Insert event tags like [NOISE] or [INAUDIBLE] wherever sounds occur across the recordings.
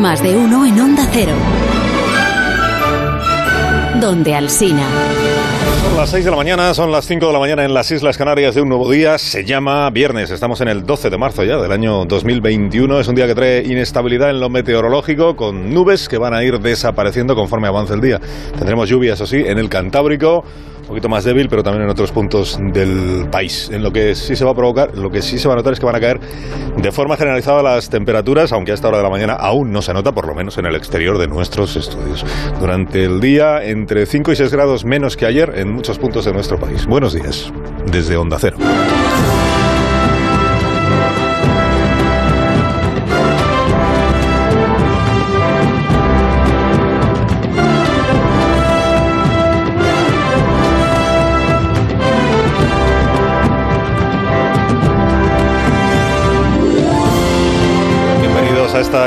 Más de uno en Onda Cero. Donde Alsina. Son las 6 de la mañana, son las 5 de la mañana en las Islas Canarias de un nuevo día. Se llama viernes, estamos en el 12 de marzo ya del año 2021. Es un día que trae inestabilidad en lo meteorológico, con nubes que van a ir desapareciendo conforme avance el día. Tendremos lluvias, eso sí, en el Cantábrico un poquito más débil, pero también en otros puntos del país. En lo que sí se va a provocar, lo que sí se va a notar es que van a caer de forma generalizada las temperaturas, aunque a esta hora de la mañana aún no se nota, por lo menos en el exterior de nuestros estudios. Durante el día, entre 5 y 6 grados menos que ayer en muchos puntos de nuestro país. Buenos días, desde Onda Cero.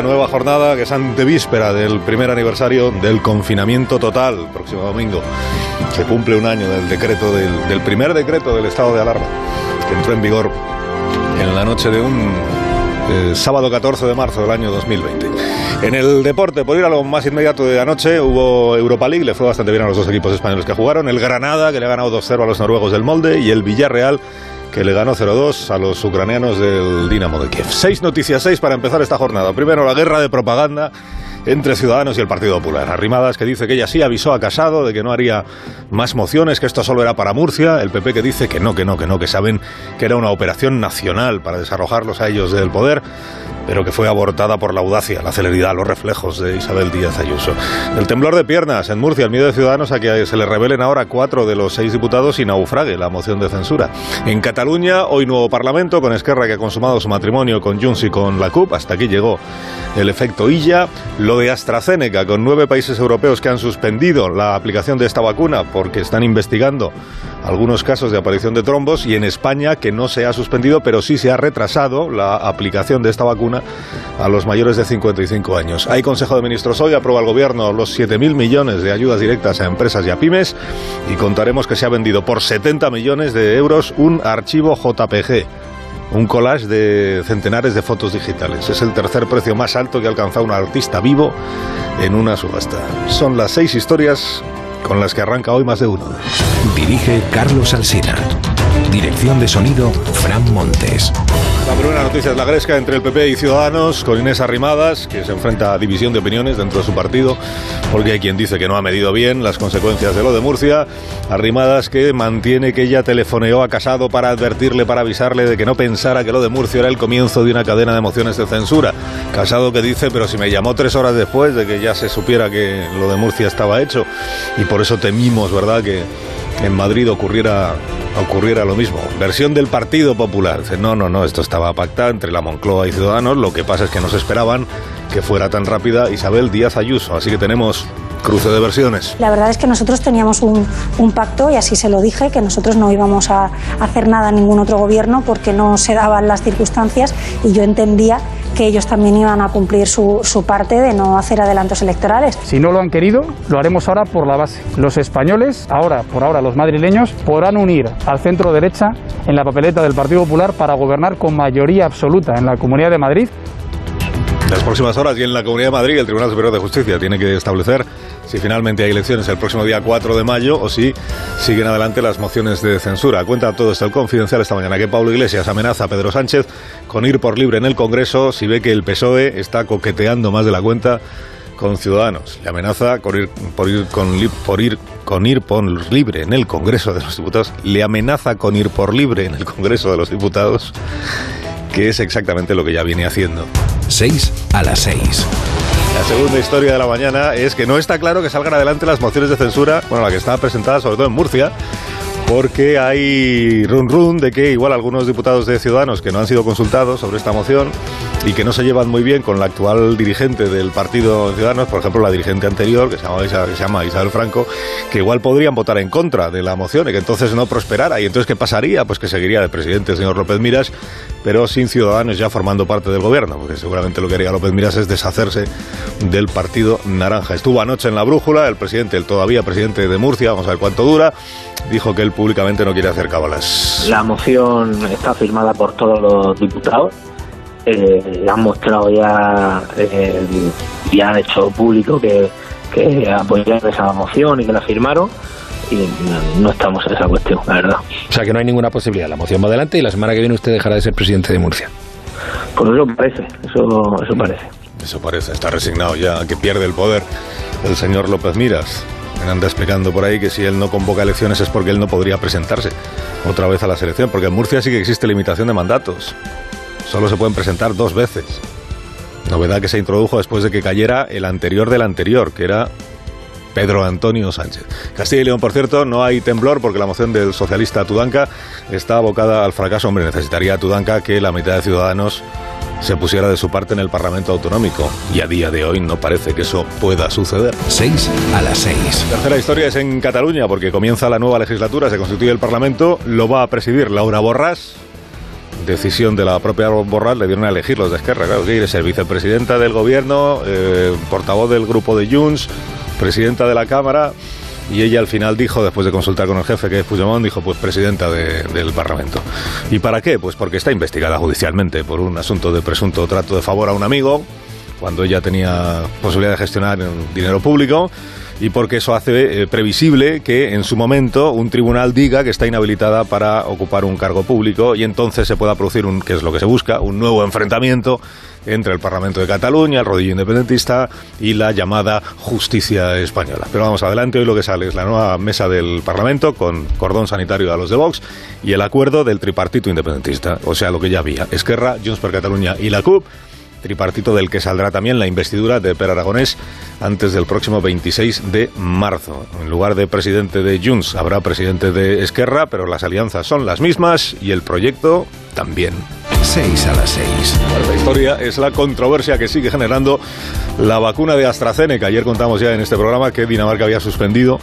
Nueva jornada que es antevíspera del primer aniversario del confinamiento total, próximo domingo. Se cumple un año del decreto del, del primer decreto del estado de alarma que entró en vigor en la noche de un eh, sábado 14 de marzo del año 2020. En el deporte, por ir a lo más inmediato de anoche, hubo Europa League, le fue bastante bien a los dos equipos españoles que jugaron. El Granada, que le ha ganado 2-0 a los noruegos del Molde, y el Villarreal, que le ganó 0-2 a los ucranianos del Dinamo de Kiev. Seis noticias, seis para empezar esta jornada. Primero, la guerra de propaganda entre Ciudadanos y el Partido Popular. Arrimadas que dice que ella sí avisó a Casado de que no haría más mociones, que esto solo era para Murcia. El PP que dice que no, que no, que no, que saben que era una operación nacional para desarrojarlos a ellos del poder pero que fue abortada por la audacia, la celeridad, los reflejos de Isabel Díaz Ayuso. El temblor de piernas en Murcia, el miedo de Ciudadanos a que se le revelen ahora cuatro de los seis diputados y naufrague la moción de censura. En Cataluña, hoy nuevo Parlamento, con Esquerra que ha consumado su matrimonio con Junts y con la CUP, hasta aquí llegó el efecto Illa. De AstraZeneca, con nueve países europeos que han suspendido la aplicación de esta vacuna porque están investigando algunos casos de aparición de trombos y en España que no se ha suspendido, pero sí se ha retrasado la aplicación de esta vacuna a los mayores de 55 años. Hay Consejo de Ministros hoy, aprueba el Gobierno los 7.000 millones de ayudas directas a empresas y a pymes y contaremos que se ha vendido por 70 millones de euros un archivo JPG un collage de centenares de fotos digitales. Es el tercer precio más alto que ha alcanzado un artista vivo en una subasta. Son las seis historias con las que arranca hoy más de uno. Dirige Carlos Alsina. Dirección de sonido, Fran Montes. La primera noticia es la gresca entre el PP y Ciudadanos, con Inés Arrimadas, que se enfrenta a división de opiniones dentro de su partido, porque hay quien dice que no ha medido bien las consecuencias de lo de Murcia. Arrimadas que mantiene que ella telefoneó a Casado para advertirle, para avisarle de que no pensara que lo de Murcia era el comienzo de una cadena de mociones de censura. Casado que dice, pero si me llamó tres horas después de que ya se supiera que lo de Murcia estaba hecho, y por eso temimos, ¿verdad?, que en Madrid ocurriera ocurriera lo mismo. Versión del Partido Popular. No, no, no, esto estaba pactado entre la Moncloa y Ciudadanos. Lo que pasa es que no se esperaban que fuera tan rápida Isabel Díaz Ayuso. Así que tenemos cruce de versiones. La verdad es que nosotros teníamos un, un, pacto, y así se lo dije, que nosotros no íbamos a hacer nada en ningún otro gobierno porque no se daban las circunstancias y yo entendía que ellos también iban a cumplir su, su, parte de no hacer adelantos electorales. Si no lo han querido, lo haremos ahora por la base. Los españoles, ahora, por ahora los madrileños, podrán unir al centro derecha en la papeleta del Partido Popular para gobernar con mayoría absoluta en la Comunidad de Madrid las próximas horas y en la Comunidad de Madrid el Tribunal Superior de Justicia tiene que establecer si finalmente hay elecciones el próximo día 4 de mayo o si siguen adelante las mociones de censura. Cuenta todo esto el confidencial esta mañana que Pablo Iglesias amenaza a Pedro Sánchez con ir por libre en el Congreso si ve que el PSOE está coqueteando más de la cuenta con Ciudadanos. Le amenaza con ir, por con, por ir, con ir por libre en el Congreso de los Diputados. Le amenaza con ir por libre en el Congreso de los Diputados, que es exactamente lo que ya viene haciendo. 6 a las 6. La segunda historia de la mañana es que no está claro que salgan adelante las mociones de censura, bueno, la que estaba presentada sobre todo en Murcia, porque hay run run de que igual algunos diputados de Ciudadanos que no han sido consultados sobre esta moción y que no se llevan muy bien con la actual dirigente del partido Ciudadanos, por ejemplo la dirigente anterior, que se, llama Isabel, que se llama Isabel Franco, que igual podrían votar en contra de la moción y que entonces no prosperara. ¿Y entonces qué pasaría? Pues que seguiría de presidente el señor López Miras, pero sin Ciudadanos ya formando parte del gobierno, porque seguramente lo que haría López Miras es deshacerse del partido naranja. Estuvo anoche en la brújula el presidente, el todavía presidente de Murcia, vamos a ver cuánto dura, dijo que él públicamente no quiere hacer cábalas. La moción está firmada por todos los diputados eh, han mostrado ya eh, y han hecho público que, que apoyaron esa moción y que la firmaron y no, estamos en esa cuestión, la verdad. O sea que no hay ninguna posibilidad. La moción va adelante y la semana que viene usted dejará de ser presidente de Murcia. Pues eso parece, eso, eso parece. Eso parece, está resignado ya, que pierde el poder el señor López Miras. Anda explicando por ahí que si él no convoca elecciones es porque él no podría presentarse otra vez a la selección, porque en Murcia sí que existe limitación de mandatos. Solo se pueden presentar dos veces. Novedad que se introdujo después de que cayera el anterior del anterior, que era Pedro Antonio Sánchez. Castilla y León, por cierto, no hay temblor porque la moción del socialista Tudanca está abocada al fracaso. Hombre, necesitaría Tudanca que la mitad de ciudadanos se pusiera de su parte en el Parlamento Autonómico. Y a día de hoy no parece que eso pueda suceder. 6 a las 6. Tercera historia es en Cataluña porque comienza la nueva legislatura, se constituye el Parlamento, lo va a presidir Laura Borràs. Decisión de la propia Borràs, le dieron a elegir los de Esquerra. Claro, quiere ser vicepresidenta del gobierno, eh, portavoz del grupo de Junts, presidenta de la Cámara, y ella al final dijo, después de consultar con el jefe que es Puigdemont, dijo pues presidenta del Parlamento. ¿Y para qué? Pues porque está investigada judicialmente por un asunto de presunto trato de favor a un amigo, cuando ella tenía posibilidad de gestionar dinero público y porque eso hace eh, previsible que en su momento un tribunal diga que está inhabilitada para ocupar un cargo público y entonces se pueda producir un que es lo que se busca, un nuevo enfrentamiento entre el Parlamento de Cataluña, el rodillo independentista y la llamada justicia española. Pero vamos adelante, hoy lo que sale es la nueva mesa del Parlamento con cordón sanitario a los de Vox y el acuerdo del tripartito independentista, o sea, lo que ya había, Esquerra, Junts per Cataluña y la CUP tripartito del que saldrá también la investidura de Per Aragonés antes del próximo 26 de marzo. En lugar de presidente de Junts habrá presidente de Esquerra, pero las alianzas son las mismas y el proyecto también. 6 a las 6. la historia es la controversia que sigue generando la vacuna de AstraZeneca. Ayer contamos ya en este programa que Dinamarca había suspendido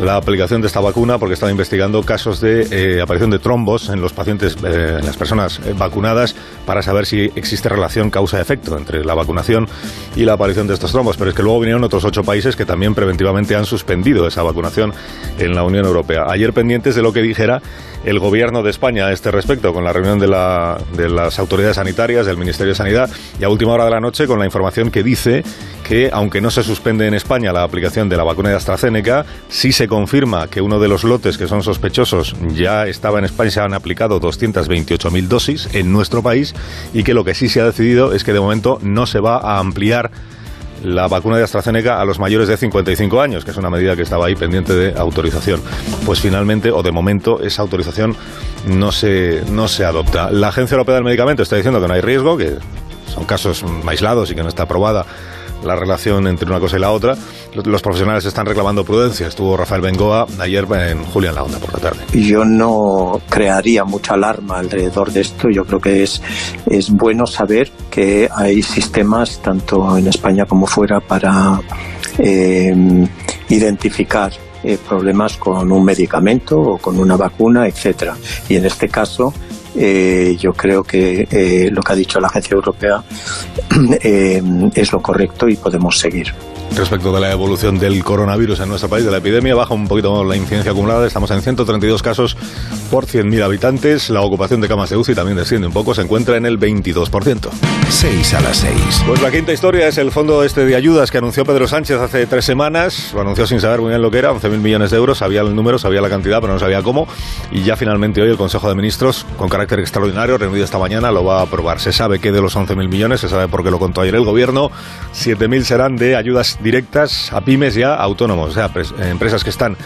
la aplicación de esta vacuna porque estaba investigando casos de eh, aparición de trombos en los pacientes, eh, en las personas eh, vacunadas, para saber si existe relación causa-efecto entre la vacunación y la aparición de estos trombos. Pero es que luego vinieron otros ocho países que también preventivamente han suspendido esa vacunación en la Unión Europea. Ayer pendientes de lo que dijera el gobierno de España a este respecto, con la reunión de, la, de las autoridades sanitarias, del Ministerio de Sanidad, y a última hora de la noche con la información que dice que, aunque no se suspende en España la aplicación de la vacuna de AstraZeneca, sí se confirma que uno de los lotes que son sospechosos ya estaba en España, se han aplicado 228.000 dosis en nuestro país, y que lo que sí se ha decidido es que de momento no se va a ampliar la vacuna de AstraZeneca a los mayores de 55 años, que es una medida que estaba ahí pendiente de autorización. Pues finalmente, o de momento, esa autorización no se, no se adopta. La Agencia Europea del Medicamento está diciendo que no hay riesgo, que son casos aislados y que no está aprobada la relación entre una cosa y la otra. Los profesionales están reclamando prudencia. Estuvo Rafael Bengoa ayer en Julia en la Onda por la tarde. Yo no crearía mucha alarma alrededor de esto. Yo creo que es, es bueno saber que hay sistemas, tanto en España como fuera, para eh, identificar eh, problemas con un medicamento o con una vacuna, etcétera. Y en este caso, eh, yo creo que eh, lo que ha dicho la Agencia Europea [CLEARS THROAT] eh, es lo correcto y podemos seguir. Respecto de la evolución del coronavirus en nuestro país, de la epidemia, baja un poquito la incidencia acumulada. Estamos en 132 casos por 100.000 habitantes. La ocupación de camas de UCI también desciende un poco, se encuentra en el 22%. 6 a las 6. Pues la quinta historia es el fondo este de ayudas que anunció Pedro Sánchez hace tres semanas. Lo anunció sin saber muy bien lo que era, 11.000 millones de euros. Sabía el número, sabía la cantidad, pero no sabía cómo. Y ya finalmente hoy el Consejo de Ministros, con carácter extraordinario, reunido esta mañana, lo va a aprobar. Se sabe que de los 11.000 millones, se sabe porque lo contó ayer el Gobierno, 7.000 serán de ayudas directas a pymes y a autónomos, o sea, empresas que están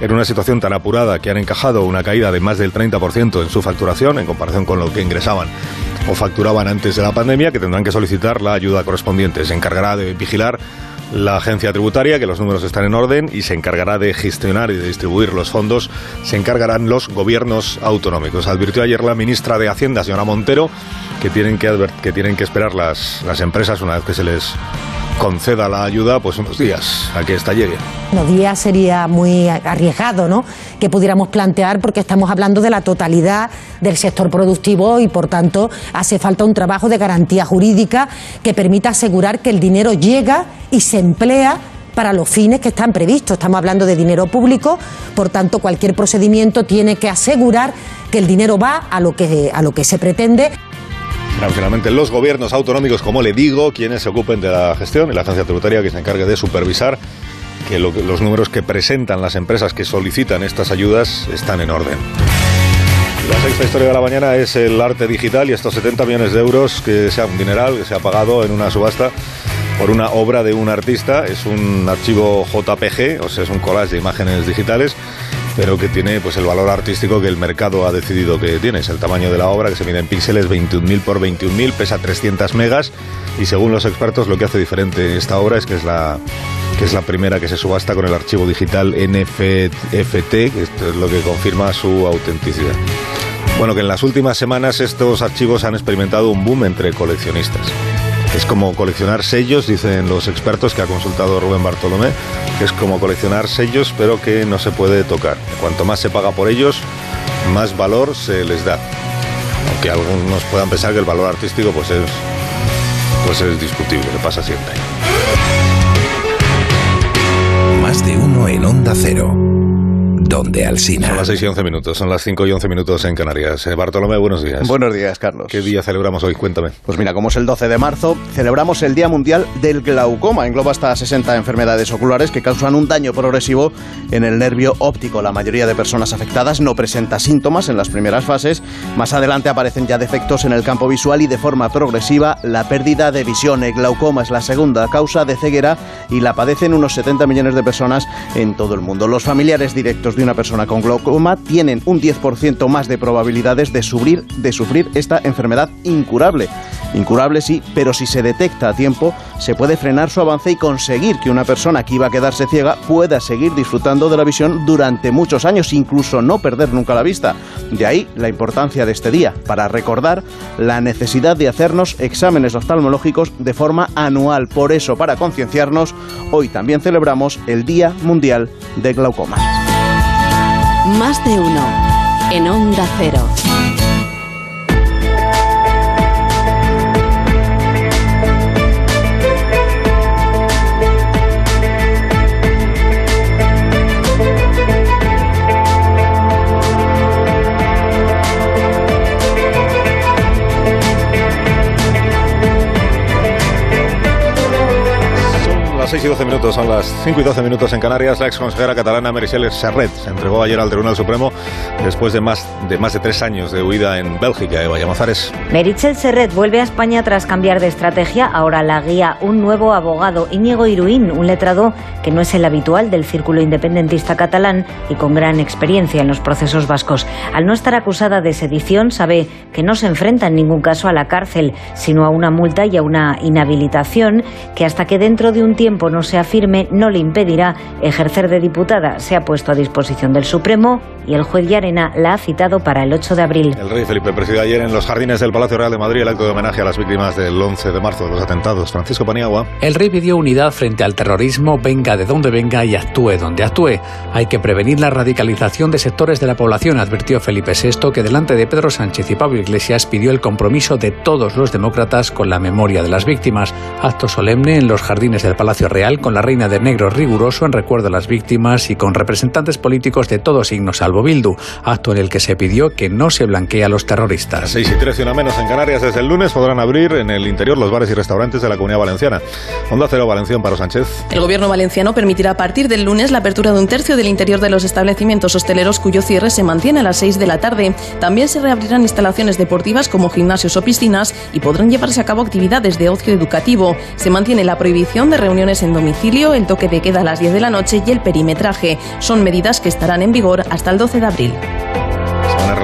en una situación tan apurada que han encajado una caída de más del 30% en su facturación en comparación con lo que ingresaban o facturaban antes de la pandemia, que tendrán que solicitar la ayuda correspondiente. Se encargará de vigilar la agencia tributaria, que los números están en orden, y se encargará de gestionar y de distribuir los fondos, se encargarán los gobiernos autonómicos. Advirtió ayer la ministra de Hacienda, señora Montero, que tienen que, que, tienen que esperar las, las empresas una vez que se les conceda la ayuda, pues unos días a que esta llegue. Unos días sería muy arriesgado, ¿no? Que pudiéramos plantear porque estamos hablando de la totalidad del sector productivo y por tanto hace falta un trabajo de garantía jurídica que permita asegurar que el dinero llega y se emplea para los fines que están previstos. Estamos hablando de dinero público, por tanto cualquier procedimiento tiene que asegurar que el dinero va a lo que, a lo que se pretende. Finalmente los gobiernos autonómicos, como le digo, quienes se ocupen de la gestión y la agencia tributaria que se encargue de supervisar que lo- los números que presentan las empresas que solicitan estas ayudas están en orden. La sexta historia de la mañana es el arte digital y estos 70 millones de euros que sea un dineral que se ha pagado en una subasta por una obra de un artista. Es un archivo JPG, o sea, es un collage de imágenes digitales, pero que tiene pues el valor artístico que el mercado ha decidido que tiene. Es el tamaño de la obra que se mide en píxeles 21.000 por 21.000, pesa 300 megas y según los expertos lo que hace diferente esta obra es que es la que es la primera que se subasta con el archivo digital NFT, que esto es lo que confirma su autenticidad. Bueno, que en las últimas semanas estos archivos han experimentado un boom entre coleccionistas. Es como coleccionar sellos, dicen los expertos que ha consultado Rubén Bartolomé, es como coleccionar sellos pero que no se puede tocar. Cuanto más se paga por ellos, más valor se les da. Aunque algunos puedan pensar que el valor artístico pues es, pues es discutible, que pasa siempre. Más de uno en Onda Cero. Donde Alsina. Son las 6 y 11 minutos, son las 5 y 11 minutos en Canarias. Eh, Bartolomé, buenos días. Buenos días, Carlos. ¿Qué día celebramos hoy? Cuéntame. Pues mira, como es el 12 de marzo, celebramos el Día Mundial del Glaucoma. Engloba hasta 60 enfermedades oculares que causan un daño progresivo en el nervio óptico. La mayoría de personas afectadas no presenta síntomas en las primeras fases. Más adelante aparecen ya defectos en el campo visual y de forma progresiva la pérdida de visión. El glaucoma es la segunda causa de ceguera y la padecen unos 70 millones de personas en todo el mundo. Los familiares directos de una persona con glaucoma tienen un 10% más de probabilidades de sufrir, de sufrir esta enfermedad incurable. Incurable sí, pero si se detecta a tiempo, se puede frenar su avance y conseguir que una persona que iba a quedarse ciega pueda seguir disfrutando de la visión durante muchos años, incluso no perder nunca la vista. De ahí la importancia de este día, para recordar la necesidad de hacernos exámenes oftalmológicos de forma anual. Por eso, para concienciarnos, hoy también celebramos el Día Mundial de Glaucoma. Más de uno. En Onda Cero. Las 6 y 12 minutos, son las 5 y 12 minutos en Canarias. La ex consejera catalana Meritxell Serret se entregó ayer al Tribunal Supremo después de más de, más de tres años de huida en Bélgica. Eva Llamazares. Meritxell Serret vuelve a España tras cambiar de estrategia. Ahora la guía un nuevo abogado, Íñigo Iruín, un letrado que no es el habitual del círculo independentista catalán y con gran experiencia en los procesos vascos. Al no estar acusada de sedición, sabe que no se enfrenta en ningún caso a la cárcel, sino a una multa y a una inhabilitación que hasta que dentro de un tiempo no sea firme no le impedirá ejercer de diputada. Se ha puesto a disposición del Supremo y el juez Llarena la ha citado para el 8 de abril. El rey Felipe presidió ayer en los jardines del Palacio Real de Madrid el acto de homenaje a las víctimas del 11 de marzo de los atentados. Francisco Paniagua. El rey pidió unidad frente al terrorismo, venga de donde venga y actúe donde actúe. Hay que prevenir la radicalización de sectores de la población, advirtió Felipe VI, que delante de Pedro Sánchez y Pablo Iglesias pidió el compromiso de todos los demócratas con la memoria de las víctimas. Acto solemne en los jardines del Palacio Real con la reina de negro riguroso en recuerdo a las víctimas y con representantes políticos de todo signo salvo Bildu. Acto en el que se pidió que no se blanquee a los terroristas. 6 y 13, una menos en Canarias. Desde el lunes podrán abrir en el interior los bares y restaurantes de la Comunidad Valenciana. Onda Cero, Valencia, Amparo Sánchez. El gobierno valenciano permitirá a partir del lunes la apertura de un tercio del interior de los establecimientos hosteleros cuyo cierre se mantiene a las 6 de la tarde. También se reabrirán instalaciones deportivas como gimnasios o piscinas y podrán llevarse a cabo actividades de ocio educativo. Se mantiene la prohibición de reuniones en domicilio, el toque de queda a las 10 de la noche y el perimetraje. Son medidas que estarán en vigor hasta el 12 de abril.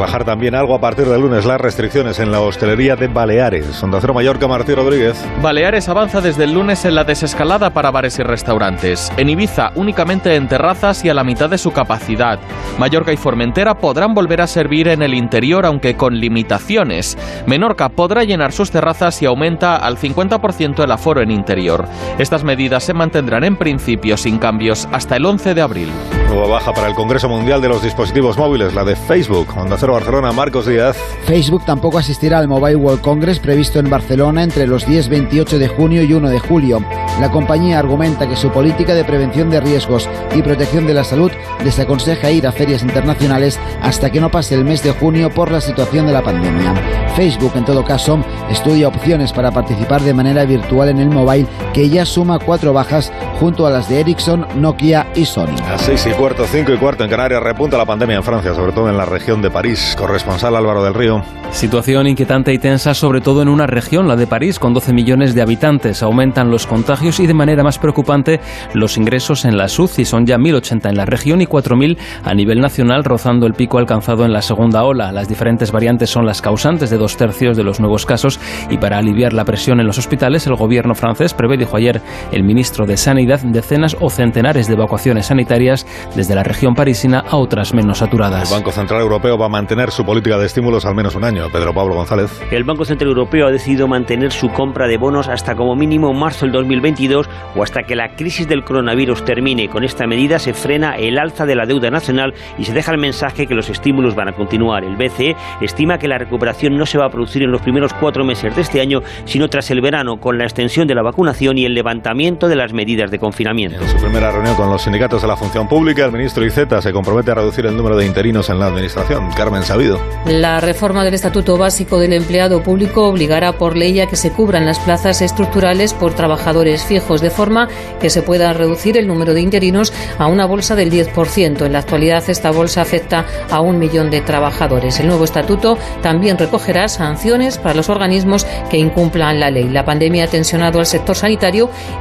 Relajar también algo a partir del lunes las restricciones en la hostelería de Baleares. Onda Cero Mallorca, Martín Rodríguez. Baleares avanza desde el lunes en la desescalada para bares y restaurantes. En Ibiza únicamente en terrazas y a la mitad de su capacidad. Mallorca y Formentera podrán volver a servir en el interior aunque con limitaciones. Menorca podrá llenar sus terrazas y aumenta al 50% el aforo en interior. Estas medidas se mantendrán en principio sin cambios hasta el 11 de abril. Nueva baja para el Congreso Mundial de los Dispositivos Móviles, la de Facebook. Onda Cero Barcelona, Marcos Díaz. Facebook tampoco asistirá al Mobile World Congress previsto en Barcelona entre los días 28 de junio y 1 de julio. La compañía argumenta que su política de prevención de riesgos y protección de la salud desaconseja ir a ferias internacionales hasta que no pase el mes de junio por la situación de la pandemia. Facebook, en todo caso, estudia opciones para participar de manera virtual en el mobile que ya suma cuatro bajas junto a las de Ericsson, Nokia y Sony. A seis y cuarto, cinco y cuarto en Canarias repunta la pandemia en Francia, sobre todo en la región de París. Corresponsal Álvaro del Río. Situación inquietante y tensa, sobre todo en una región, la de París, con 12 millones de habitantes. Aumentan los contagios y de manera más preocupante los ingresos en la SUCI. Son ya 1.080 en la región y 4.000 a nivel nacional, rozando el pico alcanzado en la segunda ola. Las diferentes variantes son las causantes de dos tercios de los nuevos casos y para aliviar la presión en los hospitales, el gobierno francés prevé, dijo ayer el ministro de Sanidad, decenas o centenares de evacuaciones sanitarias desde la región parisina a otras menos saturadas. El Banco Central Europeo va a mantener su política de estímulos al menos un año. Pedro Pablo González. El Banco Central Europeo ha decidido mantener su compra de bonos hasta como mínimo marzo del 2022 o hasta que la crisis del coronavirus termine. Con esta medida se frena el alza de la deuda nacional y se deja el mensaje que los estímulos van a continuar. El BCE estima que la recuperación no se va a producir en los primeros cuatro meses de este año, sino tras el verano, con la extensión de la vacunación y el levantamiento de las medidas de confinamiento. En su primera reunión con los sindicatos de la función pública, el ministro Iceta se compromete a reducir el número de interinos en la administración. Carmen Sabido. La reforma del Estatuto Básico del Empleado Público obligará por ley a que se cubran las plazas estructurales por trabajadores fijos, de forma que se pueda reducir el número de interinos a una bolsa del 10%. En la actualidad, esta bolsa afecta a un millón de trabajadores. El nuevo estatuto también recogerá sanciones para los organismos que incumplan la ley. La pandemia ha tensionado al sector sanitario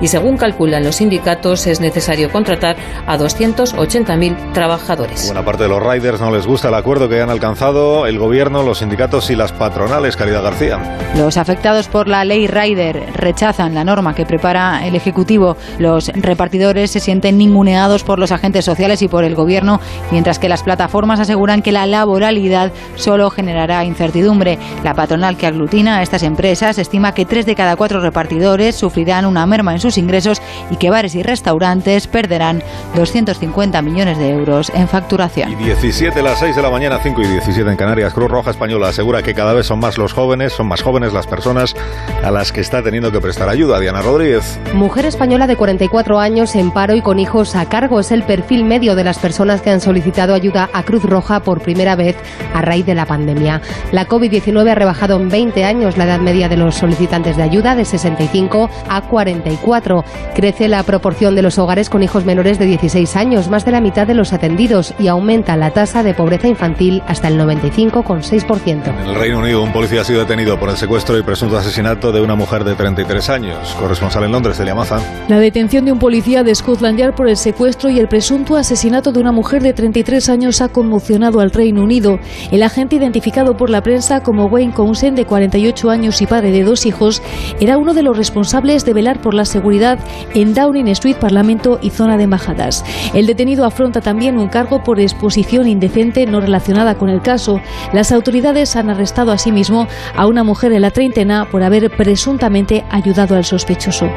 y, según calculan los sindicatos, es necesario contratar a 280.000 trabajadores. Buena parte de los riders no les gusta el acuerdo que han alcanzado el gobierno, los sindicatos y las patronales. Caridad García. Los afectados por la ley Rider rechazan la norma que prepara el Ejecutivo. Los repartidores se sienten ninguneados por los agentes sociales y por el gobierno, mientras que las plataformas aseguran que la laboralidad solo generará incertidumbre. La patronal que aglutina a estas empresas estima que tres de cada cuatro repartidores sufrirán una merma en sus ingresos y que bares y restaurantes perderán 250 millones de euros en facturación. Y 17 las 6 de la mañana, 5 y 17 en Canarias. Cruz Roja Española asegura que cada vez son más los jóvenes, son más jóvenes las personas a las que está teniendo que prestar ayuda. Diana Rodríguez. Mujer española de 44 años en paro y con hijos a cargo es el perfil medio de las personas que han solicitado ayuda a Cruz Roja por primera vez a raíz de la pandemia. La COVID-19 ha rebajado en 20 años la edad media de los solicitantes de ayuda de 65 a 44. Crece la proporción de los hogares con hijos menores de 16 años, más de la mitad de los atendidos, y aumenta la tasa de pobreza infantil hasta el 95,6%. En el Reino Unido, un policía ha sido detenido por el secuestro y presunto asesinato de una mujer de 33 años. Corresponsal en Londres, Celia Maza. La detención de un policía de Scotland Yard por el secuestro y el presunto asesinato de una mujer de 33 años ha conmocionado al Reino Unido. El agente, identificado por la prensa como Wayne Coulson, de 48 años y padre de dos hijos, era uno de los responsables de velar por la seguridad en Downing Street, Parlamento y zona de embajadas. El detenido afronta también un cargo por exposición indecente no relacionada con el caso. Las autoridades han arrestado asimismo a una mujer de la treintena por haber presuntamente ayudado al sospechoso.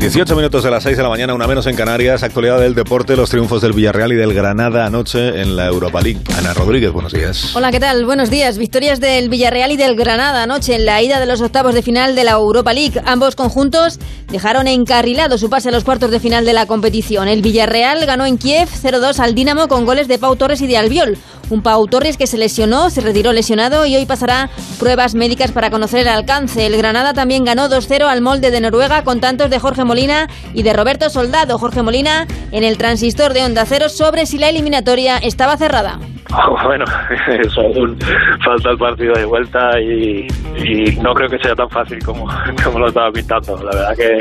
18 minutos de las 6 de la mañana, una menos en Canarias. Actualidad del deporte, los triunfos del Villarreal y del Granada anoche en la Europa League. Ana Rodríguez, buenos días. Hola, ¿qué tal? Buenos días. Victorias del Villarreal y del Granada anoche en la ida de los octavos de final de la Europa League. Ambos conjuntos dejaron encarrilado su pase a los cuartos de final de la competición. El Villarreal ganó en Kiev 0-2 al Dinamo con goles de Pau Torres y de Albiol. Un Pau Torres que se lesionó, se retiró lesionado y hoy pasará pruebas médicas para conocer el alcance. El Granada también ganó 2-0 al molde de Noruega con tantos de Jorge Molina y de Roberto Soldado. Jorge Molina en el transistor de Onda Cero sobre si la eliminatoria estaba cerrada. [LAUGHS] Bueno, [LAUGHS] eso aún falta el partido de vuelta y, y, no creo que sea tan fácil como, [LAUGHS] como lo estaba pintando. La verdad que,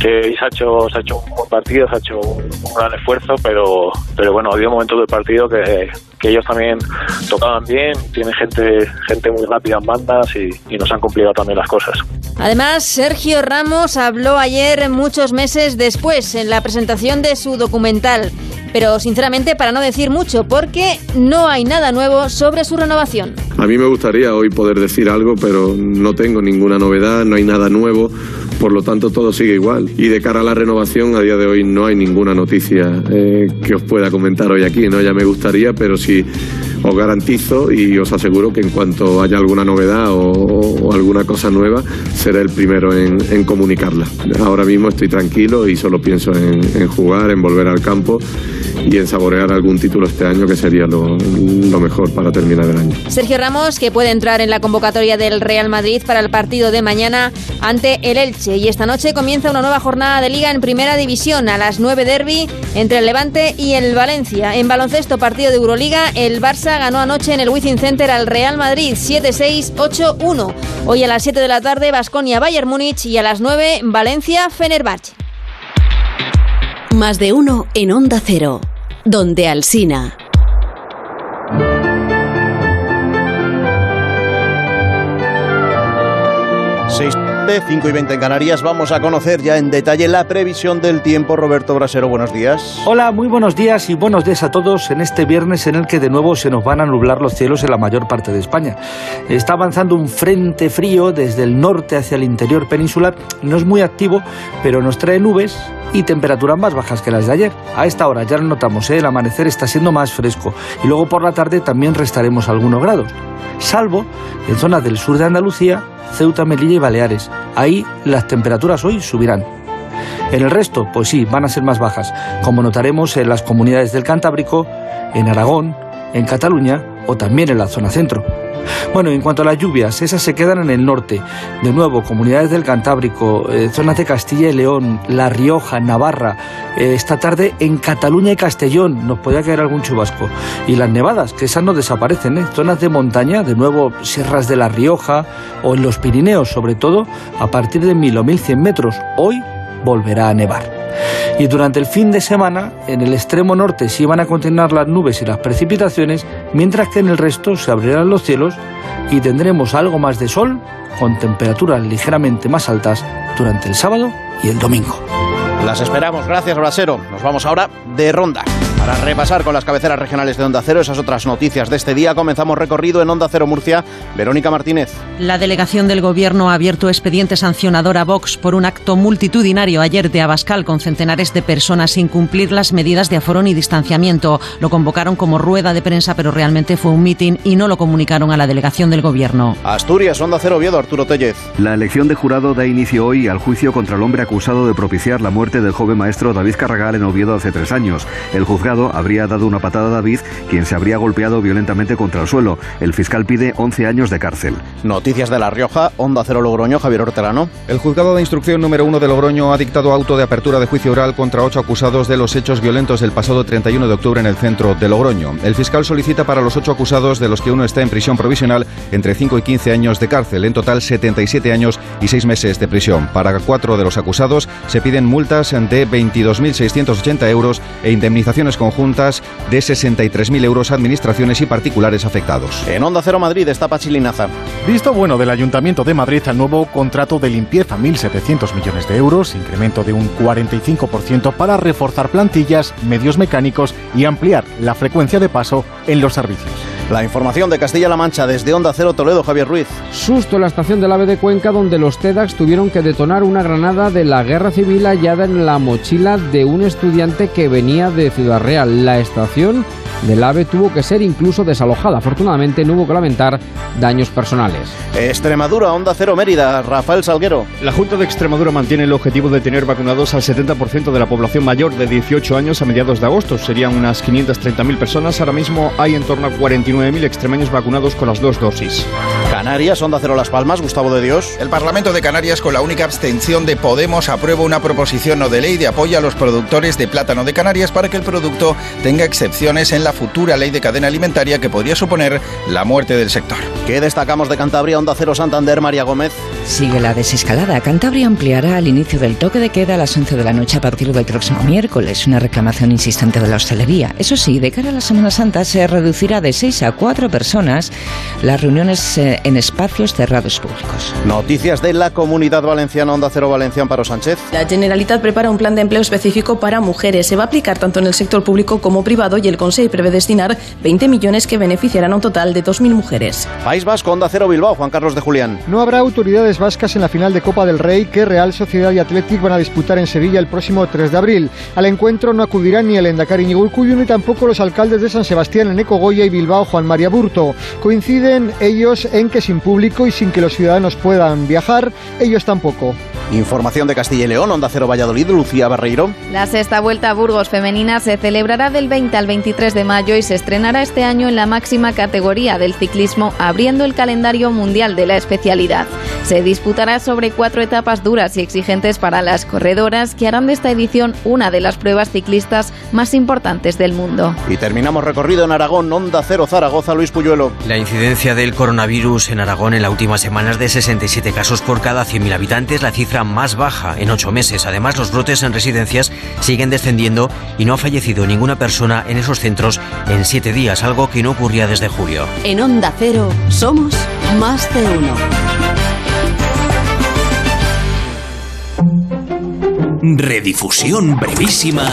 se, ha hecho, se ha hecho un buen partido, se ha hecho un, un gran esfuerzo, pero, pero bueno, había momentos del partido que, que ellos también tocaban bien, tienen gente, gente muy rápida en bandas y, nos han complicado también las cosas. Además, Sergio Ramos habló ayer muchos meses después en la presentación de su documental, pero sinceramente para no decir mucho, porque no hay nada nuevo sobre su renovación. A mí me gustaría hoy poder decir algo, pero no tengo ninguna novedad, no hay nada nuevo, por lo tanto todo sigue igual. Y de cara a la renovación, a día de hoy no hay ninguna noticia eh, que os pueda comentar hoy aquí, ¿no? Ya me gustaría, pero sí os garantizo y os aseguro que en cuanto haya alguna novedad o, alguna cosa nueva, seré el primero en, comunicarla. Ahora mismo estoy tranquilo y solo pienso en, en, jugar, en volver al campo y en saborear algún título este año que sería lo, lo mejor para terminar el año. Sergio Ramos, que puede entrar en la convocatoria del Real Madrid para el partido de mañana ante el Elche. Y esta noche comienza una nueva jornada de liga en Primera División a las 9 derby entre el Levante y el Valencia. En baloncesto partido de Euroliga, el Barça ganó anoche en el Wizzing Center al Real Madrid 7-6-8-1. Hoy a las 7 de la tarde Basconia Bayern Múnich y a las 9 Valencia Fenerbahce. Más de uno en Onda Cero, donde Alsina. 5 y 20 en Canarias. Vamos a conocer ya en detalle la previsión del tiempo. Roberto Brasero, buenos días. Hola, muy buenos días y buenos días a todos en este viernes en el que de nuevo se nos van a nublar los cielos en la mayor parte de España. Está avanzando un frente frío desde el norte hacia el interior peninsular. No es muy activo, pero nos trae nubes y temperaturas más bajas que las de ayer. A esta hora ya lo notamos, ¿eh? el amanecer está siendo más fresco y luego por la tarde también restaremos algunos grados, salvo en zonas del sur de Andalucía Ceuta, Melilla y Baleares. Ahí las temperaturas hoy subirán. En el resto, pues sí, van a ser más bajas, como notaremos en las comunidades del Cantábrico, en Aragón, en Cataluña o también en la zona centro. Bueno, en cuanto a las lluvias, esas se quedan en el norte. De nuevo, comunidades del Cantábrico, eh, zonas de Castilla y León, La Rioja, Navarra. Eh, esta tarde en Cataluña y Castellón nos podría caer algún chubasco. Y las nevadas, que esas no desaparecen, ¿eh? Zonas de montaña, de nuevo, sierras de La Rioja o en los Pirineos, sobre todo, a partir de 1000 o 1100 metros. Hoy volverá a nevar. Y durante el fin de semana, en el extremo norte sí van a continuar las nubes y las precipitaciones, mientras que en el resto se abrirán los cielos y tendremos algo más de sol con temperaturas ligeramente más altas durante el sábado y el domingo. Las esperamos, gracias Brasero. Nos vamos ahora de ronda. Para repasar con las cabeceras regionales de Onda Cero esas otras noticias de este día, comenzamos recorrido en Onda Cero Murcia. Verónica Martínez. La delegación del Gobierno ha abierto expediente sancionador a Vox por un acto multitudinario ayer de Abascal con centenares de personas sin cumplir las medidas de aforo y distanciamiento. Lo convocaron como rueda de prensa, pero realmente fue un mitin y no lo comunicaron a la delegación del Gobierno. Asturias, Onda Cero Oviedo, Arturo Tellez. La elección de jurado da inicio hoy al juicio contra el hombre acusado de propiciar la muerte del joven maestro David Carragal en Oviedo hace tres años. El juzgado habría dado una patada a David, quien se habría golpeado violentamente contra el suelo. El fiscal pide 11 años de cárcel. Noticias de La Rioja, Onda Cero Logroño, Javier Hortelano. El juzgado de instrucción número uno de Logroño ha dictado auto de apertura de juicio oral contra ocho acusados de los hechos violentos del pasado 31 de octubre en el centro de Logroño. El fiscal solicita para los ocho acusados, de los que uno está en prisión provisional, entre 5 y 15 años de cárcel, en total 77 años y 6 meses de prisión. Para cuatro de los acusados se piden multas de 22.680 euros e indemnizaciones conjuntas de 63.000 euros a administraciones y particulares afectados. En Onda Cero Madrid está Pachilinaza. Visto bueno del Ayuntamiento de Madrid al nuevo contrato de limpieza, 1.700 millones de euros, incremento de un 45% para reforzar plantillas, medios mecánicos y ampliar la frecuencia de paso en los servicios. La información de Castilla-La Mancha desde Onda Cero Toledo, Javier Ruiz. Susto en la estación del AVE de Cuenca donde los TEDx tuvieron que detonar una granada de la guerra civil hallada en la mochila de un estudiante que venía de Ciudad Real. La estación del AVE tuvo que ser incluso desalojada. Afortunadamente no hubo que lamentar daños personales. Extremadura, Onda Cero Mérida, Rafael Salguero. La Junta de Extremadura mantiene el objetivo de tener vacunados al 70% de la población mayor de 18 años a mediados de agosto. Serían unas 530.000 personas. Ahora mismo hay en torno a 49.000 extremeños vacunados con las dos dosis. Canarias, Onda Cero Las Palmas, Gustavo de Dios. El Parlamento de Canarias, con la única abstención de Podemos, aprueba una proposición no de ley de apoyo a los productores de plátano de Canarias para que el producto tenga excepciones en la futura ley de cadena alimentaria que podría suponer la muerte del sector. ¿Qué destacamos de Cantabria, Onda Cero Santander, María Gómez? Sigue la desescalada. Cantabria ampliará el inicio del toque de queda a las 11 de la noche a partir del próximo miércoles, una reclamación insistente de la hostelería. Eso sí, de cara a la Semana Santa se reducirá de 6 a 4 personas las reuniones eh, en espacios cerrados públicos. Noticias de la Comunidad Valenciana, Onda Cero Valencián, para Sánchez. La Generalitat prepara un plan de empleo específico para mujeres. Se va a aplicar tanto en el sector público como privado y el Consejo prevé destinar 20 millones que beneficiarán a un total de 2.000 mujeres. País Vasco, Onda Cero Bilbao, Juan Carlos de Julián. No habrá autoridades vascas en la final de Copa del Rey que Real Sociedad y Athletic van a disputar en Sevilla el próximo 3 de abril. Al encuentro no acudirán ni el Endacari ni Urcuyo ni tampoco los alcaldes de San Sebastián, en Goya y Bilbao, Juan María Burto. Coinciden ellos en que sin público y sin que los ciudadanos puedan viajar, ellos tampoco. Información de Castilla y León, Onda Cero Valladolid, Lucía Barreiro. La sexta vuelta a Burgos femenina se celebrará del 20 al 23 de mayo y se estrenará este año en la máxima categoría del ciclismo, abriendo el calendario mundial de la especialidad. Se disputará sobre cuatro etapas duras y exigentes para las corredoras que harán de esta edición una de las pruebas ciclistas más importantes del mundo. Y terminamos recorrido en Aragón, Onda Cero Zaragoza, Luis Puyuelo. La incidencia del coronavirus en Aragón en la última semana es de 67 casos por cada 100.000 habitantes, la cifra más baja en ocho meses. Además, los brotes en residencias siguen descendiendo y no ha fallecido ninguna persona en esos centros en siete días, algo que no ocurría desde julio. En Onda Cero somos más de uno. Redifusión brevísima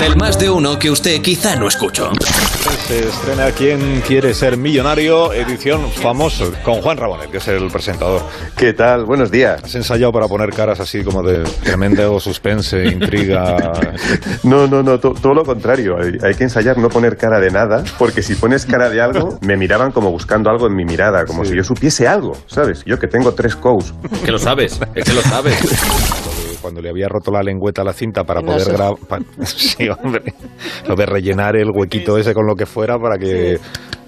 del más de uno que usted quizá no escuchó. Se estrena ¿Quién quiere ser millonario? Edición famoso, con Juan Rabonet, que es el presentador. ¿Qué tal? Buenos días. ¿Has ensayado para poner caras así como de tremendo suspense, intriga? [LAUGHS] No, no, no, todo lo contrario. Hay, hay, que ensayar no poner cara de nada, porque si pones cara de algo, me miraban como buscando algo en mi mirada, como sí. si yo supiese algo, ¿sabes? Yo que tengo tres cows. Que lo sabes, es que lo sabes [LAUGHS] cuando le había roto la lengüeta a la cinta para poder grabar. [LAUGHS] sí, hombre. Lo de rellenar el huequito ese con lo que fuera para que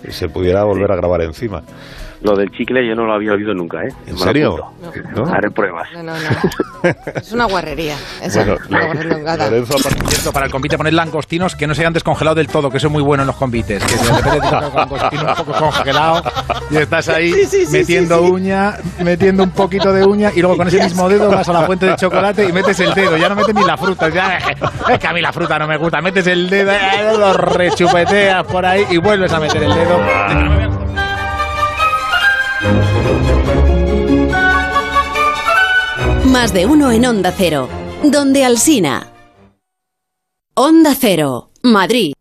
sí. se pudiera volver a grabar encima. Lo del chicle yo no lo había oído nunca, ¿eh? ¿En serio? No. ¿No? Haré pruebas. No, no, no. es una guarrería. Es bueno, una cierto, para el convite poner langostinos que no se hayan descongelado del todo, que eso es muy bueno en los convites. Que de repente te toca langostino un poco congelado y estás ahí sí, sí, sí, metiendo uña, metiendo un poquito de uña y luego con ese mismo dedo vas a la fuente de chocolate y metes el dedo. Ya no metes ni la fruta. Ya, es que a mí la fruta no me gusta. Metes el dedo, lo rechupeteas por ahí y vuelves a meter el dedo. Más de uno en Onda Cero, donde Alsina. Onda Cero, Madrid.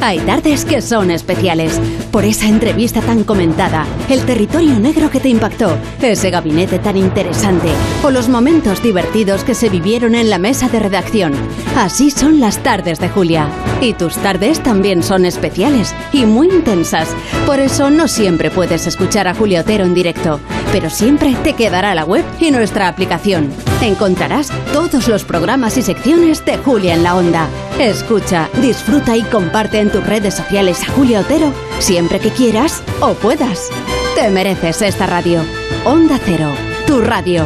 Hay tardes que son especiales. Por esa entrevista tan comentada, el territorio negro que te impactó, ese gabinete tan interesante o los momentos divertidos que se vivieron en la mesa de redacción. Así son las tardes de Julia. Y tus tardes también son especiales y muy intensas. Por eso no siempre puedes escuchar a Julia Otero en directo, pero siempre te quedará la web y nuestra aplicación. Encontrarás todos los programas y secciones de Julia en la Onda. Escucha, disfruta y comparte en tus redes sociales a Julia Otero siempre que quieras o puedas. Te mereces esta radio. Onda Cero, tu radio.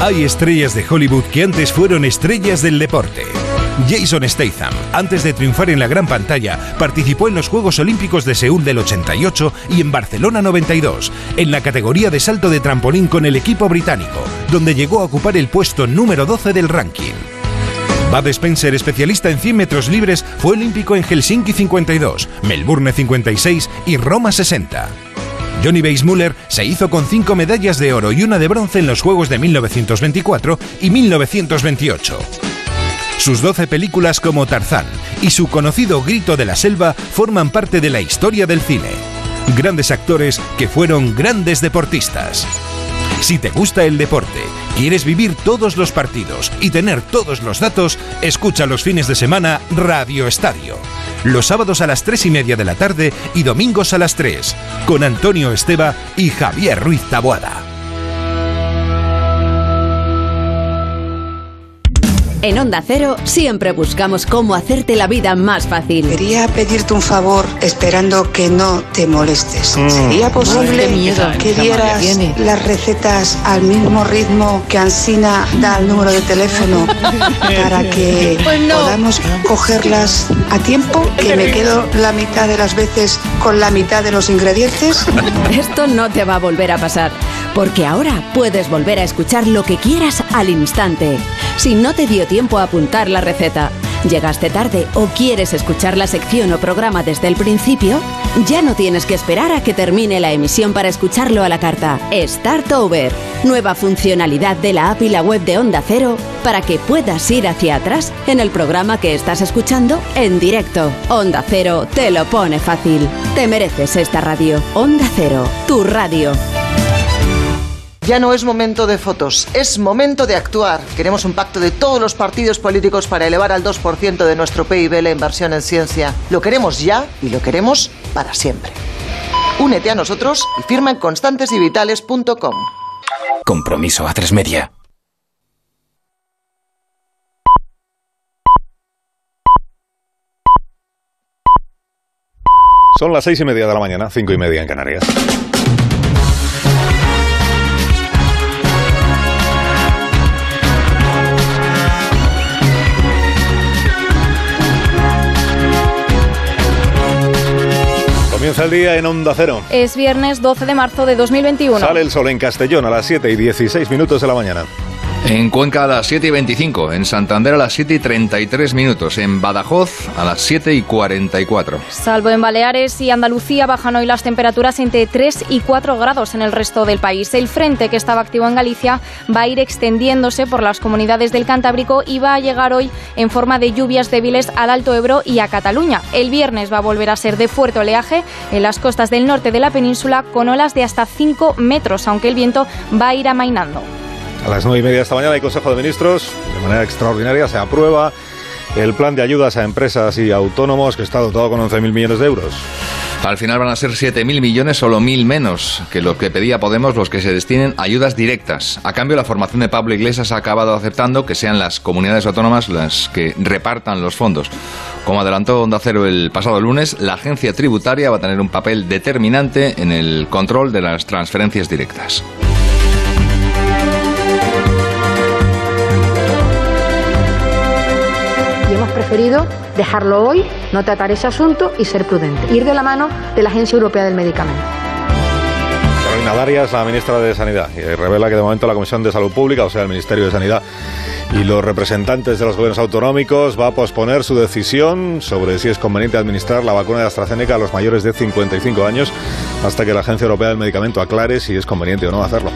Hay estrellas de Hollywood que antes fueron estrellas del deporte. Jason Statham, antes de triunfar en la gran pantalla, participó en los Juegos Olímpicos de Seúl del 88 y en Barcelona 92, en la categoría de salto de trampolín con el equipo británico, donde llegó a ocupar el puesto número 12 del ranking. Bud Spencer, especialista en 100 metros libres, fue olímpico en Helsinki 52, Melbourne 56 y Roma 60. Johnny Weissmuller se hizo con cinco medallas de oro y una de bronce en los Juegos de 1924 y 1928. Sus 12 películas como Tarzán y su conocido Grito de la Selva forman parte de la historia del cine. Grandes actores que fueron grandes deportistas. Si te gusta el deporte, quieres vivir todos los partidos y tener todos los datos, escucha los fines de semana Radio Estadio. Los sábados a las 3 y media de la tarde y domingos a las 3, con Antonio Esteba y Javier Ruiz Taboada. En Onda Cero siempre buscamos cómo hacerte la vida más fácil. Quería pedirte un favor esperando que no te molestes. Mm. ¿Sería posible miedo, que dieras las recetas al mismo ritmo que Ansina da el número de teléfono para que [LAUGHS] pues no. podamos cogerlas a tiempo? Que me quedo la mitad de las veces con la mitad de los ingredientes. [LAUGHS] Esto no te va a volver a pasar, porque ahora puedes volver a escuchar lo que quieras al instante. Si no te dio tiempo a apuntar la receta, ¿Llegaste tarde o quieres escuchar la sección o programa desde el principio? Ya no tienes que esperar a que termine la emisión para escucharlo a la carta. Start Over, nueva funcionalidad de la app y la web de Onda Cero para que puedas ir hacia atrás en el programa que estás escuchando en directo. Onda Cero te lo pone fácil. Te mereces esta radio. Onda Cero, tu radio. Ya no es momento de fotos, es momento de actuar. Queremos un pacto de todos los partidos políticos para elevar al 2% de nuestro PIB la inversión en ciencia. Lo queremos ya y lo queremos para siempre. Únete a nosotros y firma en constantesyvitales.com. Compromiso a tres media. Son las seis y media de la mañana, cinco y media en Canarias. Comienza el día en Onda Cero. Es viernes 12 de marzo de 2021. Sale el sol en Castellón a las 7 y 16 minutos de la mañana. En Cuenca a las 7 y 25, en Santander a las 7 y 33 minutos, en Badajoz a las 7 y 44. Salvo en Baleares y Andalucía bajan hoy las temperaturas entre 3 y 4 grados en el resto del país. El frente que estaba activo en Galicia va a ir extendiéndose por las comunidades del Cantábrico y va a llegar hoy en forma de lluvias débiles al Alto Ebro y a Cataluña. El viernes va a volver a ser de fuerte oleaje en las costas del norte de la península con olas de hasta 5 metros, aunque el viento va a ir amainando. A las nueve y media de esta mañana hay Consejo de Ministros. De manera extraordinaria se aprueba el plan de ayudas a empresas y autónomos que está dotado con 11.000 millones de euros. Al final van a ser 7.000 millones, solo 1.000 menos que lo que pedía Podemos, los que se destinen a ayudas directas. A cambio, la formación de Pablo Iglesias ha acabado aceptando que sean las comunidades autónomas las que repartan los fondos. Como adelantó Onda Cero el pasado lunes, la agencia tributaria va a tener un papel determinante en el control de las transferencias directas. Preferido dejarlo hoy, no tratar ese asunto y ser prudente. Ir de la mano de la Agencia Europea del Medicamento. Carolina Darias, la ministra de Sanidad, revela que de momento la Comisión de Salud Pública, o sea, el Ministerio de Sanidad, y los representantes de los gobiernos autonómicos va a posponer su decisión sobre si es conveniente administrar la vacuna de AstraZeneca a los mayores de 55 años hasta que la Agencia Europea del Medicamento aclare si es conveniente o no hacerlo.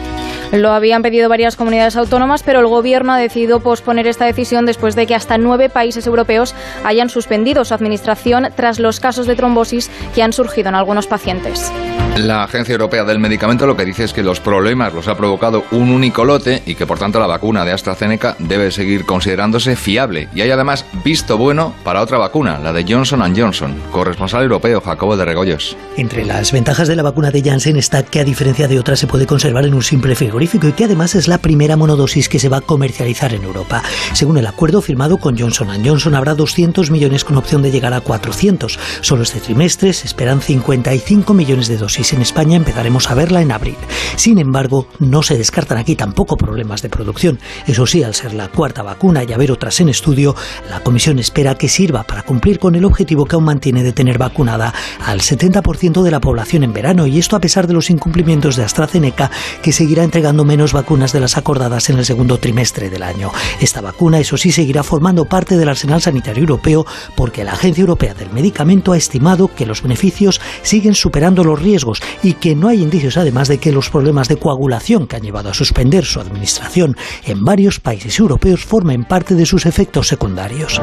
Lo habían pedido varias comunidades autónomas, pero el Gobierno ha decidido posponer esta decisión después de que hasta nueve países europeos hayan suspendido su administración tras los casos de trombosis que han surgido en algunos pacientes. La Agencia Europea del Medicamento lo que dice es que los problemas los ha provocado un único lote y que por tanto la vacuna de AstraZeneca debe seguir considerándose fiable. Y hay además visto bueno para otra vacuna, la de Johnson Johnson. Corresponsal europeo Jacobo de Regoyos. Entre las ventajas de la vacuna de Janssen está que a diferencia de otras se puede conservar en un simple frigorífico y que además es la primera monodosis que se va a comercializar en Europa. Según el acuerdo firmado con Johnson Johnson habrá 200 millones con opción de llegar a 400. Solo este trimestre se esperan 55 millones de dosis. En España empezaremos a verla en abril. Sin embargo, no se descartan aquí tampoco problemas de producción. Eso sí, al ser la cuarta vacuna y haber otras en estudio, la Comisión espera que sirva para cumplir con el objetivo que aún mantiene de tener vacunada al 70% de la población en verano y esto a pesar de los incumplimientos de AstraZeneca que seguirá entregando menos vacunas de las acordadas en el segundo trimestre del año. Esta vacuna, eso sí, seguirá formando parte del arsenal sanitario europeo porque la Agencia Europea del Medicamento ha estimado que los beneficios siguen superando los riesgos y que no hay indicios además de que los problemas de coagulación que han llevado a suspender su administración en varios países europeos formen parte de sus efectos secundarios.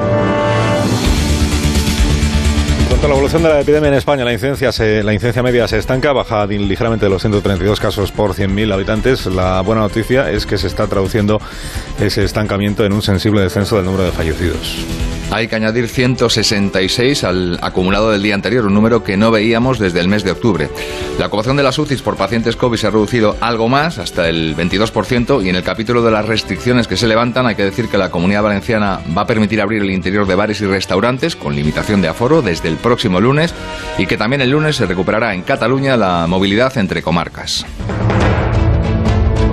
Cuanto a la evolución de la epidemia en España, la incidencia, se- la incidencia media se estanca, baja ligeramente de los 132 casos por 100.000 habitantes. La buena noticia es que se está traduciendo ese estancamiento en un sensible descenso del número de fallecidos. Hay que añadir 166 al acumulado del día anterior, un número que no veíamos desde el mes de octubre. La ocupación de las UCIs por pacientes COVID se ha reducido algo más, hasta el 22%, y en el capítulo de las restricciones que se levantan hay que decir que la Comunidad Valenciana va a permitir abrir el interior de bares y restaurantes con limitación de aforo desde el próximo lunes y que también el lunes se recuperará en Cataluña la movilidad entre comarcas.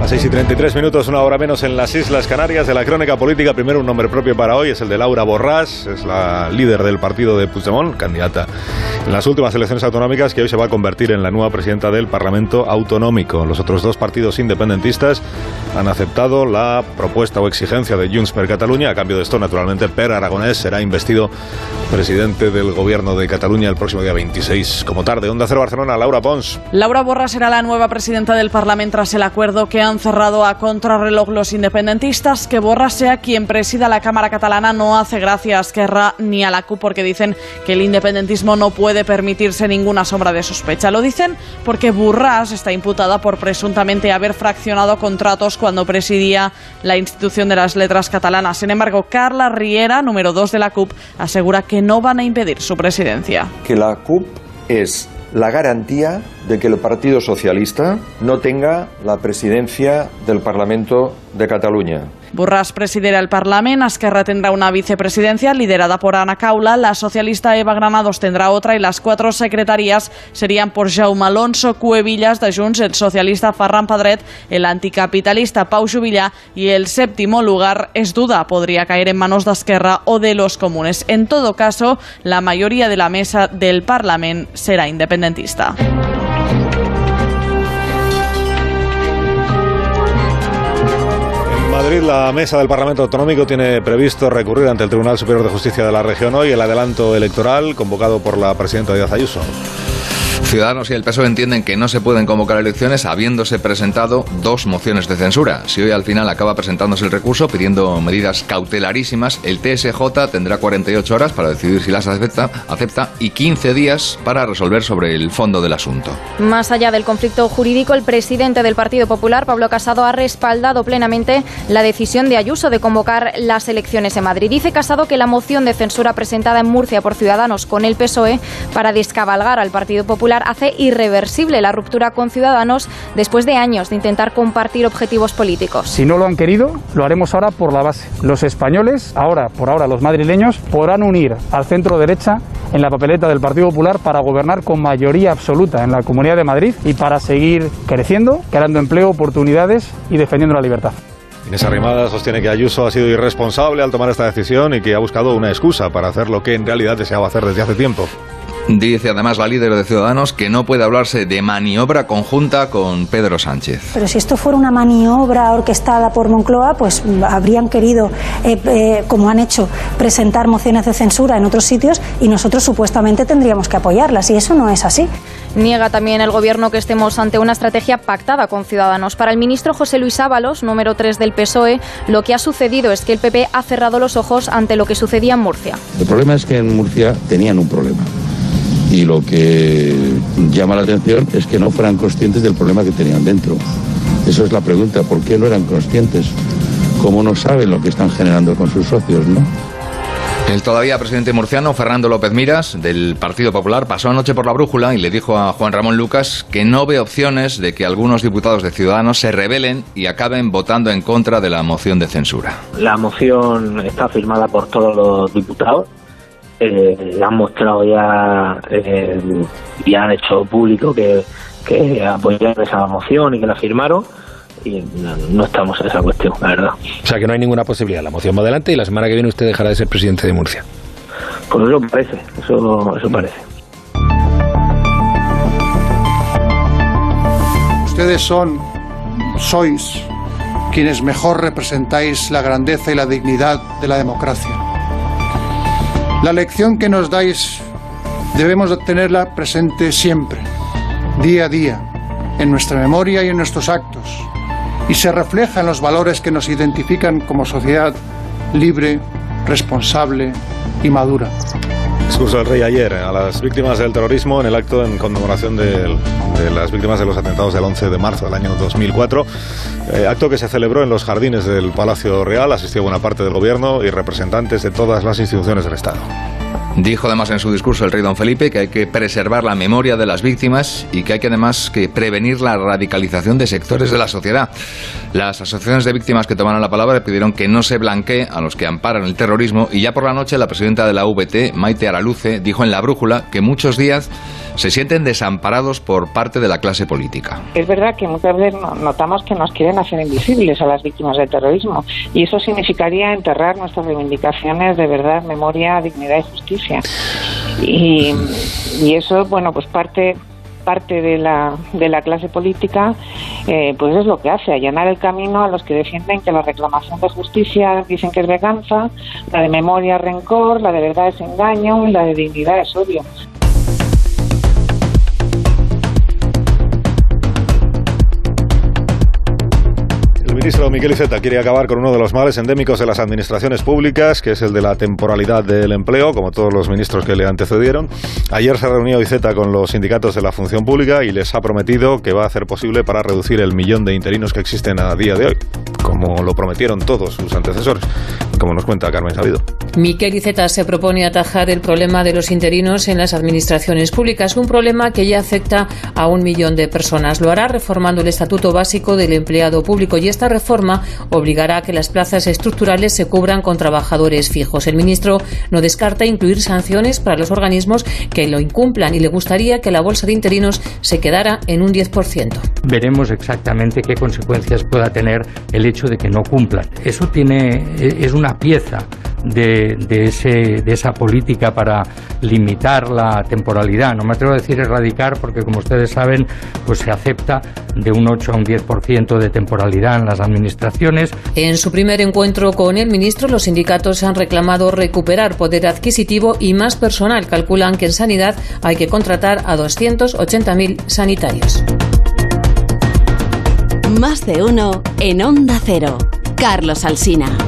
A 6 y 33 minutos, una hora menos en las Islas Canarias de la crónica política. Primero un nombre propio para hoy, es el de Laura Borràs, es la líder del partido de Puigdemont, candidata en las últimas elecciones autonómicas, que hoy se va a convertir en la nueva presidenta del Parlamento Autonómico. Los otros dos partidos independentistas han aceptado la propuesta o exigencia de Junts per Catalunya. A cambio de esto, naturalmente, Per Aragonés será investido presidente del gobierno de Cataluña el próximo día 26. Como tarde, Onda Cero Barcelona, Laura Pons. Laura Borra será la nueva presidenta del Parlamento tras el acuerdo que han cerrado a contrarreloj los independentistas. Que Borra sea quien presida la Cámara Catalana no hace gracia a Esquerra ni a la CUP porque dicen que el independentismo no puede permitirse ninguna sombra de sospecha. Lo dicen porque Burras está imputada por presuntamente haber fraccionado contratos cuando presidía la institución de las letras catalanas. Sin embargo, Carla Riera, número 2 de la CUP, asegura que no van a impedir su presidencia. Que la CUP es la garantía de que el Partido Socialista no tenga la presidencia del Parlamento de Cataluña. Borràs presidirà el Parlament, Esquerra tendrá una vicepresidencia liderada por Ana Caula, la socialista Eva Granados tendrá otra y las cuatro secretarías serían por Jaume Alonso Cuevillas de Junts, el socialista Ferran Pedret, el anticapitalista Pau Juvillà y el séptimo lugar es duda, podría caer en manos de Esquerra o de los comunes. En todo caso, la mayoría de la mesa del Parlament será independentista. Madrid, la mesa del Parlamento Autonómico tiene previsto recurrir ante el Tribunal Superior de Justicia de la región hoy el adelanto electoral convocado por la presidenta Díaz Ayuso. Ciudadanos y el PSOE entienden que no se pueden convocar elecciones habiéndose presentado dos mociones de censura. Si hoy al final acaba presentándose el recurso pidiendo medidas cautelarísimas, el TSJ tendrá 48 horas para decidir si las acepta, acepta y 15 días para resolver sobre el fondo del asunto. Más allá del conflicto jurídico, el presidente del Partido Popular, Pablo Casado, ha respaldado plenamente la decisión de Ayuso de convocar las elecciones en Madrid. Dice Casado que la moción de censura presentada en Murcia por Ciudadanos con el PSOE para descabalgar al Partido Popular hace irreversible la ruptura con Ciudadanos después de años de intentar compartir objetivos políticos. Si no lo han querido, lo haremos ahora por la base. Los españoles, ahora, por ahora los madrileños, podrán unir al centro derecha en la papeleta del Partido Popular para gobernar con mayoría absoluta en la Comunidad de Madrid y para seguir creciendo, creando empleo, oportunidades y defendiendo la libertad. Inés Arrimada sostiene que Ayuso ha sido irresponsable al tomar esta decisión y que ha buscado una excusa para hacer lo que en realidad deseaba hacer desde hace tiempo. Dice además la líder de Ciudadanos que no puede hablarse de maniobra conjunta con Pedro Sánchez. Pero si esto fuera una maniobra orquestada por Moncloa, pues habrían querido, eh, eh, como han hecho, presentar mociones de censura en otros sitios y nosotros supuestamente tendríamos que apoyarlas. Y eso no es así. Niega también el gobierno que estemos ante una estrategia pactada con Ciudadanos. Para el ministro José Luis Ábalos, número 3 del PSOE, lo que ha sucedido es que el PP ha cerrado los ojos ante lo que sucedía en Murcia. El problema es que en Murcia tenían un problema y lo que llama la atención es que no fueran conscientes del problema que tenían dentro. Eso es la pregunta, ¿por qué no eran conscientes? ¿Cómo no saben lo que están generando con sus socios, no? El todavía presidente murciano, Fernando López Miras, del Partido Popular, pasó anoche por la brújula y le dijo a Juan Ramón Lucas que no ve opciones de que algunos diputados de Ciudadanos se rebelen y acaben votando en contra de la moción de censura. La moción está firmada por todos los diputados eh, han mostrado ya eh, y han hecho público que, que apoyaron esa moción y que la firmaron y no, estamos en esa cuestión, la verdad. O sea que no hay ninguna posibilidad. La moción va adelante y la semana que viene usted dejará de ser presidente de Murcia. Pues eso parece, eso, eso parece. Ustedes son, sois, quienes mejor representáis la grandeza y la dignidad de la democracia la lección que nos dais debemos tenerla presente siempre, día a día, en nuestra memoria y en nuestros actos, y se refleja en los valores que nos identifican como sociedad libre, responsable y madura. Discurso del rey ayer a las víctimas del terrorismo en el acto en conmemoración de, las víctimas de los atentados del 11 de marzo del año 2004. Eh, acto que se celebró en los jardines del Palacio Real. Asistió buena parte del gobierno y representantes de todas las instituciones del Estado. Dijo además en su discurso el rey don Felipe que hay que preservar la memoria de las víctimas y que hay que además que prevenir la radicalización de sectores de la sociedad. Las asociaciones de víctimas que tomaron la palabra pidieron que no se blanquee a los que amparan el terrorismo y ya por la noche la presidenta de la VT, Maite Araluce, dijo en La Brújula que muchos días se sienten desamparados por parte de la clase política. Es verdad que muchas veces notamos que nos quieren hacer invisibles a las víctimas del terrorismo y eso significaría enterrar nuestras reivindicaciones de verdad, memoria, dignidad y justicia. Y, eso, bueno, pues parte parte de la, de la clase política, eh, pues es lo que hace, allanar el camino a los que defienden que la reclamación de justicia dicen que es venganza, la de memoria rencor, la de verdad es engaño y la de dignidad es odio. Ministro Miguel Iceta quiere acabar con uno de los males endémicos de las administraciones públicas, que es el de la temporalidad del empleo, como todos los ministros que le antecedieron. Ayer se reunió Iceta con los sindicatos de la función pública y les ha prometido que va a hacer posible para reducir el millón de interinos que existen a día de hoy, como lo prometieron todos sus antecesores, como nos cuenta Carmen Sabido. Miquel Iceta se propone atajar el problema de los interinos en las administraciones públicas, un problema que ya afecta a un millón de personas. Lo hará reformando el Estatuto Básico del Empleado Público y esta reforma obligará a que las plazas estructurales se cubran con trabajadores fijos. El ministro no descarta incluir sanciones para los organismos que lo incumplan y le gustaría que la bolsa de interinos se quedara en un 10%. Veremos exactamente qué consecuencias pueda tener el hecho de que no cumplan. Eso tiene es una pieza de, de esa política para limitar la temporalidad. No me atrevo a decir erradicar porque, como ustedes saben, pues se acepta de un 8 a un 10% de temporalidad en las administraciones. En su primer encuentro con el ministro, los sindicatos han reclamado recuperar poder adquisitivo y más personal. Calculan que en sanidad hay que contratar a 280.000 sanitarios. Más de uno en Onda Cero. Carlos Alsina.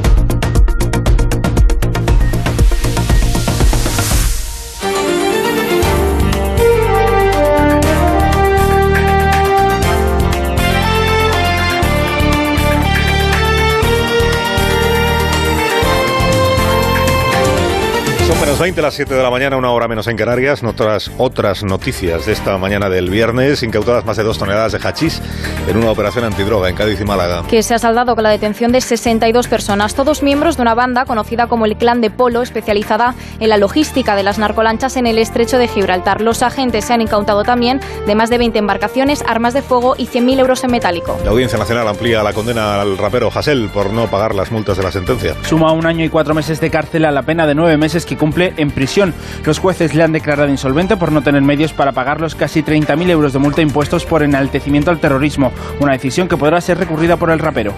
Menos 20 las 7 de la mañana, una hora menos en Canarias. Otras, otras noticias de esta mañana del viernes. Incautadas más de dos toneladas de hachís en una operación antidroga en Cádiz y Málaga. Que se ha saldado con la detención de 62 personas, todos miembros de una banda conocida como el Clan de Polo, especializada en la logística de las narcolanchas en el estrecho de Gibraltar. Los agentes se han incautado también de más de 20 embarcaciones, armas de fuego y 100.000 euros en metálico. La Audiencia Nacional amplía la condena al rapero Hassel por no pagar las multas de la sentencia. Suma un año y cuatro meses de cárcel a la pena de nueve meses que cumple en prisión. Los jueces le han declarado insolvente por no tener medios para pagar los casi 30.000 euros de multa impuestos por enaltecimiento al terrorismo, una decisión que podrá ser recurrida por el rapero.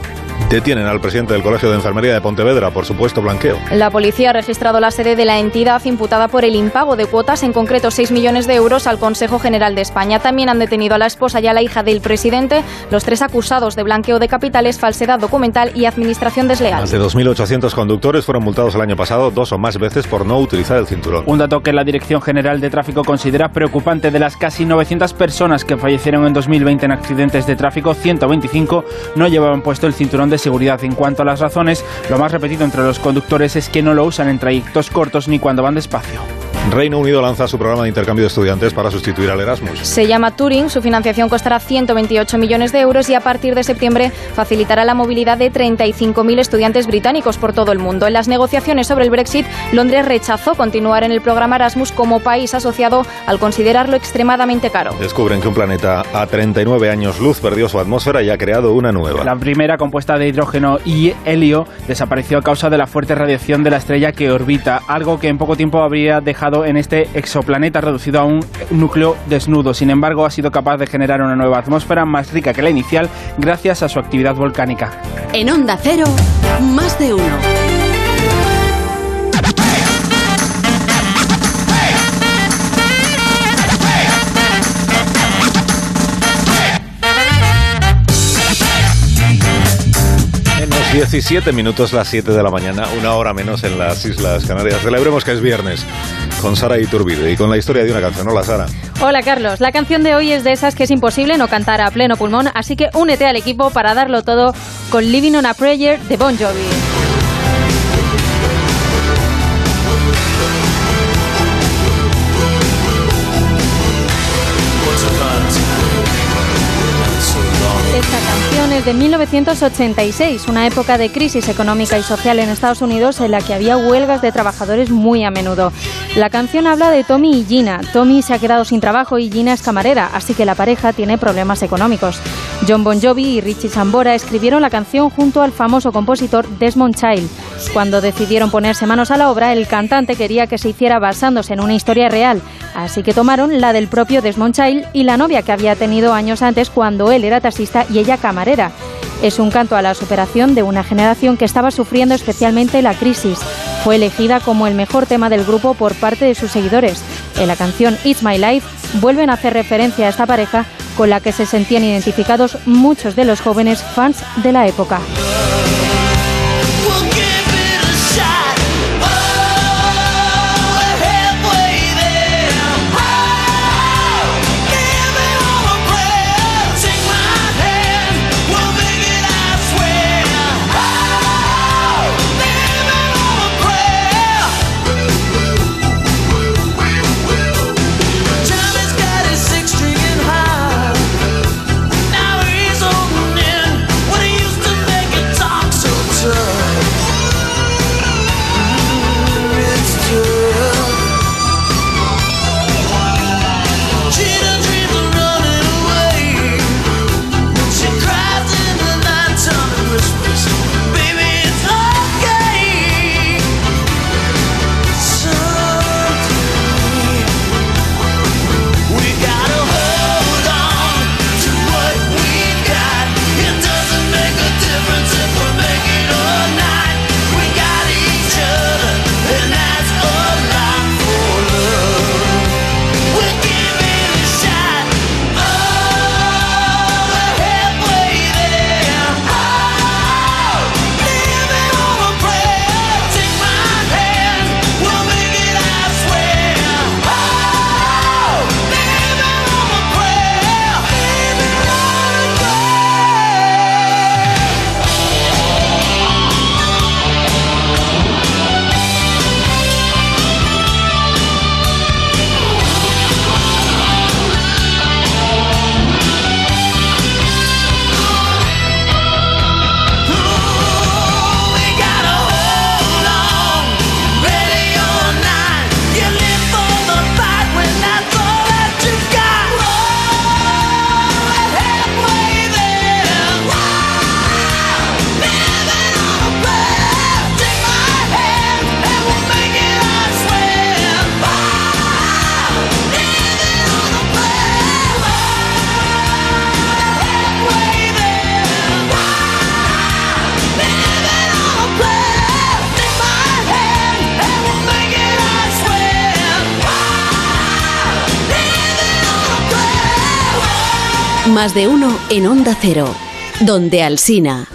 Detienen al presidente del Colegio de Enfermería de Pontevedra por supuesto blanqueo. La policía ha registrado la sede de la entidad imputada por el impago de cuotas, en concreto 6 millones de euros, al Consejo General de España. También han detenido a la esposa y a la hija del presidente, los tres acusados de blanqueo de capitales, falsedad documental y administración desleal. Más de 2.800 conductores fueron multados el año pasado dos o más veces por no utilizar el cinturón. Un dato que la Dirección General de Tráfico considera preocupante. De las casi 900 personas que fallecieron en 2020 en accidentes de tráfico, 125 no llevaban puesto el cinturón de seguridad. En cuanto a las razones, lo más repetido entre los conductores es que no lo usan en trayectos cortos ni cuando van despacio. Reino Unido lanza su programa de intercambio de estudiantes para sustituir al Erasmus. Se llama Turing, su financiación costará 128 millones de euros y a partir de septiembre facilitará la movilidad de 35.000 estudiantes británicos por todo el mundo. En las negociaciones sobre el Brexit, Londres rechazó continuar en el programa Erasmus como país asociado al considerarlo extremadamente caro. Descubren que un planeta a 39 años luz perdió su atmósfera y ha creado una nueva. La primera, compuesta de hidrógeno y helio, desapareció a causa de la fuerte radiación de la estrella que orbita, algo que en poco tiempo habría dejado en este exoplaneta reducido a un núcleo desnudo. Sin embargo, ha sido capaz de generar una nueva atmósfera más rica que la inicial gracias a su actividad volcánica. En Onda Cero, más de uno. Menos 17 minutos las 7 de la mañana, una hora menos en las Islas Canarias. Celebremos que es viernes con Sara Iturbide y con la historia de una canción. Hola, Sara. Hola Carlos, la canción de hoy es de esas que es imposible no cantar a pleno pulmón, así que únete al equipo para darlo todo con Living on a Prayer de Bon Jovi. Canción es de 1986, una época de crisis económica y social en Estados Unidos en la que había huelgas de trabajadores muy a menudo. La canción habla de Tommy y Gina. Tommy se ha quedado sin trabajo y Gina es camarera, así que la pareja tiene problemas económicos. John Bon Jovi y Richie Sambora escribieron la canción junto al famoso compositor Desmond Child. Cuando decidieron ponerse manos a la obra, el cantante quería que se hiciera basándose en una historia real, así que tomaron la del propio Desmond Child y la novia que había tenido años antes cuando él era taxista y ella camarera. Es un canto a la superación de una generación que estaba sufriendo especialmente la crisis. Fue elegida como el mejor tema del grupo por parte de sus seguidores. En la canción It's My Life vuelven a hacer referencia a esta pareja con la que se sentían identificados muchos de los jóvenes fans de la época. Más de uno en Onda Cero, donde Alsina.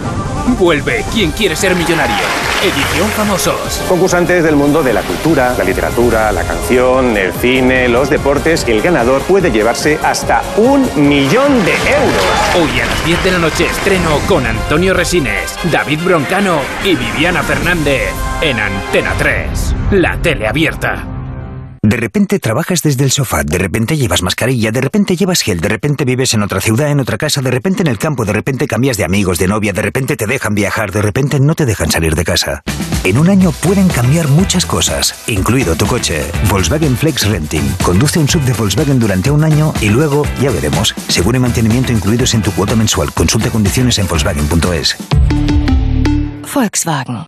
Vuelve ¿Quién quiere ser millonario? Edición Famosos. Concursantes del mundo de la cultura, la literatura, la canción, el cine, los deportes. El ganador puede llevarse hasta un millón de euros. Hoy a las 10 de la noche estreno con Antonio Resines, David Broncano y Viviana Fernández en Antena 3. La tele abierta. De repente trabajas desde el sofá, de repente llevas mascarilla, de repente llevas gel, de repente vives en otra ciudad, en otra casa, de repente en el campo, de repente cambias de amigos, de novia, de repente te dejan viajar, de repente no te dejan salir de casa. En un año pueden cambiar muchas cosas, incluido tu coche. Volkswagen Flex Renting. Conduce un sub de Volkswagen durante un año y luego ya veremos. Seguro y mantenimiento incluidos en tu cuota mensual. Consulta condiciones en volkswagen.es. Volkswagen.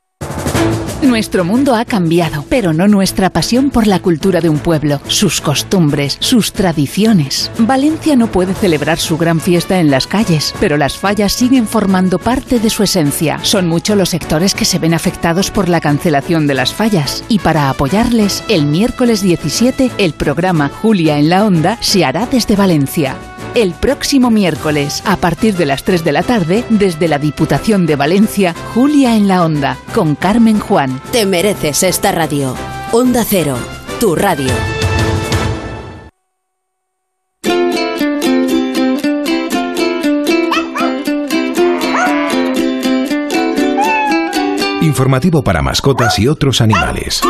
Nuestro mundo ha cambiado, pero no nuestra pasión por la cultura de un pueblo, sus costumbres, sus tradiciones. Valencia no puede celebrar su gran fiesta en las calles, pero las fallas siguen formando parte de su esencia. Son muchos los sectores que se ven afectados por la cancelación de las fallas, y para apoyarles, el miércoles 17 el programa Julia en la Onda se hará desde Valencia el próximo miércoles, a partir de las 3 de la tarde, desde la Diputación de Valencia, Julia en la Onda, con Carmen Juan. Te mereces esta radio. Onda Cero, tu radio. Informativo para mascotas y otros animales.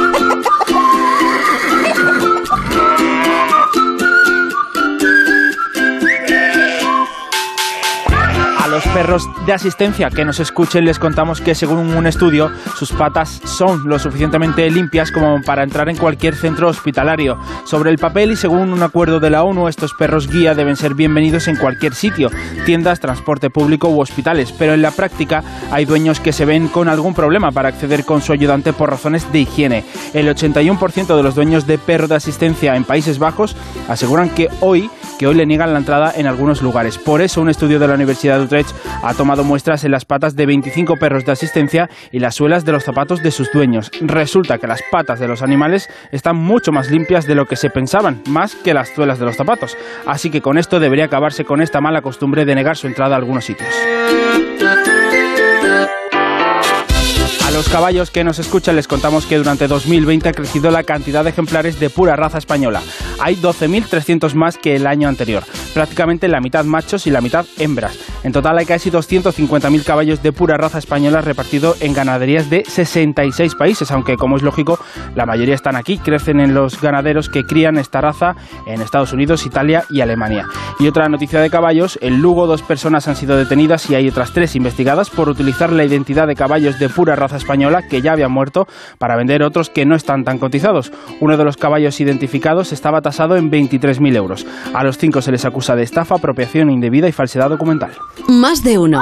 Los perros de asistencia que nos escuchen les contamos que según un estudio sus patas son lo suficientemente limpias como para entrar en cualquier centro hospitalario. Sobre el papel y según un acuerdo de la ONU, estos perros guía deben ser bienvenidos en cualquier sitio, tiendas, transporte público u hospitales, pero en la práctica hay dueños que se ven con algún problema para acceder con su ayudante por razones de higiene. El 81% de los dueños de perro de asistencia en Países Bajos aseguran que hoy que hoy le niegan la entrada en algunos lugares. Por eso, un estudio de la Universidad de Utrecht ha tomado muestras en las patas de 25 perros de asistencia y las suelas de los zapatos de sus dueños. Resulta que las patas de los animales están mucho más limpias de lo que se pensaban, más que las suelas de los zapatos. Así que con esto debería acabarse con esta mala costumbre de negar su entrada a algunos sitios. Los caballos que nos escuchan les contamos que durante 2020 ha crecido la cantidad de ejemplares de pura raza española. Hay 12.300 más que el año anterior, prácticamente la mitad machos y la mitad hembras. En total hay casi 250.000 caballos de pura raza española repartidos en ganaderías de 66 países, aunque como es lógico, la mayoría están aquí, crecen en los ganaderos que crían esta raza en Estados Unidos, Italia y Alemania. Y otra noticia de caballos, en Lugo dos personas han sido detenidas y hay otras tres investigadas por utilizar la identidad de caballos de pura raza española que ya habían muerto para vender otros que no están tan cotizados. Uno de los caballos identificados estaba tasado en 23.000 euros. A los cinco se les acusa de estafa, apropiación indebida y falsedad documental. Más de uno.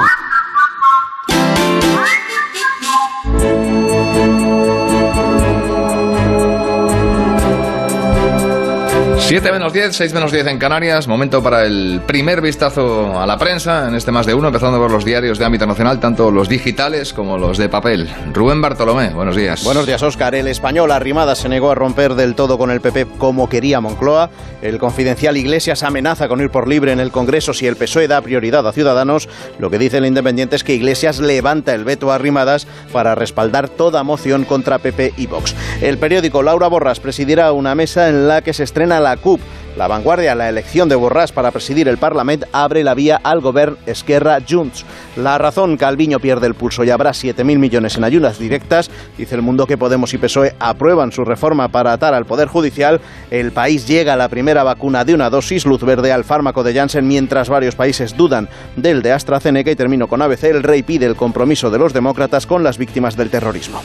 Siete menos 10, 6 menos 10 en Canarias. Momento para el primer vistazo a la prensa en este más de uno, empezando por los diarios de ámbito nacional, tanto los digitales como los de papel. Rubén Bartolomé, buenos días. Buenos días, Óscar. El español Arrimada se negó a romper del todo con el PP como quería Moncloa. El confidencial Iglesias amenaza con ir por libre en el Congreso si el PSOE da prioridad a Ciudadanos. Lo que dice el Independiente es que Iglesias levanta el veto a Arrimadas para respaldar toda moción contra PP y Vox. El periódico Laura Borras presidirá una mesa en la que se estrena la CUP. La vanguardia, la elección de Borràs para presidir el Parlamento abre la vía al gobierno Esquerra Junts. La razón, Calviño pierde el pulso y habrá 7.000 millones en ayudas directas. Dice el mundo que Podemos y PSOE aprueban su reforma para atar al Poder Judicial. El país llega a la primera vacuna de una dosis, luz verde al fármaco de Janssen, mientras varios países dudan del de AstraZeneca. Y termino con ABC. El rey pide el compromiso de los demócratas con las víctimas del terrorismo.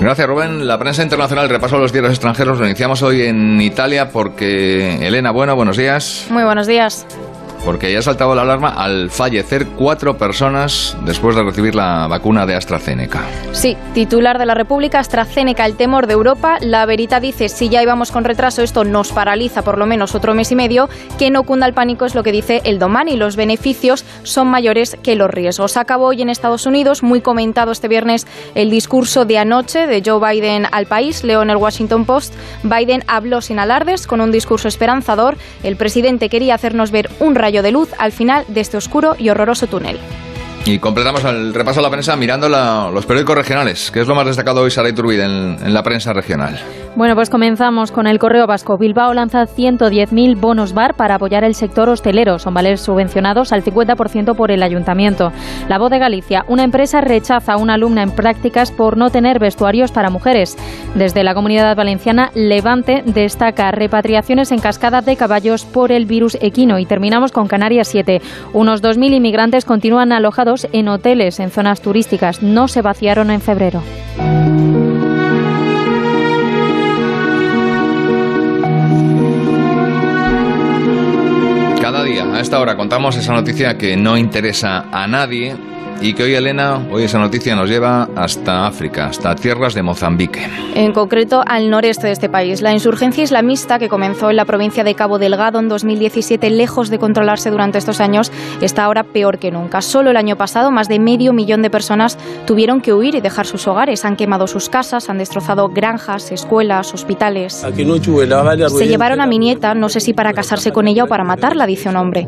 Gracias, Rubén. La prensa internacional repaso los diarios extranjeros. Lo iniciamos hoy en Italia porque Elena Bueno, buenos días. Muy buenos días porque ya ha saltado la alarma al fallecer cuatro personas después de recibir la vacuna de AstraZeneca. Sí, titular de la República, AstraZeneca, el temor de Europa. La Verita dice, si ya íbamos con retraso, esto nos paraliza por lo menos otro mes y medio. Que no cunda el pánico es lo que dice el Domani. Los beneficios son mayores que los riesgos. Acabó hoy en Estados Unidos, muy comentado este viernes, el discurso de anoche de Joe Biden al país. Leo en el Washington Post. Biden habló sin alardes, con un discurso esperanzador. El presidente quería hacernos ver un rayo de luz al final de este oscuro y horroroso túnel. Y completamos el repaso a la prensa mirando los periódicos regionales. ¿Qué es lo más destacado hoy, Sara Iturbide, en, en la prensa regional? Bueno, pues comenzamos con el Correo Vasco. Bilbao lanza 110.000 bonos bar para apoyar el sector hostelero. Son vales subvencionados al 50% por el ayuntamiento. La Voz de Galicia. Una empresa rechaza a una alumna en prácticas por no tener vestuarios para mujeres. Desde la Comunidad Valenciana, Levante destaca repatriaciones en cascada de caballos por el virus equino. Y terminamos con Canarias 7. Unos 2.000 inmigrantes continúan alojados en hoteles en zonas turísticas. No se vaciaron en febrero. Cada día, a esta hora, contamos esa noticia que no interesa a nadie y que hoy, Elena, hoy esa noticia nos lleva hasta África, hasta tierras de Mozambique. En concreto, al noreste de este país. La insurgencia islamista que comenzó en la provincia de Cabo Delgado en 2017, lejos de controlarse durante estos años, está ahora peor que nunca. Solo el año pasado, más de medio millón de personas tuvieron que huir y dejar sus hogares. Han quemado sus casas, han destrozado granjas, escuelas, hospitales. Se llevaron a mi nieta, no sé si para casarse con ella o para matarla, dice un hombre.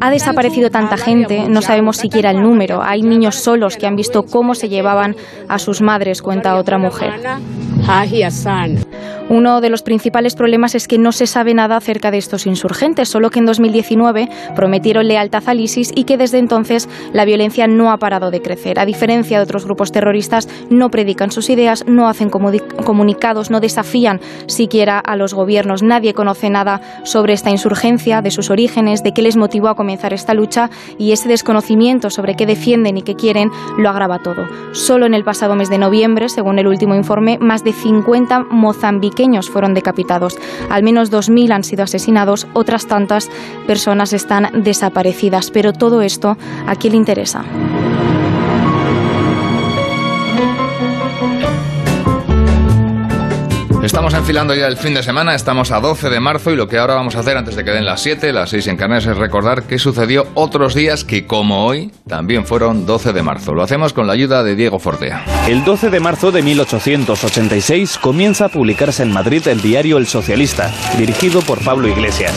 Ha desaparecido tanta gente, no sabemos siquiera el número. Hay niños solos que han visto cómo se llevaban a sus madres, cuenta otra mujer. Uno de los principales problemas es que no se sabe nada acerca de estos insurgentes, solo que en 2019 prometieron lealtad al ISIS y que desde entonces la violencia no ha parado de crecer. A diferencia de otros grupos terroristas, no predican sus ideas, no hacen comunicados, no desafían siquiera a los gobiernos. Nadie conoce nada sobre esta insurgencia, de sus orígenes, de qué les motivó a comenzar esta lucha y ese desconocimiento sobre qué defienden y qué quieren lo agrava todo. Solo en el pasado mes de noviembre, según el último informe, más de 50 mozambiqueños fueron decapitados. Al menos 2.000 han sido asesinados, otras tantas personas están desaparecidas. Pero todo esto, ¿a quién le interesa? Estamos enfilando ya el fin de semana, estamos a 12 de marzo y lo que ahora vamos a hacer antes de que den las 7, las 6 en Canarias es recordar qué sucedió otros días que como hoy también fueron 12 de marzo. Lo hacemos con la ayuda de Diego Fortea. El 12 de marzo de 1886 comienza a publicarse en Madrid el diario El Socialista, dirigido por Pablo Iglesias.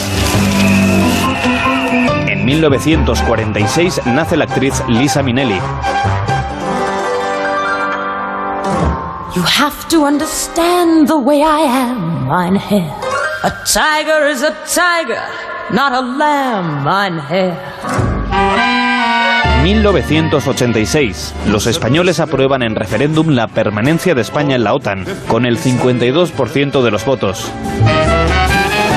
En 1946 nace la actriz Lisa Minnelli. You have to understand the way I am, mein Herr. A tiger is a tiger, not a lamb, mein Herr. 1986. Los españoles aprueban en referéndum la permanencia de España en la OTAN, con el 52% de los votos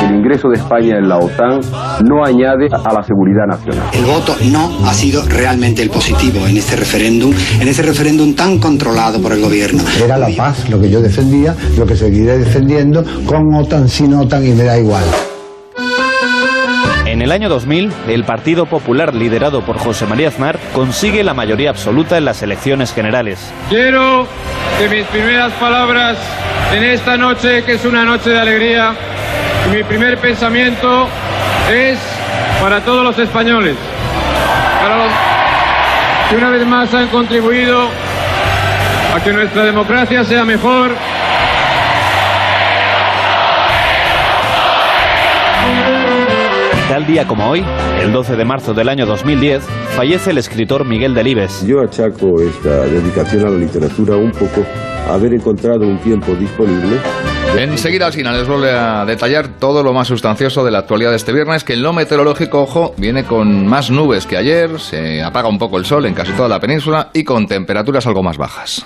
el ingreso de España en la OTAN no añade a la seguridad nacional. El voto no ha sido realmente el positivo en este referéndum, en ese referéndum tan controlado por el gobierno. Era la paz lo que yo defendía, lo que seguiré defendiendo, con OTAN, sin OTAN y me da igual. En el año 2000, el Partido Popular, liderado por José María Aznar, consigue la mayoría absoluta en las elecciones generales. Quiero que mis primeras palabras en esta noche, que es una noche de alegría, mi primer pensamiento es para todos los españoles, para los que una vez más han contribuido a que nuestra democracia sea mejor. Tal día como hoy, el 12 de marzo del año 2010, fallece el escritor Miguel Delibes. Yo achaco esta dedicación a la literatura un poco haber encontrado un tiempo disponible Enseguida Sina les vuelve a detallar todo lo más sustancioso de la actualidad de este viernes, que en lo meteorológico, ojo, viene con más nubes que ayer, se apaga un poco el sol en casi toda la península y con temperaturas algo más bajas.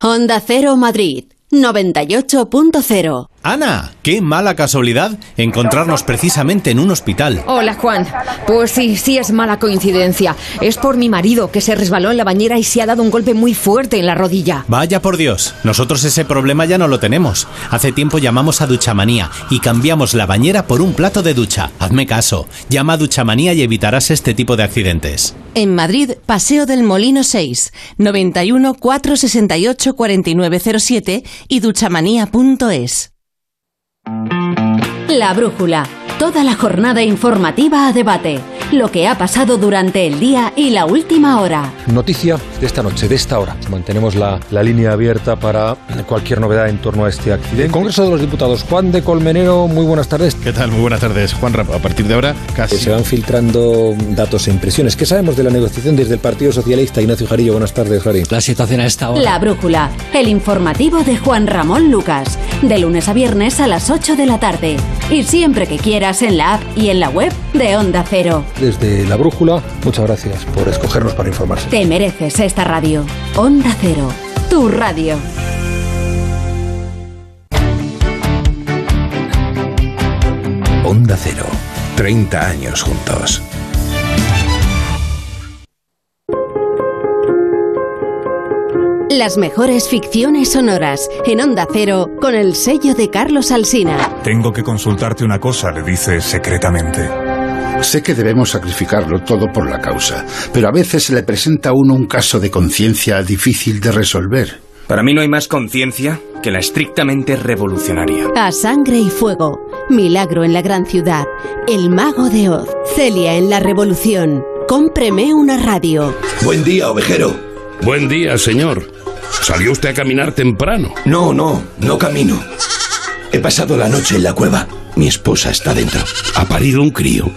Honda Cero Madrid 98.0 Ana, qué mala casualidad encontrarnos precisamente en un hospital. Hola Juan, pues sí, sí es mala coincidencia. Es por mi marido que se resbaló en la bañera y se ha dado un golpe muy fuerte en la rodilla. Vaya por Dios, nosotros ese problema ya no lo tenemos. Hace tiempo llamamos a Duchamanía y cambiamos la bañera por un plato de ducha. Hazme caso, llama a Duchamanía y evitarás este tipo de accidentes. En Madrid, Paseo del Molino 6, 91 468 4907 y duchamanía.es. La Brújula. Toda la jornada informativa a debate. Lo que ha pasado durante el día y la última hora. Noticia de esta noche, de esta hora. Mantenemos la, la línea abierta para cualquier novedad en torno a este accidente. Congreso de los Diputados. Juan de Colmenero, muy buenas tardes. ¿Qué tal? Muy buenas tardes, Juan. A partir de ahora, casi. Se van filtrando datos e impresiones. ¿Qué sabemos de la negociación desde el Partido Socialista? Ignacio Jarillo, buenas tardes, Jari. La situación a esta hora. La Brújula. El informativo de Juan Ramón Lucas. De lunes a viernes a las 8 de la tarde. Y siempre que quieras en la app y en la web de Onda Cero. Desde La Brújula, muchas gracias por escogernos para informarse. Te mereces esta radio. Onda Cero. Tu radio. Onda Cero. 30 años juntos. Las mejores ficciones sonoras en Onda Cero con el sello de Carlos Alsina. Tengo que consultarte una cosa, le dice secretamente. Sé que debemos sacrificarlo todo por la causa, pero a veces se le presenta a uno un caso de conciencia difícil de resolver. Para mí no hay más conciencia que la estrictamente revolucionaria. A sangre y fuego, Milagro en la gran ciudad, El mago de Oz, Celia en la revolución. Cómpreme una radio. Buen día, ovejero. Buen día, señor. ¿Salió usted a caminar temprano? No, no, no camino. He pasado la noche en la cueva. Mi esposa está dentro. Ha parido un crío.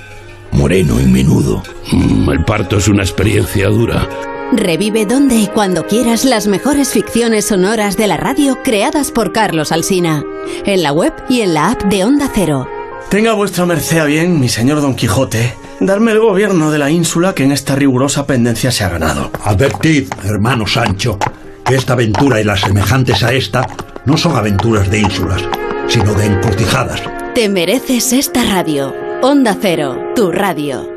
Moreno y menudo. Mm, el parto es una experiencia dura. Revive donde y cuando quieras las mejores ficciones sonoras de la radio creadas por Carlos Alsina. En la web y en la app de Onda Cero. Tenga vuestra merced a bien, mi señor Don Quijote, darme el gobierno de la ínsula que en esta rigurosa pendencia se ha ganado. Advertid, hermano Sancho, esta aventura y las semejantes a esta no son aventuras de ínsulas, sino de encrucijadas. Te mereces esta radio. Onda Cero, tu radio.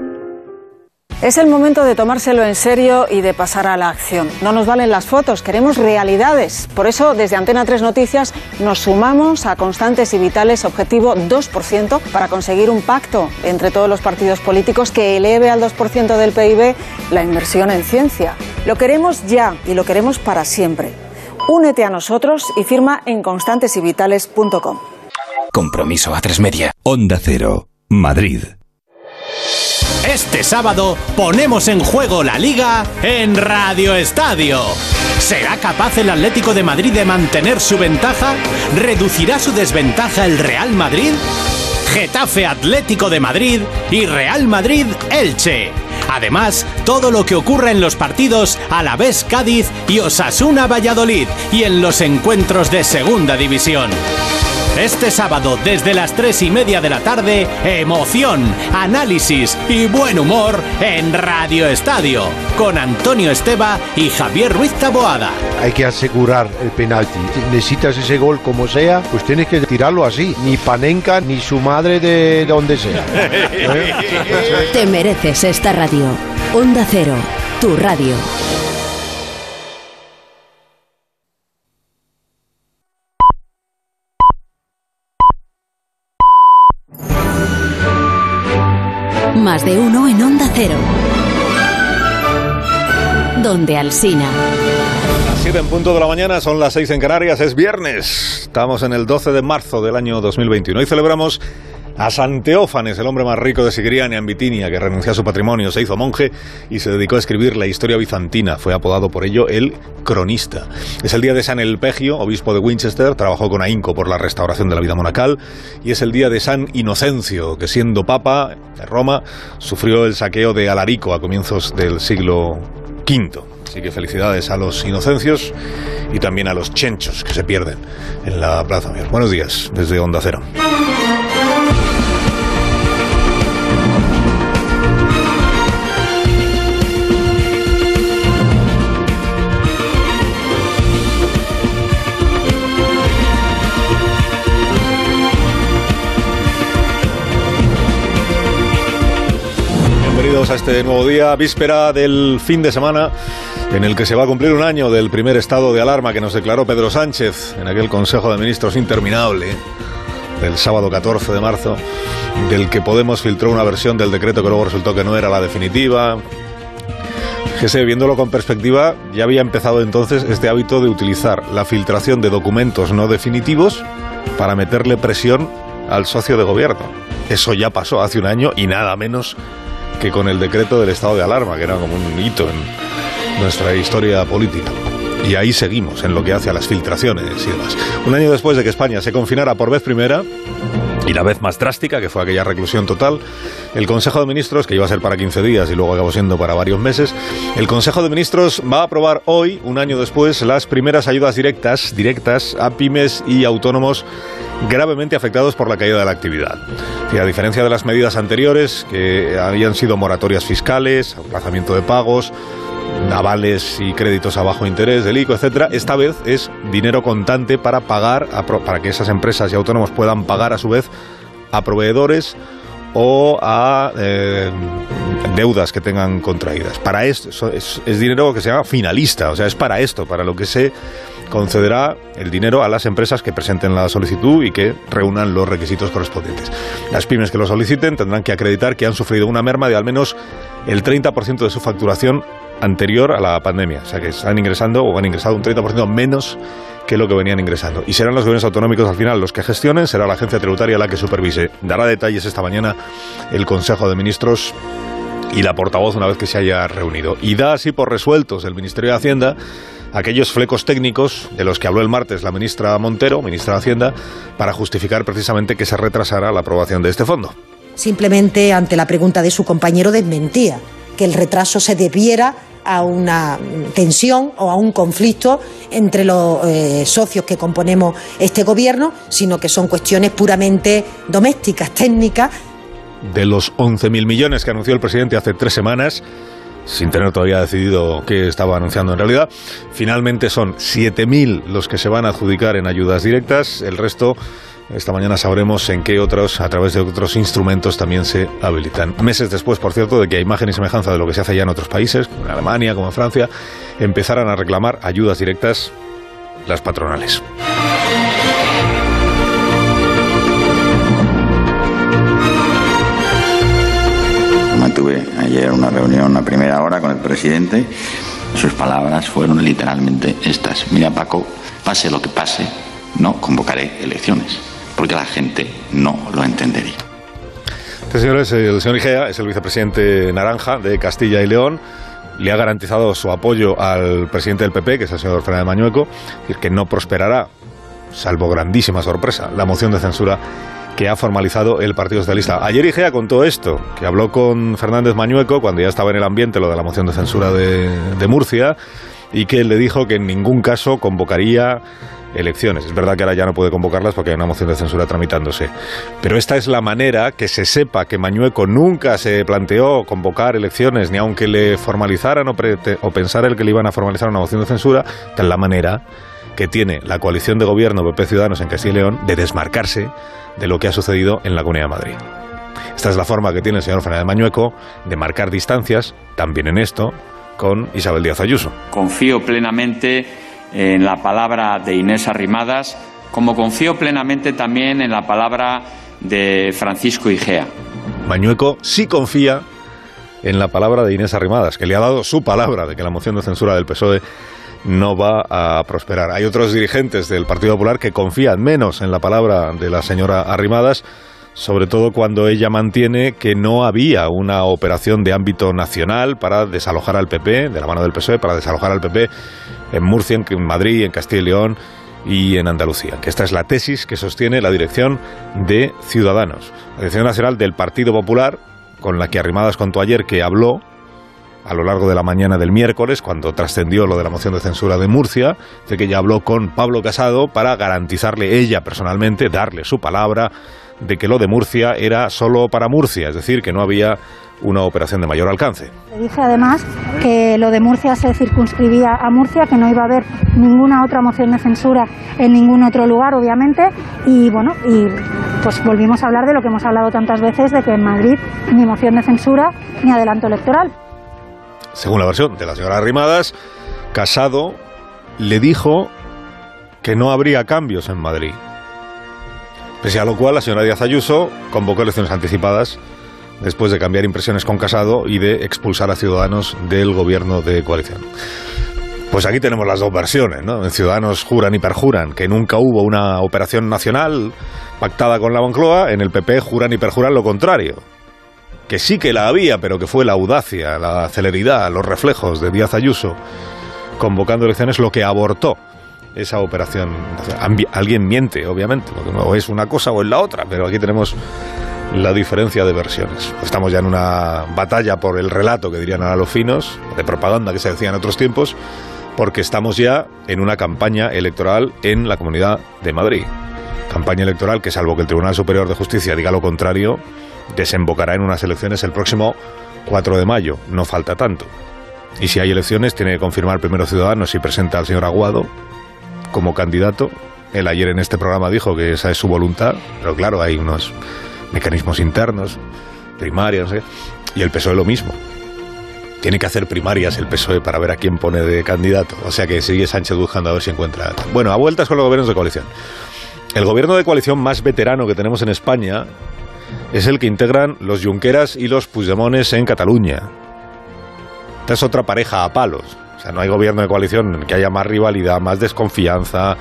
Es el momento de tomárselo en serio y de pasar a la acción. No nos valen las fotos, queremos realidades. Por eso, desde Antena 3 Noticias, nos sumamos a Constantes y Vitales Objetivo 2% para conseguir un pacto entre todos los partidos políticos que eleve al 2% del PIB la inversión en ciencia. Lo queremos ya y lo queremos para siempre. Únete a nosotros y firma en constantesyvitales.com. Compromiso a tres media. Onda Cero, Madrid. Este sábado ponemos en juego la liga en Radio Estadio. ¿Será capaz el Atlético de Madrid de mantener su ventaja? ¿Reducirá su desventaja el Real Madrid? Getafe Atlético de Madrid y Real Madrid Elche. Además, todo lo que ocurra en los partidos a la vez Cádiz y Osasuna Valladolid y en los encuentros de Segunda División. Este sábado, desde las tres y media de la tarde, emoción, análisis y buen humor en Radio Estadio, con Antonio Esteba y Javier Ruiz Taboada. Hay que asegurar el penalti. Necesitas ese gol como sea, pues tienes que tirarlo así. Ni Panenka ni su madre de donde sea. [LAUGHS] Te mereces esta radio. Onda Cero, tu radio. Más de uno en Onda Cero. Donde Alsina. Las 7 en punto de la mañana, son las 6 en Canarias, es viernes. Estamos en el 12 de marzo del año 2021 y celebramos a San Teófanes, el hombre más rico de Sigriania en Bitinia, que renunció a su patrimonio, se hizo monje y se dedicó a escribir la historia bizantina. Fue apodado por ello el cronista. Es el día de San Elpegio, obispo de Winchester, trabajó con ahínco por la restauración de la vida monacal, y es el día de San Inocencio, que siendo papa de Roma, sufrió el saqueo de Alarico a comienzos del siglo V. Así que felicidades a los inocencios y también a los chenchos que se pierden en la Plaza Mayor. Buenos días desde Onda Cero. Bienvenidos a este nuevo día, víspera del fin de semana en el que se va a cumplir un año del primer estado de alarma que nos declaró Pedro Sánchez en aquel Consejo de Ministros interminable del sábado 14 de marzo, del que Podemos filtró una versión del decreto que luego resultó que no era la definitiva. Que sé, viéndolo con perspectiva, ya había empezado entonces este hábito de utilizar la filtración de documentos no definitivos para meterle presión al socio de gobierno. Eso ya pasó hace un año y nada menos que con el decreto del estado de alarma, que era como un hito en nuestra historia política. Y ahí seguimos en lo que hace a las filtraciones y demás. Un año después de que España se confinara por vez primera, y la vez más drástica, que fue aquella reclusión total, el Consejo de Ministros, que iba a ser para 15 días y luego acabó siendo para varios meses, el Consejo de Ministros va a aprobar hoy, un año después, las primeras ayudas directas, directas a pymes y autónomos gravemente afectados por la caída de la actividad. Y a diferencia de las medidas anteriores, que habían sido moratorias fiscales, aplazamiento de pagos, avales y créditos a bajo interés, del ICO, etcétera, esta vez es dinero contante para pagar, a para que esas empresas y autónomos puedan pagar a su vez a proveedores o a eh, deudas que tengan contraídas. Para esto es, es dinero que se llama finalista, o sea, es para esto, para lo que se concederá el dinero a las empresas que presenten la solicitud y que reúnan los requisitos correspondientes. Las pymes que lo soliciten tendrán que acreditar que han sufrido una merma de al menos el 30% de su facturación anterior a la pandemia, o sea que están ingresando o han ingresado un 30% menos que lo que venían ingresando. Y serán los gobiernos autonómicos al final los que gestionen, será la agencia tributaria la que supervise. Dará detalles esta mañana el Consejo de Ministros y la portavoz una vez que se haya reunido. Y da así por resueltos el Ministerio de Hacienda aquellos flecos técnicos de los que habló el martes la ministra Montero, ministra de Hacienda, para justificar precisamente que se retrasara la aprobación de este fondo. Simplemente ante la pregunta de su compañero desmentía que el retraso se debiera a una tensión o a un conflicto entre los eh, socios que componemos este gobierno, sino que son cuestiones puramente domésticas, técnicas. De los 11.000 millones que anunció el presidente hace tres semanas, sin tener todavía decidido qué estaba anunciando en realidad. Finalmente son 7.000 los que se van a adjudicar en ayudas directas, el resto esta mañana sabremos en qué otros, a través de otros instrumentos, también se habilitan. Meses después, por cierto, de que a imagen y semejanza de lo que se hace ya en otros países, como en Alemania, como en Francia, empezaran a reclamar ayudas directas las patronales. Mantuve ayer una reunión a primera hora con el presidente. Sus palabras fueron literalmente estas. Mira Paco, pase lo que pase, no convocaré elecciones, porque la gente no lo entendería. Este es el señor Igea, es el vicepresidente naranja de Castilla y León. Le ha garantizado su apoyo al presidente del PP, que es el señor Fernández Mañueco, decir, que no prosperará, salvo grandísima sorpresa, la moción de censura que ha formalizado el Partido Socialista. Ayer Igea contó esto, que habló con Fernández Mañueco cuando ya estaba en el ambiente lo de la moción de censura de, de Murcia y que él le dijo que en ningún caso convocaría elecciones. Es verdad que ahora ya no puede convocarlas porque hay una moción de censura tramitándose. Pero esta es la manera que se sepa que Mañueco nunca se planteó convocar elecciones, ni aunque le formalizaran o, o pensara el que le iban a formalizar una moción de censura, es la manera que tiene la coalición de gobierno PP Ciudadanos en Castilla y León de desmarcarse de lo que ha sucedido en la Comunidad de Madrid. Esta es la forma que tiene el señor Fernández Mañueco de marcar distancias, también en esto, con Isabel Díaz Ayuso. Confío plenamente en la palabra de Inés Arrimadas, como confío plenamente también en la palabra de Francisco Igea. Mañueco sí confía en la palabra de Inés Arrimadas, que le ha dado su palabra de que la moción de censura del PSOE no va a prosperar. Hay otros dirigentes del Partido Popular que confían menos en la palabra de la señora Arrimadas, sobre todo cuando ella mantiene que no había una operación de ámbito nacional para desalojar al PP, de la mano del PSOE, para desalojar al PP en Murcia, en Madrid, en Castilla y León y en Andalucía. Que esta es la tesis que sostiene la dirección de Ciudadanos, la dirección nacional del Partido Popular, con la que Arrimadas contó ayer que habló a lo largo de la mañana del miércoles, cuando trascendió lo de la moción de censura de Murcia, de que ella habló con Pablo Casado para garantizarle ella personalmente, darle su palabra de que lo de Murcia era solo para Murcia, es decir, que no había una operación de mayor alcance. Le dije además que lo de Murcia se circunscribía a Murcia, que no iba a haber ninguna otra moción de censura en ningún otro lugar, obviamente, y bueno, y pues volvimos a hablar de lo que hemos hablado tantas veces, de que en Madrid ni moción de censura ni adelanto electoral. Según la versión de la señora Arrimadas, Casado le dijo que no habría cambios en Madrid. Pese a lo cual, la señora Díaz Ayuso convocó elecciones anticipadas después de cambiar impresiones con Casado y de expulsar a Ciudadanos del gobierno de coalición. Pues aquí tenemos las dos versiones, ¿no? En Ciudadanos juran y perjuran que nunca hubo una operación nacional pactada con la Moncloa, en el PP juran y perjuran lo contrario. Que sí que la había, pero que fue la audacia, la celeridad, los reflejos de Díaz Ayuso convocando elecciones lo que abortó esa operación. Alguien miente, obviamente, o es una cosa o es la otra, pero aquí tenemos la diferencia de versiones. Estamos ya en una batalla por el relato que dirían ahora los finos, de propaganda que se decía en otros tiempos, porque estamos ya en una campaña electoral en la Comunidad de Madrid. Campaña electoral que, salvo que el Tribunal Superior de Justicia diga lo contrario, desembocará en unas elecciones el próximo 4 de mayo. No falta tanto. Y si hay elecciones, tiene que confirmar primero Ciudadanos si presenta al señor Aguado como candidato. Él ayer en este programa dijo que esa es su voluntad, pero claro, hay unos mecanismos internos, primarias, ¿eh? y el PSOE lo mismo. Tiene que hacer primarias el PSOE para ver a quién pone de candidato. O sea que sigue Sánchez buscando a ver si encuentra. Bueno, a vueltas con los gobiernos de coalición. El gobierno de coalición más veterano que tenemos en España es el que integran los Junqueras y los Puigdemones en Cataluña. Esta es otra pareja a palos. O sea, no hay gobierno de coalición en que haya más rivalidad, más desconfianza,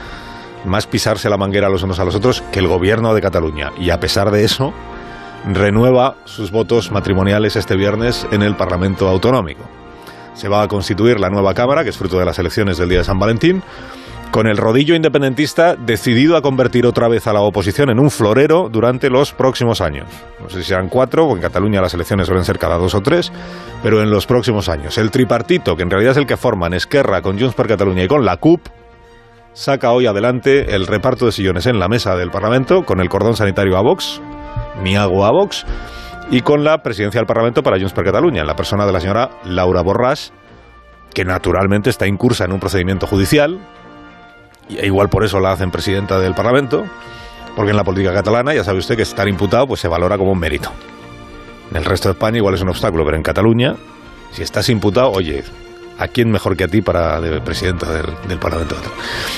más pisarse la manguera los unos a los otros que el gobierno de Cataluña. Y a pesar de eso, renueva sus votos matrimoniales este viernes en el Parlamento Autonómico. Se va a constituir la nueva Cámara, que es fruto de las elecciones del día de San Valentín, con el rodillo independentista decidido a convertir otra vez a la oposición en un florero durante los próximos años. No sé si serán cuatro, o en Cataluña las elecciones suelen ser cada dos o tres, pero en los próximos años. El tripartito, que en realidad es el que forman Esquerra con Junts per Cataluña y con la CUP, saca hoy adelante el reparto de sillones en la mesa del Parlamento con el cordón sanitario a Vox, ni hago a Vox, y con la presidencia del Parlamento para Junts per Cataluña, en la persona de la señora Laura Borràs, que naturalmente está incursa en un procedimiento judicial, e igual por eso la hacen presidenta del Parlamento, porque en la política catalana ya sabe usted que estar imputado pues se valora como un mérito. En el resto de España igual es un obstáculo, pero en Cataluña, si estás imputado, oye, ¿a quién mejor que a ti para de presidenta del, Parlamento?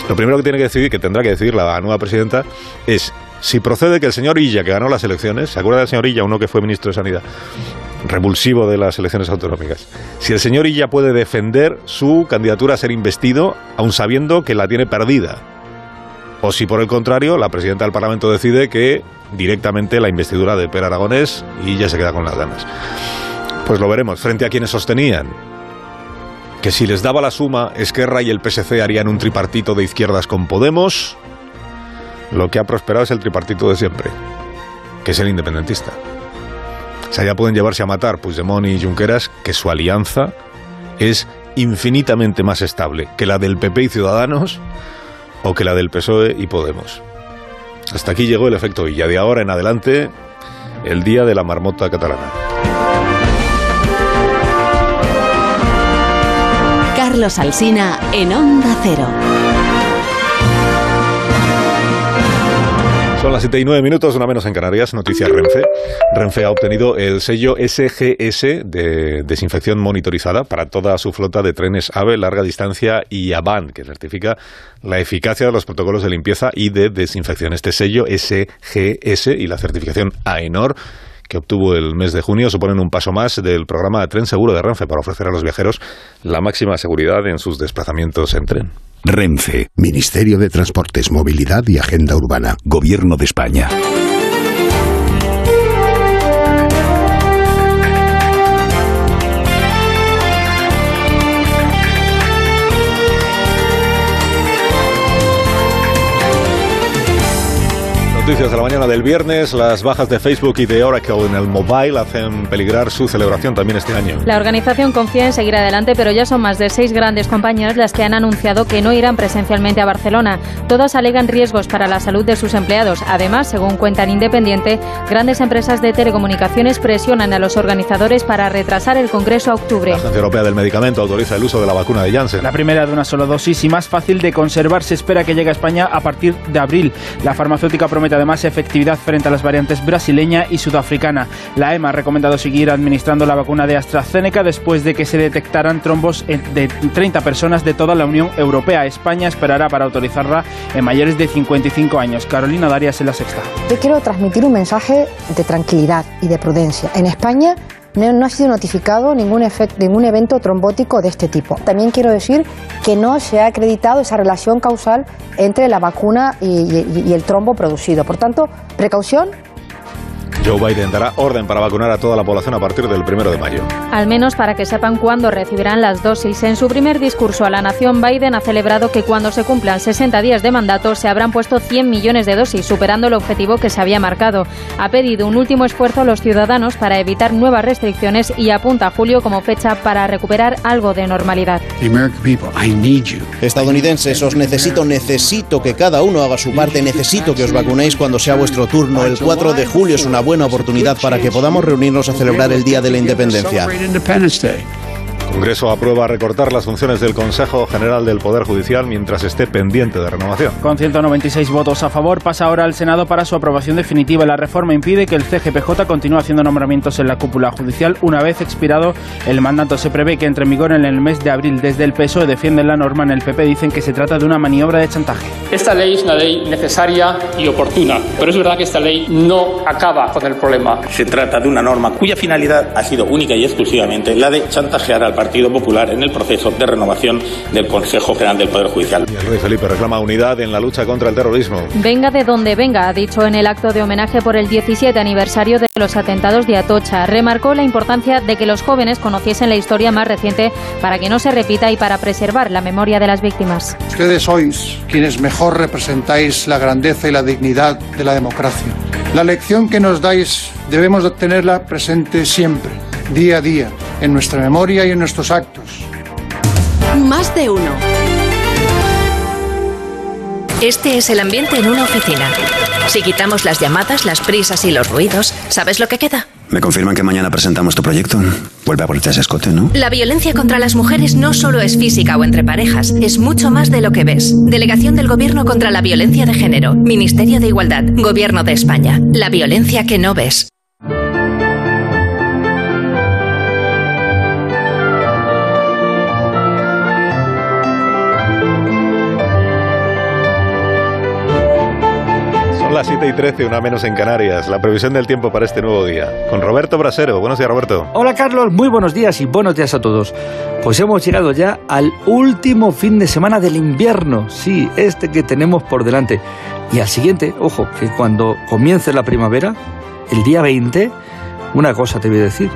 Lo primero que tiene que decidir, que tendrá que decidir la nueva presidenta, es si procede que el señor Illa, que ganó las elecciones, ¿se acuerda del señor Illa, uno que fue ministro de Sanidad? Revulsivo de las elecciones autonómicas. Si el señor Illa puede defender su candidatura a ser investido, aun sabiendo que la tiene perdida. O si por el contrario, la presidenta del Parlamento decide que directamente la investidura de Per Aragonés y ya se queda con las ganas. Pues lo veremos. Frente a quienes sostenían que si les daba la suma, Esquerra y el PSC harían un tripartito de izquierdas con Podemos, lo que ha prosperado es el tripartito de siempre, que es el independentista. O sea, ya pueden llevarse a matar Puigdemont y Junqueras, que su alianza es infinitamente más estable que la del PP y Ciudadanos o que la del PSOE y Podemos. Hasta aquí llegó el efecto ya de ahora en adelante el día de la marmota catalana. Carlos Alsina en Onda Cero. Son las 7 y 9 minutos, una menos en Canarias. Noticias Renfe. Renfe ha obtenido el sello SGS de desinfección monitorizada para toda su flota de trenes AVE, larga distancia y AVAN, que certifica la eficacia de los protocolos de limpieza y de desinfección. Este sello SGS y la certificación AENOR que obtuvo el mes de junio suponen un paso más del programa de Tren Seguro de Renfe para ofrecer a los viajeros la máxima seguridad en sus desplazamientos en tren. Renfe, Ministerio de Transportes, Movilidad y Agenda Urbana, Gobierno de España. Noticias de la mañana del viernes, las bajas de Facebook y de Oracle en el mobile hacen peligrar su celebración también este año. La organización confía en seguir adelante, pero ya son más de seis grandes compañías las que han anunciado que no irán presencialmente a Barcelona. Todas alegan riesgos para la salud de sus empleados. Además, según cuentan Independiente, grandes empresas de telecomunicaciones presionan a los organizadores para retrasar el Congreso a octubre. La Agencia Europea del Medicamento autoriza el uso de la vacuna de Janssen. La primera de una sola dosis y más fácil de conservar se espera que llegue a España a partir de abril. La farmacéutica promete además efectividad frente a las variantes brasileña y sudafricana. La EMA ha recomendado seguir administrando la vacuna de AstraZeneca después de que se detectaran trombos de 30 personas de toda la Unión Europea. España esperará para autorizarla en mayores de 55 años. Carolina Darias en la sexta. Yo quiero transmitir un mensaje de tranquilidad y de prudencia. En España no, ha sido notificado ningún, efecto, ningún evento trombótico de este tipo. También quiero decir que no se ha acreditado esa relación causal entre la vacuna y el trombo producido. Por tanto, precaución Joe Biden dará orden para vacunar a toda la población a partir del primero de mayo. Al menos para que sepan cuándo recibirán las dosis. En su primer discurso a la nación, Biden ha celebrado que cuando se cumplan 60 días de mandato se habrán puesto 100 millones de dosis, superando el objetivo que se había marcado. Ha pedido un último esfuerzo a los ciudadanos para evitar nuevas restricciones y apunta a julio como fecha para recuperar algo de normalidad. Estadounidenses, os necesito, necesito que cada uno haga su parte, necesito que os vacunéis cuando sea vuestro turno. El 4 de julio es una buena oportunidad para que podamos reunirnos a celebrar el Día de la Independencia. El Congreso aprueba recortar las funciones del Consejo General del Poder Judicial mientras esté pendiente de renovación. Con 196 votos a favor, pasa ahora al Senado para su aprobación definitiva. La reforma impide que el CGPJ continúe haciendo nombramientos en la cúpula judicial una vez expirado el mandato. Se prevé que entre en vigor en el mes de abril. Desde el PSOE defienden la norma. En el PP dicen que se trata de una maniobra de chantaje. Esta ley es una ley necesaria y oportuna, pero es verdad que esta ley no acaba con el problema. Se trata de una norma cuya finalidad ha sido única y exclusivamente la de chantajear al Partido Popular en el proceso de renovación del Consejo General del Poder Judicial. el rey Felipe reclama unidad en la lucha contra el terrorismo. Venga de donde venga, ha dicho en el acto de homenaje por el 17 aniversario de los atentados de Atocha. Remarcó la importancia de que los jóvenes conociesen la historia más reciente para que no se repita y para preservar la memoria de las víctimas. Ustedes sois quienes mejor representáis la grandeza y la dignidad de la democracia. La lección que nos dais debemos de tenerla presente siempre, día a día, en nuestra memoria y en nuestros actos. Más de uno. Este es el ambiente en una oficina. Si quitamos las llamadas, las prisas y los ruidos, ¿sabes lo que queda? Me confirman que mañana presentamos tu proyecto. Vuelve a ponerte ese escote, ¿no? La violencia contra las mujeres no solo es física o entre parejas, es mucho más de lo que ves. Delegación del Gobierno contra la Violencia de Género, Ministerio de Igualdad, Gobierno de España. La violencia que no ves. Las 7 y 13, una menos en Canarias. La previsión del tiempo para este nuevo día. Con Roberto Brasero. Buenos días, Roberto. Hola Carlos, muy buenos días y buenos días a todos. Pues hemos llegado ya al último fin de semana del invierno, sí, este que tenemos por delante. Y al siguiente, ojo, que cuando comience la primavera, el día 20, una cosa te voy a decir.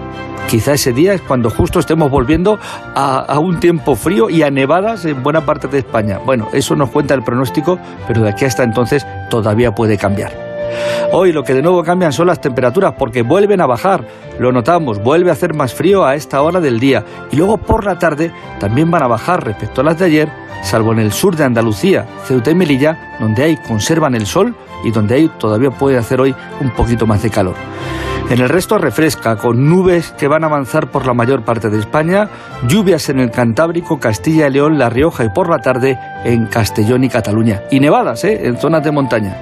Quizá ese día es cuando justo estemos volviendo a, un tiempo frío y a nevadas en buena parte de España. Bueno, eso nos cuenta el pronóstico, pero de aquí hasta entonces todavía puede cambiar. Hoy lo que de nuevo cambian son las temperaturas porque vuelven a bajar, lo notamos, vuelve a hacer más frío a esta hora del día y luego por la tarde también van a bajar respecto a las de ayer, salvo en el sur de Andalucía, Ceuta y Melilla, donde hay conservan el sol y donde hay todavía puede hacer hoy un poquito más de calor. En el resto refresca, con nubes que van a avanzar por la mayor parte de España, lluvias en el Cantábrico, Castilla y León, La Rioja y por la tarde en Castellón y Cataluña. Y nevadas, ¿eh? En zonas de montaña.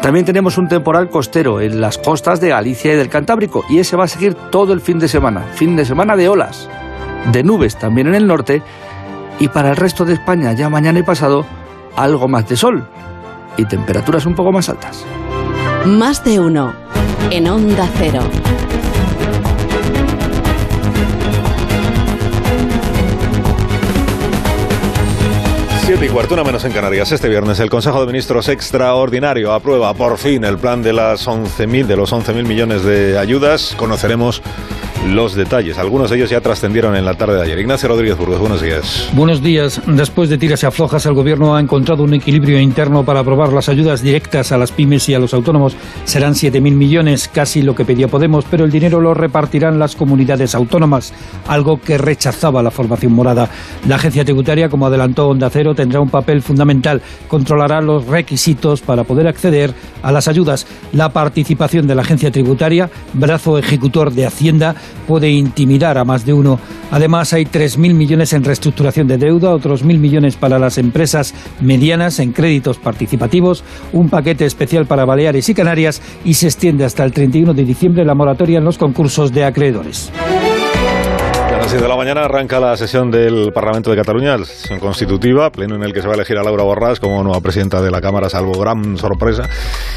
También tenemos un temporal costero en las costas de Galicia y del Cantábrico, y ese va a seguir todo el fin de semana. Fin de semana de olas, de nubes también en el norte, y para el resto de España, ya mañana y pasado, algo más de sol y temperaturas un poco más altas. Más de uno en Onda Cero. Siete y cuarto, una menos en Canarias. Este viernes el Consejo de Ministros extraordinario aprueba por fin el plan de las 11.000 de los 11.000 millones de ayudas. Conoceremos los detalles. Algunos de ellos ya trascendieron en la tarde de ayer. Ignacio Rodríguez Burgos, buenos días. Buenos días. Después de tiras y aflojas, el Gobierno ha encontrado un equilibrio interno para aprobar las ayudas directas a las pymes y a los autónomos. Serán 7.000 millones, casi lo que pedía Podemos, pero el dinero lo repartirán las comunidades autónomas, algo que rechazaba la formación morada. La agencia tributaria, como adelantó Onda Cero, tendrá un papel fundamental. Controlará los requisitos para poder acceder a las ayudas. La participación de la agencia tributaria, brazo ejecutor de Hacienda, puede intimidar a más de uno. Además, hay 3.000 millones en reestructuración de deuda, otros 1.000 millones para las empresas medianas en créditos participativos, un paquete especial para Baleares y Canarias y se extiende hasta el 31 de diciembre la moratoria en los concursos de acreedores. Las 7 de la mañana arranca la sesión del Parlamento de Cataluña, la sesión constitutiva, pleno en el que se va a elegir a Laura Borràs como nueva presidenta de la Cámara, salvo gran sorpresa,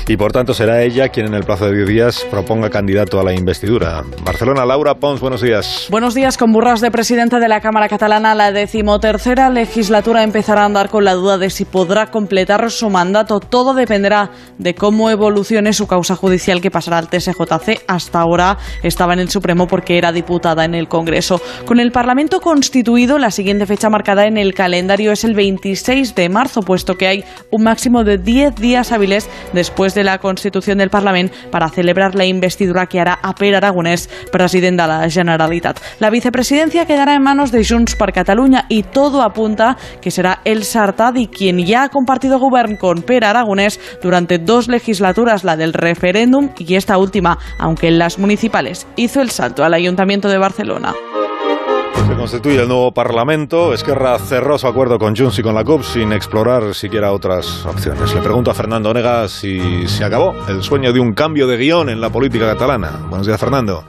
y por tanto será ella quien en el plazo de 10 días proponga candidato a la investidura. Barcelona, Laura Pons, buenos días. Buenos días, con Burras de presidenta de la Cámara Catalana, la decimotercera legislatura empezará a andar con la duda de si podrá completar su mandato. Todo dependerá de cómo evolucione su causa judicial que pasará al TSJC. Hasta ahora estaba en el Supremo porque era diputada en el Congreso. Con el Parlamento constituido, la siguiente fecha marcada en el calendario es el 26 de marzo, puesto que hay un máximo de 10 días hábiles después de la constitución del Parlamento para celebrar la investidura que hará a Per Aragonès, presidente de la Generalitat. La vicepresidencia quedará en manos de Junts per Catalunya y todo apunta que será el Sartadi quien ya ha compartido gobierno con Per Aragonès durante dos legislaturas, la del referéndum y esta última, aunque en las municipales hizo el salto al Ayuntamiento de Barcelona. Se constituye el nuevo Parlamento. Esquerra cerró su acuerdo con Junts y con la CUP sin explorar siquiera otras opciones. Le pregunto a Fernando Onega si se acabó el sueño de un cambio de guion en la política catalana. Buenos días, Fernando.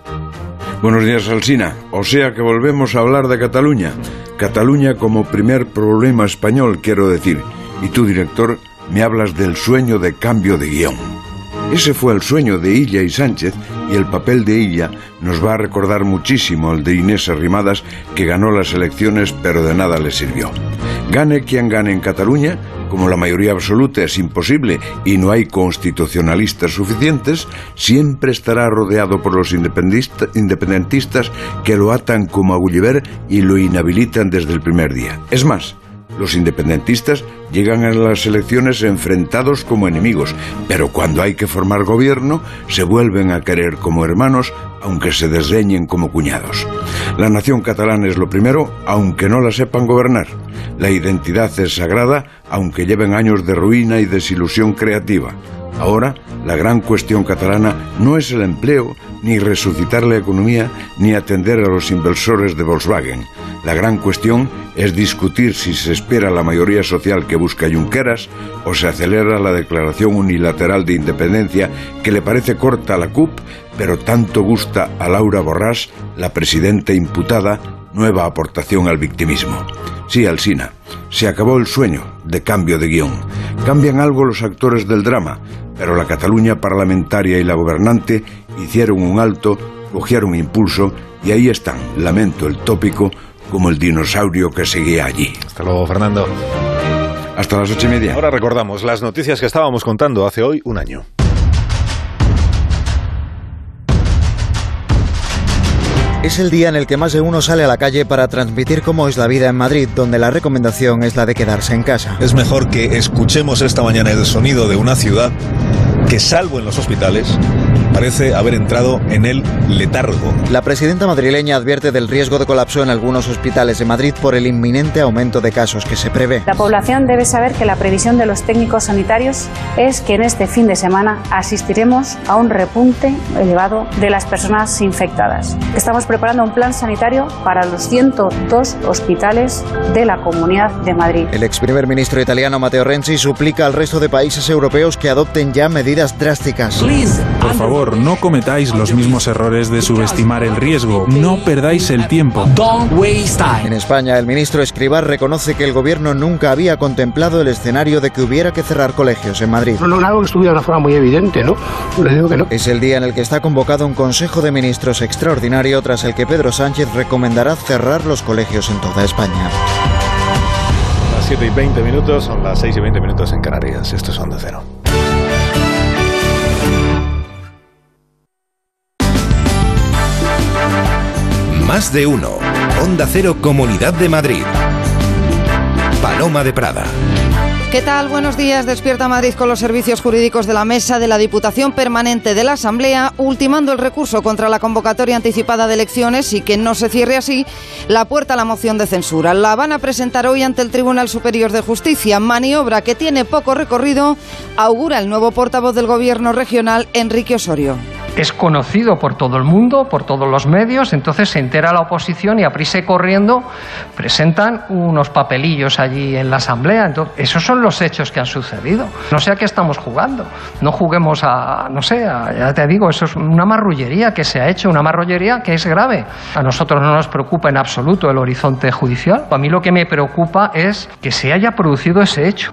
Buenos días, Alsina. O sea que volvemos a hablar de Cataluña. Cataluña como primer problema español, quiero decir. Y tú, director, me hablas del sueño de cambio de guion. Ese fue el sueño de Illa y Sánchez y el papel de ella nos va a recordar muchísimo el de Inés Arrimadas, que ganó las elecciones pero de nada le sirvió. Gane quien gane en Cataluña, como la mayoría absoluta es imposible y no hay constitucionalistas suficientes, siempre estará rodeado por los independentistas que lo atan como a Gulliver y lo inhabilitan desde el primer día. Es más, los independentistas llegan a las elecciones enfrentados como enemigos, pero cuando hay que formar gobierno se vuelven a querer como hermanos, aunque se desdeñen como cuñados. La nación catalana es lo primero, aunque no la sepan gobernar. La identidad es sagrada, aunque lleven años de ruina y desilusión creativa. Ahora, la gran cuestión catalana no es el empleo, ni resucitar la economía, ni atender a los inversores de Volkswagen. La gran cuestión es discutir si se espera la mayoría social que busca Junqueras o se acelera la declaración unilateral de independencia que le parece corta a la CUP, pero tanto gusta a Laura Borràs, la presidenta imputada, nueva aportación al victimismo. Sí, Alsina, se acabó el sueño de cambio de guion. Cambian algo los actores del drama, pero la Cataluña parlamentaria y la gobernante hicieron un alto, cogieron impulso y ahí están, lamento el tópico, como el dinosaurio que seguía allí. Hasta luego, Fernando. Hasta las ocho y media. Ahora recordamos las noticias que estábamos contando hace hoy un año. Es el día en el que más de uno sale a la calle para transmitir cómo es la vida en Madrid, donde la recomendación es la de quedarse en casa. Es mejor que escuchemos esta mañana el sonido de una ciudad que, salvo en los hospitales, parece haber entrado en el letargo. La presidenta madrileña advierte del riesgo de colapso en algunos hospitales de Madrid por el inminente aumento de casos que se prevé. La población debe saber que la previsión de los técnicos sanitarios es que en este fin de semana asistiremos a un repunte elevado de las personas infectadas. Estamos preparando un plan sanitario para los 102 hospitales de la Comunidad de Madrid. El ex primer ministro italiano Matteo Renzi suplica al resto de países europeos que adopten ya medidas drásticas. Por favor, no cometáis los mismos errores de subestimar el riesgo. No perdáis el tiempo. En España, el ministro Escribar reconoce que el gobierno nunca había contemplado el escenario de que hubiera que cerrar colegios en Madrid. No, no, algo que estuviera de una forma muy evidente, ¿no? Le digo que no. Es el día en el que está convocado un Consejo de Ministros extraordinario tras el que Pedro Sánchez recomendará cerrar los colegios en toda España. Las 7 y 20 minutos, son las 6 y 20 minutos en Canarias. Esto es Onda Cero. Más de uno. Onda Cero Comunidad de Madrid. Paloma de Prada. ¿Qué tal? Buenos días. Despierta Madrid con los servicios jurídicos de la Mesa de la Diputación Permanente de la Asamblea, ultimando el recurso contra la convocatoria anticipada de elecciones y que no se cierre así la puerta a la moción de censura. La van a presentar hoy ante el Tribunal Superior de Justicia. Maniobra que tiene poco recorrido, augura el nuevo portavoz del Gobierno regional, Enrique Osorio es conocido por todo el mundo, por todos los medios, entonces se entera la oposición y a corriendo presentan unos papelillos allí en la asamblea. Entonces, esos son los hechos que han sucedido. No sé a qué estamos jugando. No juguemos a, no sé, ya te digo, eso es una marrullería que se ha hecho, una marrullería que es grave. A nosotros no nos preocupa en absoluto el horizonte judicial. A mí lo que me preocupa es que se haya producido ese hecho.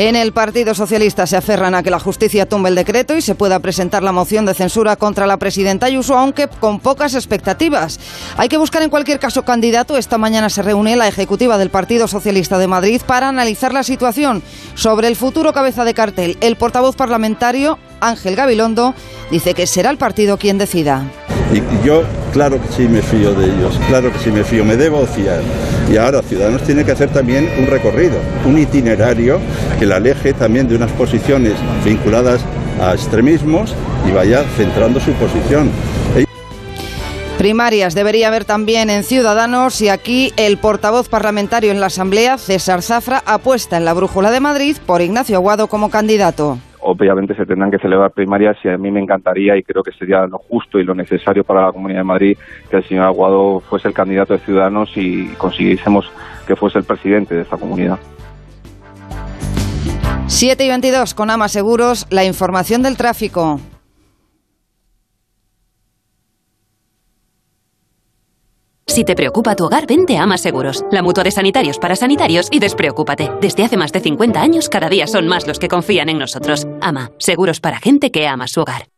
En el Partido Socialista se aferran a que la justicia tumbe el decreto y se pueda presentar la moción de censura contra la presidenta Ayuso, aunque con pocas expectativas. Hay que buscar en cualquier caso candidato. Esta mañana se reúne la ejecutiva del Partido Socialista de Madrid para analizar la situación sobre el futuro cabeza de cartel. El portavoz parlamentario, Ángel Gabilondo, dice que será el partido quien decida. Y yo, claro que sí me fío de ellos, claro que sí me fío, me debo fiar. Y ahora Ciudadanos tiene que hacer también un recorrido, un itinerario que la aleje también de unas posiciones vinculadas a extremismos y vaya centrando su posición. Primarias debería haber también en Ciudadanos y aquí el portavoz parlamentario en la Asamblea, César Zafra, apuesta en la Brújula de Madrid por Ignacio Aguado como candidato obviamente se tendrán que celebrar primarias y a mí me encantaría y creo que sería lo justo y lo necesario para la Comunidad de Madrid que el señor Aguado fuese el candidato de Ciudadanos y consiguiésemos que fuese el presidente de esta comunidad. 7 y 22 con Ama Seguros, la información del tráfico. Si te preocupa tu hogar, vente a Ama Seguros, la mutua de sanitarios para sanitarios y despreocúpate. Desde hace más de 50 años, cada día son más los que confían en nosotros. Ama, seguros para gente que ama su hogar.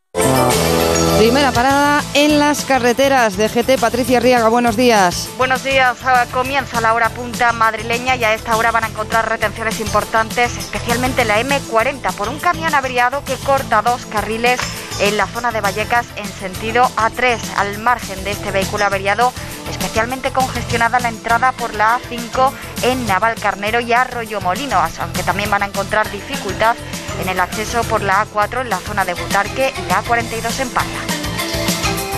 Primera parada en las carreteras de GT. Patricia Riaga, buenos días. Buenos días. Comienza la hora punta madrileña y a esta hora van a encontrar retenciones importantes, especialmente la M40, por un camión averiado que corta dos carriles en la zona de Vallecas en sentido A3. Al margen de este vehículo averiado, especialmente congestionada la entrada por la A5 en Naval Carnero y Arroyo Molinos, aunque también van a encontrar dificultad en el acceso por la A4 en la zona de Butarque y la A42 en Parla.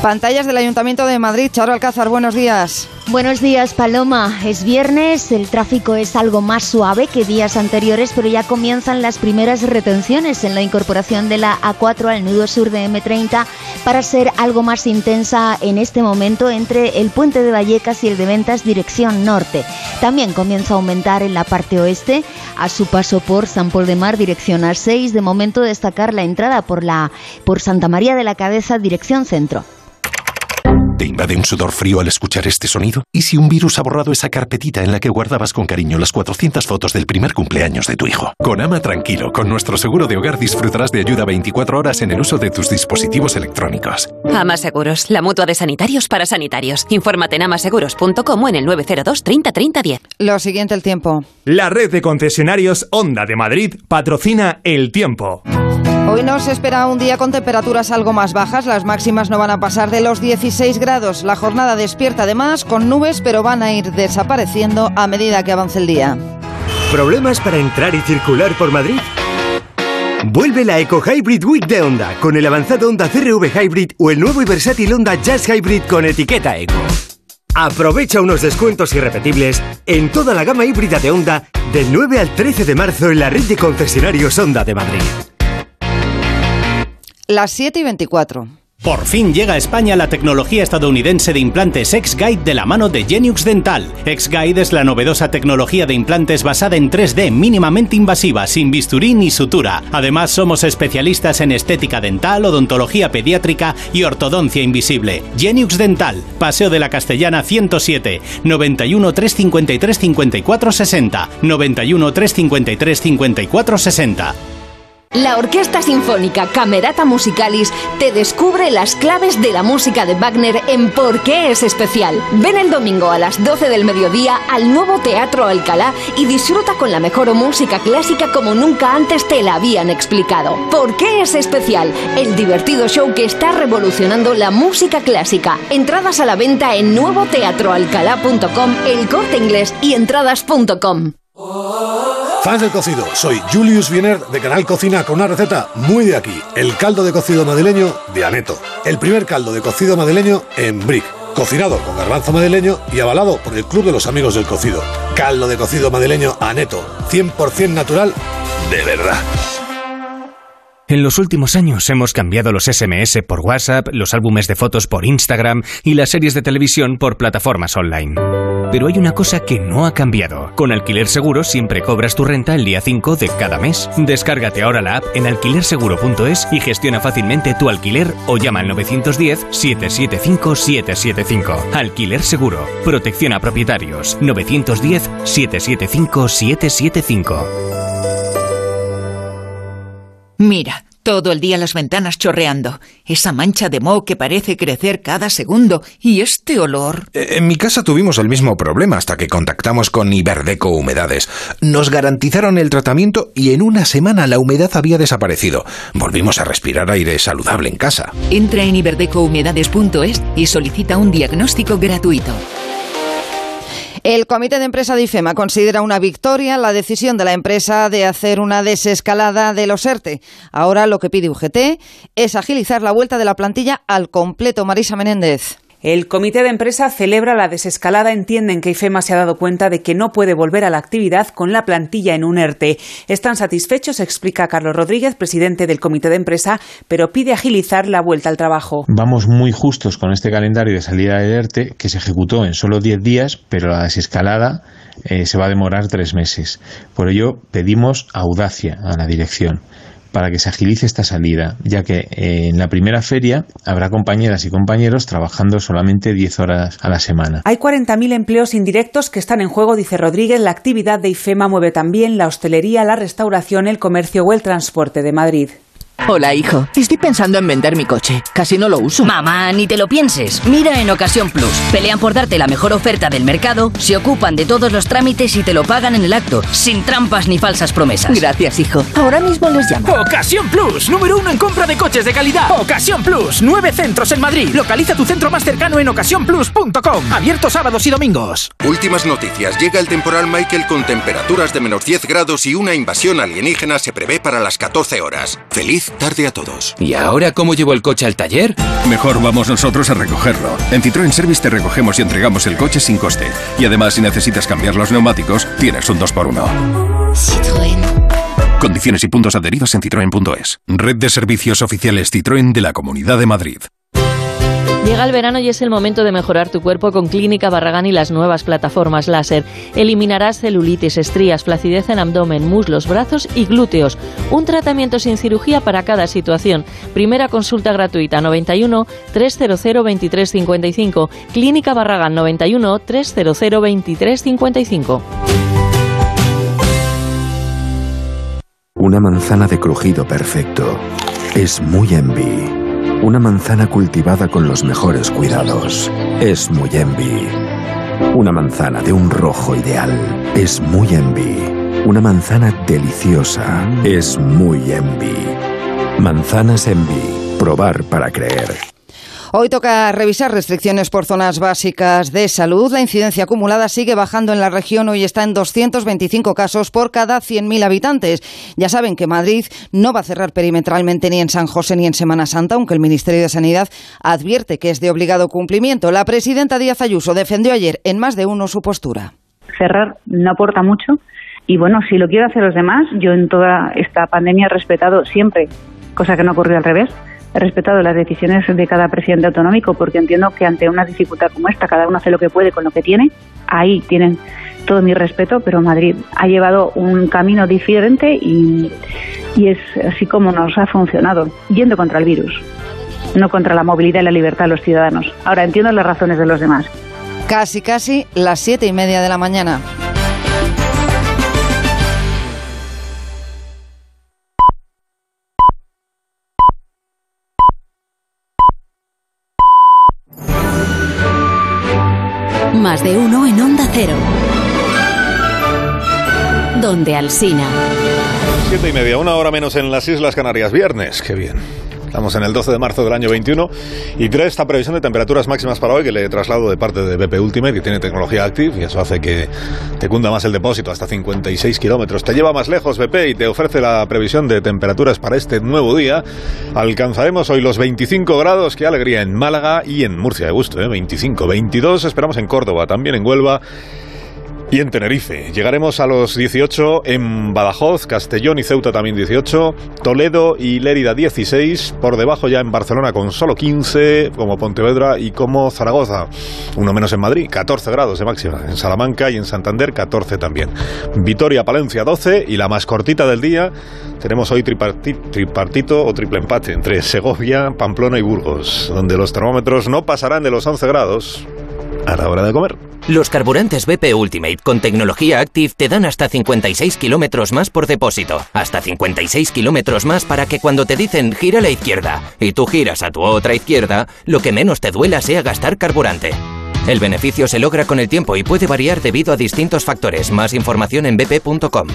Pantallas del Ayuntamiento de Madrid. Charo Alcázar, buenos días. Buenos días, Paloma. Es viernes, el tráfico es algo más suave que días anteriores, pero ya comienzan las primeras retenciones en la incorporación de la A4 al nudo sur de M30 para ser algo más intensa en este momento entre el puente de Vallecas y el de Ventas dirección norte. También comienza a aumentar en la parte oeste a su paso por San Pol de Mar dirección A6. De momento destacar la entrada por la por Santa María de la Cabeza dirección centro. ¿Te invade un sudor frío al escuchar este sonido? ¿Y si un virus ha borrado esa carpetita en la que guardabas con cariño las 400 fotos del primer cumpleaños de tu hijo? Con Ama Tranquilo, con nuestro seguro de hogar disfrutarás de ayuda 24 horas en el uso de tus dispositivos electrónicos. Ama Seguros, la mutua de sanitarios para sanitarios. Infórmate en amaseguros.com o en el 902 30 30 10. Lo siguiente, el tiempo. La red de concesionarios Honda de Madrid patrocina el tiempo. Hoy nos espera un día con temperaturas algo más bajas. Las máximas no van a pasar de los 16 grados. La jornada despierta además con nubes, pero van a ir desapareciendo a medida que avance el día. ¿Problemas para entrar y circular por Madrid? Vuelve la Eco Hybrid Week de Honda con el avanzado Honda CRV Hybrid o el nuevo y versátil Honda Jazz Hybrid con etiqueta Eco. Aprovecha unos descuentos irrepetibles en toda la gama híbrida de Honda del 9 al 13 de marzo en la red de concesionarios Honda de Madrid. Las 7 y 24. Por fin llega a España la tecnología estadounidense de implantes X-Guide de la mano de Geniux Dental. X-Guide es la novedosa tecnología de implantes basada en 3D mínimamente invasiva, sin bisturí ni sutura. Además, somos especialistas en estética dental, odontología pediátrica y ortodoncia invisible. Geniux Dental, Paseo de la Castellana 107, 91 353 54 60, 91 353 54 60. La Orquesta Sinfónica Camerata Musicalis te descubre las claves de la música de Wagner en Por qué es especial. Ven el domingo a las 12 del mediodía al nuevo Teatro Alcalá y disfruta con la mejor música clásica como nunca antes te la habían explicado. ¿Por qué es especial? El divertido show que está revolucionando la música clásica. Entradas a la venta en nuevoteatroalcalá.com, el corte inglés y entradas.com. Fans del cocido, soy Julius Wiener de Canal Cocina con una receta muy de aquí, el caldo de cocido madrileño de Aneto. El primer caldo de cocido madrileño en Brick, cocinado con garbanzo madrileño y avalado por el Club de los Amigos del Cocido. Caldo de cocido madrileño Aneto, 100% natural, de verdad. En los últimos años hemos cambiado los SMS por WhatsApp, los álbumes de fotos por Instagram y las series de televisión por plataformas online. Pero hay una cosa que no ha cambiado. Con Alquiler Seguro siempre cobras tu renta el día 5 de cada mes. Descárgate ahora la app en alquilerseguro.es y gestiona fácilmente tu alquiler o llama al 910-775-775. Alquiler Seguro. Protección a propietarios. 910-775-775. Mira, todo el día las ventanas chorreando, esa mancha de moho que parece crecer cada segundo y este olor. Eh, En mi casa tuvimos el mismo problema hasta que contactamos con Iberdeco Humedades. Nos garantizaron el tratamiento y en una semana la humedad había desaparecido. Volvimos a respirar aire saludable en casa. Entra en iberdecouhumedades.es y solicita un diagnóstico gratuito. El comité de empresa de IFEMA considera una victoria la decisión de la empresa de hacer una desescalada de los ERTE. Ahora lo que pide UGT es agilizar la vuelta de la plantilla al completo. Marisa Menéndez. El comité de empresa celebra la desescalada. Entienden que IFEMA se ha dado cuenta de que no puede volver a la actividad con la plantilla en un ERTE. Están satisfechos, explica Carlos Rodríguez, presidente del comité de empresa, pero pide agilizar la vuelta al trabajo. Vamos muy justos con este calendario de salida del ERTE que se ejecutó en solo 10 días, pero la desescalada eh, se va a demorar tres meses. Por ello, pedimos audacia a la dirección para que se agilice esta salida, ya que eh, en la primera feria habrá compañeras y compañeros trabajando solamente 10 horas a la semana. Hay 40.000 empleos indirectos que están en juego, dice Rodríguez. La actividad de IFEMA mueve también la hostelería, la restauración, el comercio o el transporte de Madrid. Hola, hijo. Estoy pensando en vender mi coche. Casi no lo uso. Mamá, ni te lo pienses. Mira en Ocasión Plus. Pelean por darte la mejor oferta del mercado, se ocupan de todos los trámites y te lo pagan en el acto, sin trampas ni falsas promesas. Gracias, hijo. Ahora mismo les llamo. Ocasión Plus, número uno en compra de coches de calidad. Ocasión Plus, nueve centros en Madrid. Localiza tu centro más cercano en ocasiónplus.com. Abierto sábados y domingos. Últimas noticias. Llega el temporal Michael con temperaturas de menos 10 grados y una invasión alienígena se prevé para las 14 horas. Feliz tarde a todos. ¿Y ahora cómo llevo el coche al taller? Mejor vamos nosotros a recogerlo. En Citroën Service te recogemos y entregamos el coche sin coste. Y además, si necesitas cambiar los neumáticos, tienes un 2x1. Citroën. Condiciones y puntos adheridos en citroen.es. Red de servicios oficiales Citroën de la Comunidad de Madrid. Llega el verano y es el momento de mejorar tu cuerpo con Clínica Barragán y las nuevas plataformas láser. Eliminarás celulitis, estrías, flacidez en abdomen, muslos, brazos y glúteos. Un tratamiento sin cirugía para cada situación. Primera consulta gratuita 91 300 2355. Clínica Barragán 91 300 2355. Una manzana de crujido perfecto. Es muy envy. Una manzana cultivada con los mejores cuidados. Es muy envy. Una manzana de un rojo ideal. Es muy envy. Una manzana deliciosa. Es muy envy. Manzanas envy. Probar para creer. Hoy toca revisar restricciones por zonas básicas de salud. La incidencia acumulada sigue bajando en la región. Hoy está en 225 casos por cada 100.000 habitantes. Ya saben que Madrid no va a cerrar perimetralmente ni en San José ni en Semana Santa, aunque el Ministerio de Sanidad advierte que es de obligado cumplimiento. La presidenta Díaz Ayuso defendió ayer en más de uno su postura. Cerrar no aporta mucho. Y bueno, si lo quiero hacer los demás, yo en toda esta pandemia he respetado siempre, cosa que no ocurrió al revés, he respetado las decisiones de cada presidente autonómico porque entiendo que ante una dificultad como esta cada uno hace lo que puede con lo que tiene. Ahí tienen todo mi respeto, pero Madrid ha llevado un camino diferente y, y es así como nos ha funcionado, yendo contra el virus, no contra la movilidad y la libertad de los ciudadanos. Ahora entiendo las razones de los demás. Casi, casi las siete y media de la mañana. Más de uno en Onda Cero. Donde Alsina. Siete y media, una hora menos en las Islas Canarias. Viernes, qué bien. Estamos en el 12 de marzo del año 21 y trae esta previsión de temperaturas máximas para hoy que le traslado de parte de BP Ultimate, que tiene tecnología Active y eso hace que te cunda más el depósito hasta 56 kilómetros. Te lleva más lejos BP y te ofrece la previsión de temperaturas para este nuevo día. Alcanzaremos hoy los 25 grados, qué alegría en Málaga y en Murcia, de gusto, ¿eh? 25, 22 esperamos en Córdoba, también en Huelva y en Tenerife. Llegaremos a los 18 en Badajoz, Castellón y Ceuta también 18, Toledo y Lérida 16, por debajo ya en Barcelona con solo 15, como Pontevedra y como Zaragoza. Uno menos en Madrid, 14 grados de máxima. En Salamanca y en Santander 14 también. Vitoria, Palencia 12 y la más cortita del día tenemos hoy tripartito o triple empate entre Segovia, Pamplona y Burgos, donde los termómetros no pasarán de los 11 grados a la hora de comer. Los carburantes BP Ultimate con tecnología Active te dan hasta 56 kilómetros más por depósito. Hasta 56 kilómetros más para que cuando te dicen gira a la izquierda y tú giras a tu otra izquierda, lo que menos te duela sea gastar carburante. El beneficio se logra con el tiempo y puede variar debido a distintos factores. Más información en bp.com.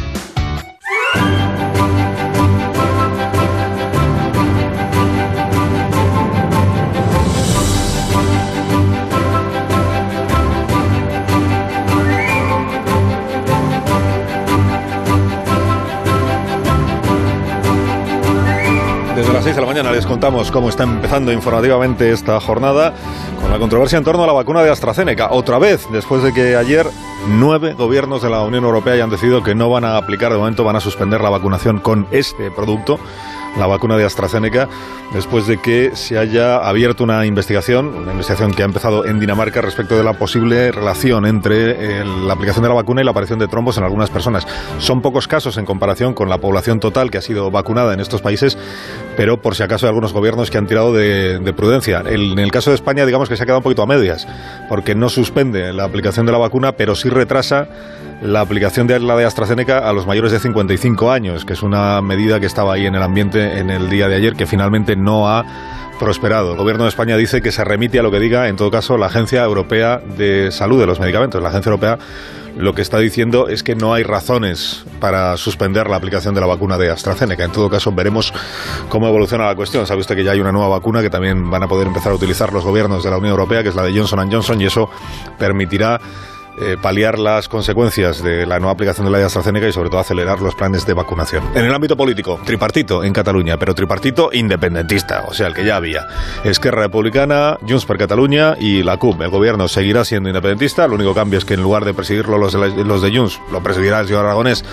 Desde las 6 de la mañana les contamos cómo está empezando informativamente esta jornada con la controversia en torno a la vacuna de AstraZeneca. Otra vez, después de que ayer nueve gobiernos de la Unión Europea hayan decidido que no van a aplicar, de momento van a suspender la vacunación con este producto la vacuna de AstraZeneca después de que se haya abierto una investigación, una investigación que ha empezado en Dinamarca respecto de la posible relación entre eh, la aplicación de la vacuna y la aparición de trombos en algunas personas. Son pocos casos en comparación con la población total que ha sido vacunada en estos países, pero por si acaso hay algunos gobiernos que han tirado de, prudencia. en el caso de España, digamos que se ha quedado un poquito a medias, porque no suspende la aplicación de la vacuna, pero sí retrasa la aplicación de la de AstraZeneca a los mayores de 55 años, que es una medida que estaba ahí en el ambiente en el día de ayer, que finalmente no ha prosperado. El gobierno de España dice que se remite a lo que diga, en todo caso, la Agencia Europea de Salud de los Medicamentos. La Agencia Europea lo que está diciendo es que no hay razones para suspender la aplicación de la vacuna de AstraZeneca. En todo caso, veremos cómo evoluciona la cuestión. Sabe usted que ya hay una nueva vacuna que también van a poder empezar a utilizar los gobiernos de la Unión Europea, que es la de Johnson Johnson, y eso permitirá eh, paliar las consecuencias de la nueva aplicación de la de AstraZeneca y sobre todo acelerar los planes de vacunación. En el ámbito político, tripartito en Cataluña, pero tripartito independentista, o sea, el que ya había. Esquerra Republicana, Junts per Cataluña y la CUP. El gobierno seguirá siendo independentista, el único cambio es que en lugar de presidirlo los de, los de Junts, lo presidirá el señor Aragonés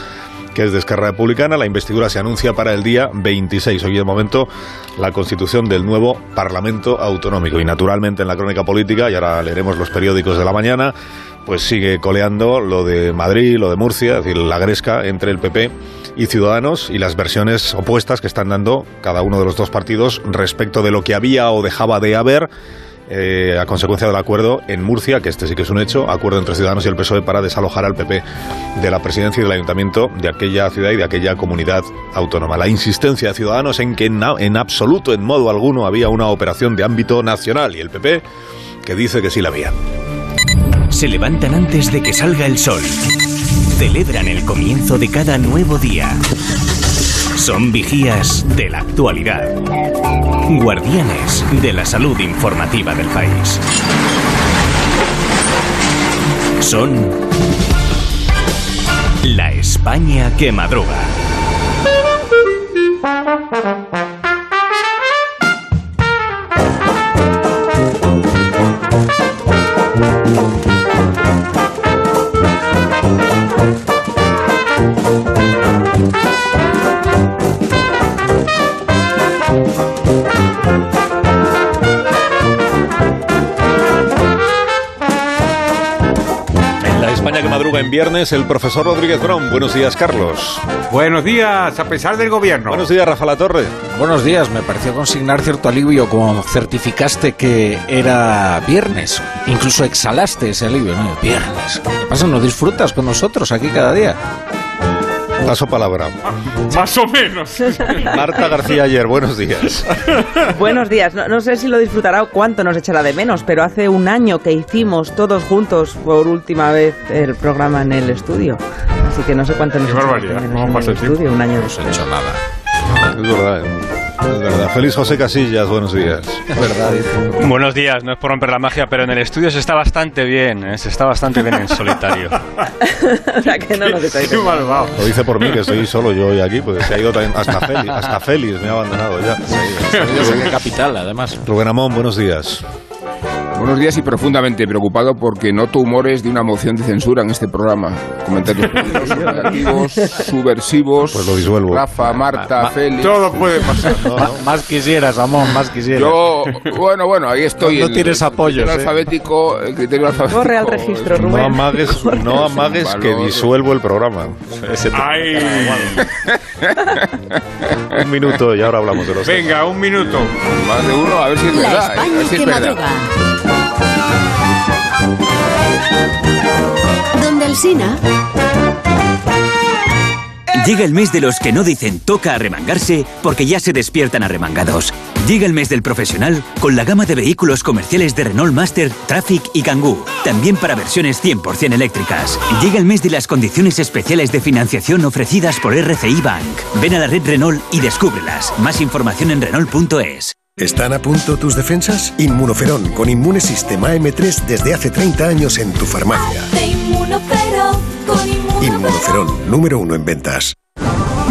que es de Esquerra Republicana. La investidura se anuncia para el día 26. Hoy, de momento, la constitución del nuevo Parlamento Autonómico. Y, naturalmente, en la crónica política, y ahora leeremos los periódicos de la mañana, pues sigue coleando lo de Madrid, lo de Murcia, es decir, la gresca entre el PP y Ciudadanos y las versiones opuestas que están dando cada uno de los dos partidos respecto de lo que había o dejaba de haber eh, a consecuencia del acuerdo en Murcia, que este sí que es un hecho, acuerdo entre Ciudadanos y el PSOE para desalojar al PP de la presidencia y del ayuntamiento de aquella ciudad y de aquella comunidad autónoma. La insistencia de Ciudadanos en que en, en absoluto, en modo alguno, había una operación de ámbito nacional y el PP que dice que sí la había se levantan antes de que salga el sol. Celebran el comienzo de cada nuevo día. Son vigías de la actualidad. Guardianes de la salud informativa del país. Son la España que madruga. En viernes el profesor Rodríguez Brom. Buenos días, Carlos. Buenos días, a pesar del gobierno. Buenos días, Rafa La Torre. Buenos días, me pareció consignar cierto alivio como certificaste que era viernes. Incluso exhalaste ese alivio, ¿no? Viernes. ¿Qué pasa? ¿No disfrutas con nosotros aquí cada día? Paso palabra. Más o menos. Marta García ayer, buenos días. buenos días. No, sé si lo disfrutará o cuánto nos echará de menos, pero hace un año que hicimos todos juntos por última vez el programa en el estudio. Así que no sé cuánto nos echará de menos en el estudio, un año después. No hecho nada. Es verdad. Es verdad. Feliz José Casillas, buenos días. Es verdad. Buenos días, no es por romper la magia, pero en el estudio se está bastante bien, ¿eh? se está bastante bien en solitario. [LAUGHS] o sea que no lo que estoy Lo dice por mí, que estoy solo yo hoy aquí, porque se ha ido también hasta Félix, hasta Félix me ha abandonado ya. Sí, capital, además. Rubén Amón, buenos días. Buenos días y profundamente preocupado porque noto humores de una moción de censura en este programa. Comentarios negativos, subversivos. Pues lo disuelvo. Rafa, Marta, Félix. Todo puede pasar. Más quisieras, Amón, más quisieras. Yo, bueno, bueno, ahí estoy. No, tienes apoyo. El alfabético, el criterio alfabético. Corre al registro, Rubén. No amagues, no amagues que disuelvo el programa. Ay. [LAUGHS] un minuto y ahora hablamos de los. Venga, un minuto. Más de uno, a ver si es verdad. A ver si es verdad. Donde Alsina. Llega el mes de los que no dicen toca arremangarse porque ya se despiertan arremangados. Llega el mes del profesional con la gama de vehículos comerciales de Renault Master, Traffic y Kangoo. También para versiones 100% eléctricas. Llega el mes de las condiciones especiales de financiación ofrecidas por RCI Bank. Ven a la red Renault y descúbrelas. Más información en Renault.es. ¿Están a punto tus defensas? Inmunoferón con Inmunesistema M3 desde hace 30 años en tu farmacia. Inmunoferón, número uno en ventas.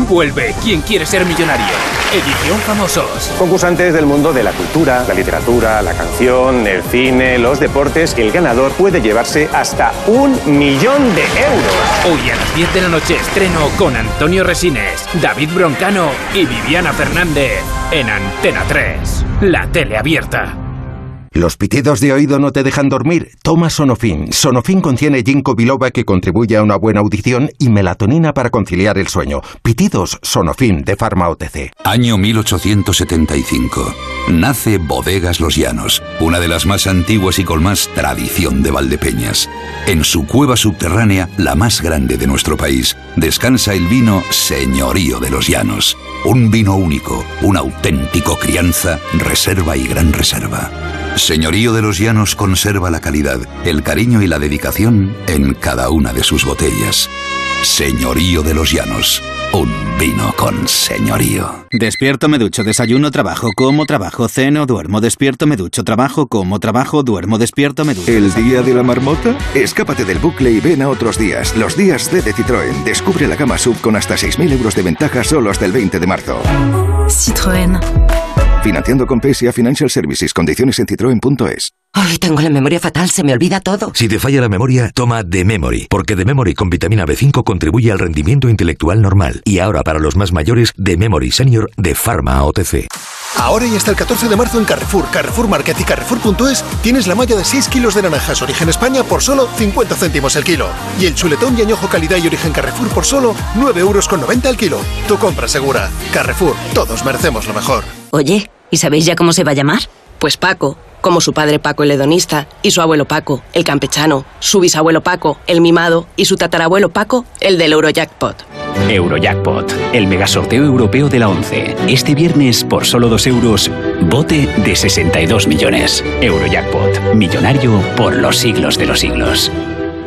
Vuelve ¿Quién quiere ser millonario? Edición Famosos. Concursantes del mundo de la cultura, la literatura, la canción, el cine, los deportes. El ganador puede llevarse hasta un millón de euros. Hoy a las 10 de la noche estreno con Antonio Resines, David Broncano y Viviana Fernández en Antena 3, la tele abierta. ¿Los pitidos de oído no te dejan dormir? Toma Sonofin. Sonofin contiene ginkgo biloba que contribuye a una buena audición y melatonina para conciliar el sueño. Pitidos Sonofin de Pharma OTC. Año 1875. Nace Bodegas Los Llanos, una de las más antiguas y con más tradición de Valdepeñas. En su cueva subterránea, la más grande de nuestro país, descansa el vino Señorío de los Llanos. Un vino único, un auténtico crianza, reserva y gran reserva. Señorío de los Llanos conserva la calidad, el cariño y la dedicación en cada una de sus botellas. Señorío de los Llanos, un vino con señorío. Despierto, me ducho, desayuno, trabajo, como, trabajo, ceno, duermo, despierto, me ducho, trabajo, como, trabajo, duermo, despierto, me ducho. ¿El día de la marmota? Escápate del bucle y ven a otros días. Los días D de Citroën. Descubre la gama sub con hasta 6.000 euros de ventaja solo hasta el 20 de marzo. Citroën. Financiando con PSA Financial Services. Condiciones en citroen.es. Ay, tengo la memoria fatal, se me olvida todo. Si te falla la memoria, toma The Memory, porque The Memory con vitamina B5 contribuye al rendimiento intelectual normal. Y ahora para los más mayores, The Memory Senior de Pharma OTC. Ahora y hasta el 14 de marzo en Carrefour, Carrefour Market y Carrefour.es tienes la malla de 6 kilos de naranjas origen España por solo 50 céntimos el kilo. Y el chuletón y añojo calidad y origen Carrefour por solo 9 euros con 90 el kilo. Tu compra segura. Carrefour, todos merecemos lo mejor. Oye, ¿y sabéis ya cómo se va a llamar? Pues Paco, como su padre Paco el hedonista, y su abuelo Paco, el campechano, su bisabuelo Paco, el mimado, y su tatarabuelo Paco, el del Eurojackpot. Eurojackpot, el megasorteo europeo de la 11. Este viernes, por solo 2 euros, bote de 62 millones. Eurojackpot, millonario por los siglos de los siglos.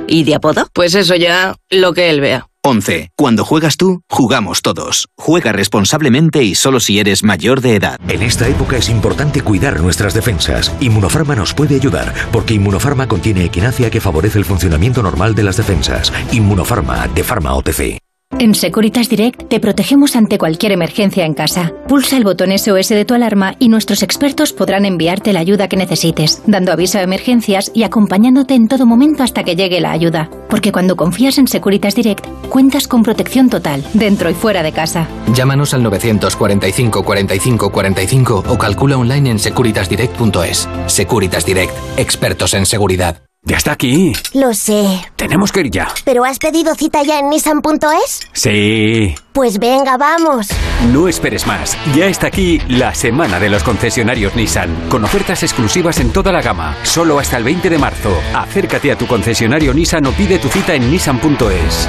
¿Y de apodo? Pues eso ya, lo que él vea. 11. Cuando juegas tú, jugamos todos. Juega responsablemente y solo si eres mayor de edad. En esta época es importante cuidar nuestras defensas. Inmunofarma nos puede ayudar, porque Inmunofarma contiene equinacia que favorece el funcionamiento normal de las defensas. Inmunofarma, de Pharma OTC. En Securitas Direct te protegemos ante cualquier emergencia en casa. Pulsa el botón SOS de tu alarma y nuestros expertos podrán enviarte la ayuda que necesites, dando aviso a emergencias y acompañándote en todo momento hasta que llegue la ayuda. Porque cuando confías en Securitas Direct, cuentas con protección total, dentro y fuera de casa. Llámanos al 945 45 45 o calcula online en securitasdirect.es. Securitas Direct, expertos en seguridad. Ya está aquí. Lo sé. Tenemos que ir ya. ¿Pero has pedido cita ya en nissan.es? Sí. Pues venga, vamos. No esperes más. Ya está aquí la semana de los concesionarios Nissan, con ofertas exclusivas en toda la gama, solo hasta el 20 de marzo. Acércate a tu concesionario Nissan o pide tu cita en nissan.es.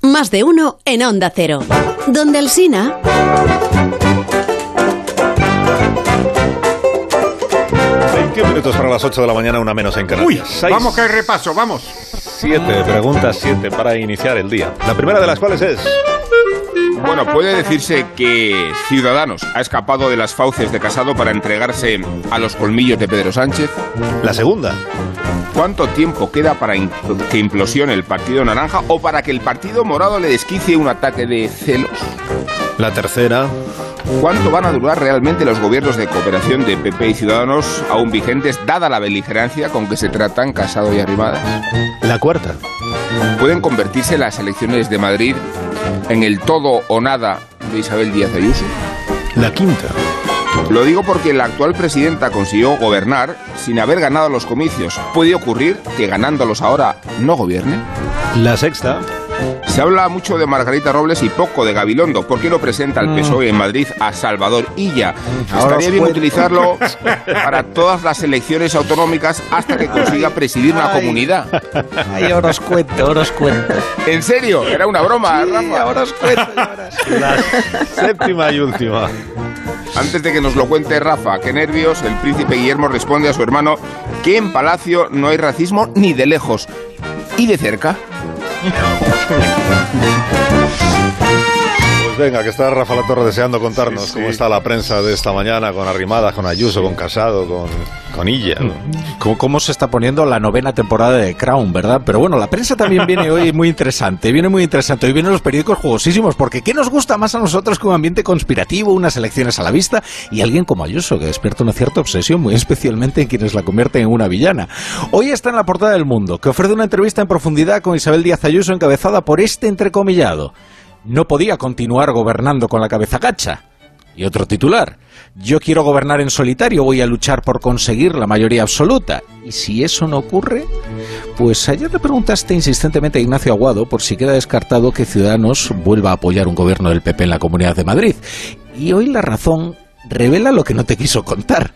Más de uno en Onda Cero. Donde el Sina... 20 minutos para las 8 de la mañana, una menos en Canarias. Uy, Seis, vamos que hay repaso, vamos. Siete preguntas, siete para iniciar el día. La primera de las cuales es... Bueno, puede decirse que Ciudadanos ha escapado de las fauces de Casado para entregarse a los colmillos de Pedro Sánchez. La segunda. ¿Cuánto tiempo queda para que implosione el Partido Naranja o para que el Partido Morado le desquicie un ataque de celos? La tercera. ¿Cuánto van a durar realmente los gobiernos de cooperación de PP y Ciudadanos aún vigentes, dada la beligerancia con que se tratan Casado y Arrimadas? La cuarta. ¿Pueden convertirse las elecciones de Madrid en el todo o nada de Isabel Díaz Ayuso? La quinta. Lo digo porque la actual presidenta consiguió gobernar sin haber ganado los comicios. ¿Puede ocurrir que ganándolos ahora no gobierne? La sexta. Se habla mucho de Margarita Robles y poco de Gabilondo. ¿Por qué no presenta al PSOE E en Madrid a Salvador Illa? Ahora Estaría bien utilizarlo [LAUGHS] para todas las elecciones autonómicas hasta que consiga presidir una Ay. comunidad. Ay, ahora os cuento, ahora os cuento. ¿En serio? Era una broma, Rafa. ahora os cuento. La séptima y última. Antes de que nos lo cuente Rafa, qué nervios, el príncipe Guillermo responde a su hermano que en Palacio no hay racismo ni de lejos. ¿Y de cerca? すいません。Venga, que está Rafa La Torre deseando contarnos Sí, sí. cómo está la prensa de esta mañana con Arrimadas, con Ayuso, con Casado, con, con Illa. ¿no? ¿Cómo, cómo se está poniendo la novena temporada de Crown, verdad? Pero bueno, la prensa también viene hoy muy interesante, viene muy interesante. Hoy vienen los periódicos jugosísimos, porque ¿qué nos gusta más a nosotros que un ambiente conspirativo, unas elecciones a la vista y alguien como Ayuso, que despierta una cierta obsesión, muy especialmente en quienes la convierten en una villana? Hoy está en la portada del Mundo, que ofrece una entrevista en profundidad con Isabel Díaz Ayuso encabezada por este entrecomillado. No podía continuar gobernando con la cabeza gacha. Y otro titular. Yo quiero gobernar en solitario, voy a luchar por conseguir la mayoría absoluta. Y si eso no ocurre, pues ayer le preguntaste insistentemente a Ignacio Aguado por si queda descartado que Ciudadanos vuelva a apoyar un gobierno del PP en la Comunidad de Madrid. Y hoy la razón revela lo que no te quiso contar.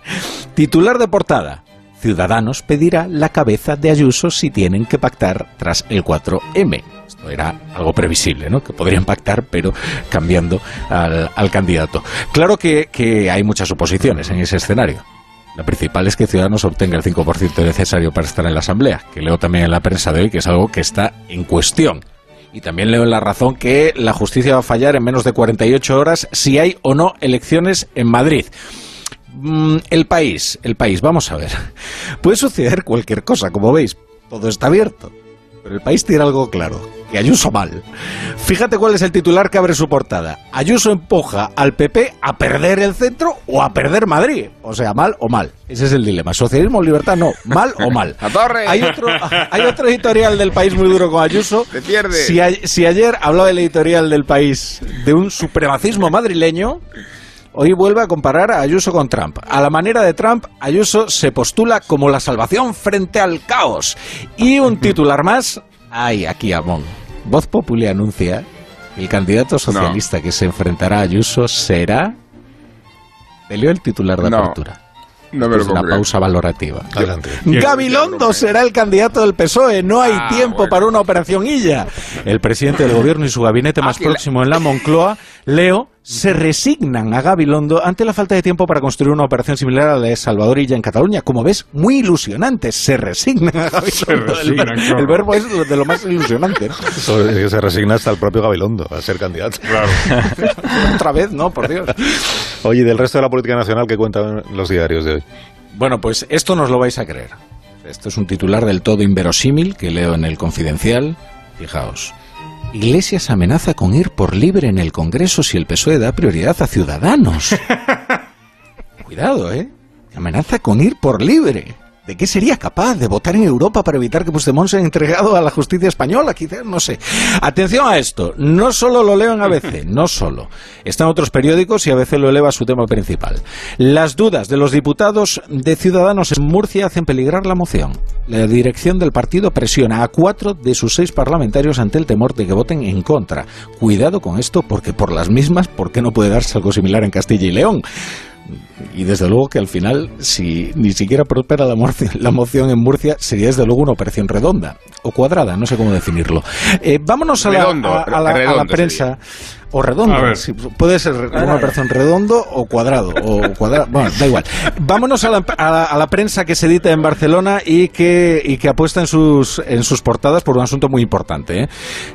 Titular de portada. Ciudadanos pedirá la cabeza de Ayuso si tienen que pactar tras el 4M Esto era algo previsible, ¿no? Que podrían pactar, pero cambiando al, al candidato. Claro que, hay muchas oposiciones en ese escenario. La principal es que Ciudadanos obtenga el 5% necesario para estar en la Asamblea, que leo también en la prensa de hoy, que es algo que está en cuestión. Y también leo en la razón que la justicia va a fallar en menos de 48 horas si hay o no elecciones en Madrid. Mm, el país, el país, vamos a ver. [LAUGHS] Puede suceder cualquier cosa, como veis, todo está abierto. Pero el país tiene algo claro, que Ayuso mal. Fíjate cuál es el titular que abre su portada. Ayuso empuja al PP a perder el centro o a perder Madrid. O sea, mal o mal. Ese es el dilema. Socialismo o libertad, no. Mal o mal. [LAUGHS] ¡A torre! Hay otro, hay otro editorial del país muy duro con Ayuso. Se pierde. Si, a- si ayer hablaba el editorial del país de un supremacismo madrileño, hoy vuelve a comparar a Ayuso con Trump. A la manera de Trump, Ayuso se postula como la salvación frente al caos. Y un titular más. Ay, aquí Amón. Voz Populi anuncia que el candidato socialista que se enfrentará a Ayuso será. Te leo el titular de No. apertura. No me lo Es una pausa valorativa. Adelante. Gabilondo será el candidato del PSOE. No hay Ah, tiempo bueno. para una operación Illa. El presidente del gobierno y su gabinete más Ah, próximo en la Moncloa, Leo, se resignan a Gabilondo ante la falta de tiempo para construir una operación similar a la de Salvador Illa en Cataluña. Como ves, muy ilusionante. Se resignan a Gabilondo. El resignan, claro. el, verbo es de lo más ilusionante. ¿no? Eso es que se resigna hasta el propio Gabilondo a ser candidato. [LAUGHS] Otra vez, ¿no? Por Dios. Oye, ¿y del resto de la política nacional que cuentan los diarios de hoy? Bueno, pues esto nos lo vais a creer. Esto es un titular del todo inverosímil que leo en el Confidencial. Fijaos. Iglesias amenaza con ir por libre en el Congreso si el PSOE da prioridad a Ciudadanos. [LAUGHS] Cuidado, ¿eh? Amenaza con ir por libre. ¿De qué sería capaz? ¿De votar en Europa para evitar que Puigdemont sea entregado a la justicia española? Quizás, no sé. Atención a esto. No solo lo leo en ABC, no solo. Está en otros periódicos y ABC lo eleva a su tema principal. Las dudas de los diputados de Ciudadanos en Murcia hacen peligrar la moción. La dirección del partido presiona a cuatro de sus seis parlamentarios ante el temor de que voten en contra. Cuidado con esto porque por las mismas, ¿por qué no puede darse algo similar en Castilla y León? Y desde luego que al final, si ni siquiera prospera la, morci- [LAUGHS] la moción en Murcia, sería desde luego una operación redonda o cuadrada, no sé cómo definirlo. Eh, vámonos a la, Redondo, a- a la- a la redondo prensa. O redondo, sí, puede ser una operación redondo o cuadrado. O cuadrado, [LAUGHS] bueno, da igual. Vámonos a la, a la- a la prensa que se edita en Barcelona y que, y que apuesta en sus, en sus portadas por un asunto muy importante. ¿eh?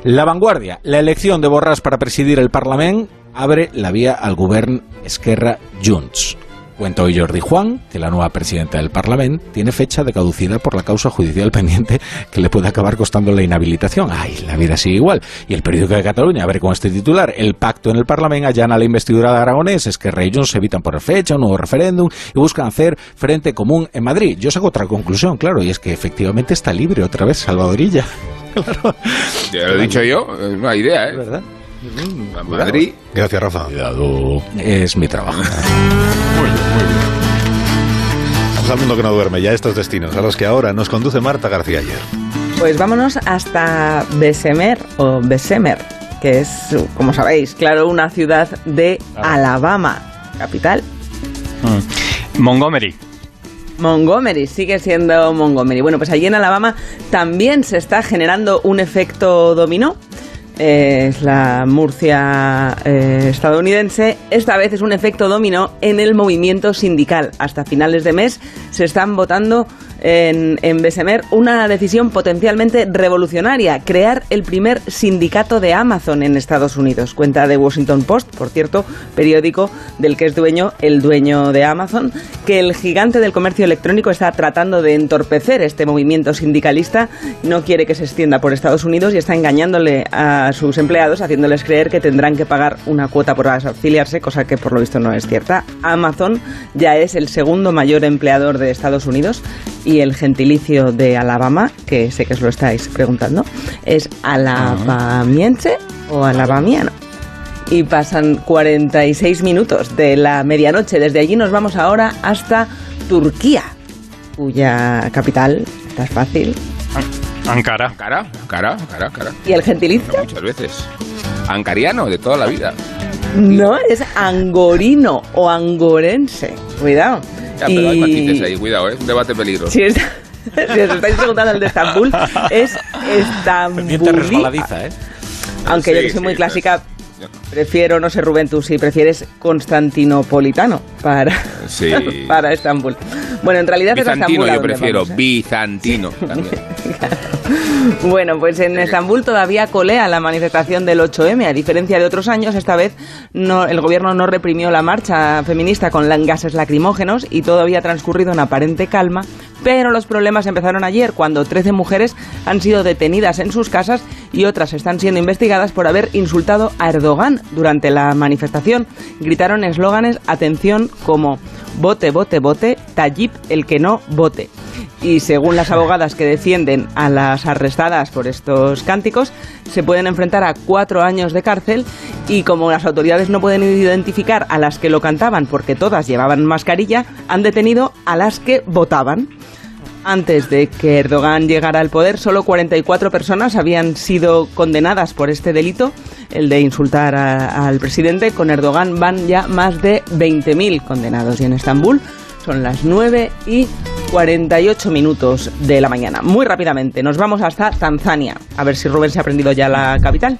La vanguardia, la elección de Borràs para presidir el Parlamento abre la vía al govern Esquerra Junts. Cuenta hoy Jordi Juan que la nueva presidenta del Parlamento tiene fecha de caducidad por la causa judicial pendiente que le puede acabar costando la inhabilitación. Ay, la vida sigue igual. Y el periódico de Cataluña abre con este titular. El pacto en el Parlamento allana la investidura de Aragonés. Es que Rey se evitan por fecha, un nuevo referéndum y buscan hacer frente común en Madrid. Yo saco otra conclusión, claro, y es que efectivamente está libre otra vez Salvadorilla. [LAUGHS] Claro. Ya lo he dicho yo, es una idea, ¿eh? ¿Verdad? A Madrid. Gracias, Rafa. Cuidado. Es mi trabajo. Vamos al mundo que no duerme, ya estos destinos, a los que ahora nos conduce Marta García ayer. Pues vámonos hasta Bessemer o Bessemer, que es, como sabéis, claro, una ciudad de Alabama, capital. Montgomery. Montgomery, sigue siendo Montgomery. Bueno, pues allí en Alabama también se está generando un efecto dominó. Es la Murcia eh, estadounidense. Esta vez es un efecto dominó en el movimiento sindical. Hasta finales de mes se están votando en, en Bessemer una decisión potencialmente revolucionaria, crear el primer sindicato de Amazon en Estados Unidos. Cuenta de Washington Post, por cierto, periódico del que es dueño el dueño de Amazon, que el gigante del comercio electrónico está tratando de entorpecer este movimiento sindicalista, no quiere que se extienda por Estados Unidos y está engañándole a sus empleados, haciéndoles creer que tendrán que pagar una cuota por afiliarse, cosa que por lo visto no es cierta. Amazon ya es el segundo mayor empleador de Estados Unidos el gentilicio de Alabama, que sé que os lo estáis preguntando, es alabamiense o alabamiano. y pasan 46 minutos de la medianoche. Desde allí nos vamos ahora hasta Turquía, cuya capital, esta es fácil. Ankara. Ankara, Ankara, Ankara, Ankara. ¿Y el gentilicio? Muchas veces. Ancariano, de toda la vida. No, es angorino o angorense. Cuidado. Ya, pero hay matices ahí, cuidado, ¿eh? es un debate peligroso. Si, es- [LAUGHS] si os estáis preguntando el de Estambul, es Estambulí. resbaladiza, ¿eh? Aunque yo Sí, que soy sí, muy no prefiero, no sé Rubén, tú si prefieres Constantinopolitano para, Sí. [LAUGHS] para Estambul. Bueno, en realidad es Bizantino Estambul a yo prefiero, vamos, ¿eh? bizantino. también. [LAUGHS] Bueno, pues en Estambul todavía colea la manifestación del 8M. A diferencia de otros años, esta vez no, el gobierno no reprimió la marcha feminista con gases lacrimógenos y todo había transcurrido en aparente calma. Pero los problemas empezaron ayer cuando 13 mujeres han sido detenidas en sus casas y otras están siendo investigadas por haber insultado a Erdogan durante la manifestación. Gritaron eslóganes, atención, como vote, vote, vote, Tayyip el que no vote. Y según las abogadas que defienden a las arrestadas por estos cánticos, se pueden enfrentar a cuatro años de cárcel y como las autoridades no pueden identificar a las que lo cantaban porque todas llevaban mascarilla, han detenido a las que votaban. Antes de que Erdogan llegara al poder, solo 44 personas habían sido condenadas por este delito, el de insultar a- al presidente. Con Erdogan van ya más de 20.000 condenados. Y en Estambul son las 9 y 48 minutos de la mañana. Muy rápidamente, nos vamos hasta Tanzania. A ver si Rubén se ha aprendido ya la capital.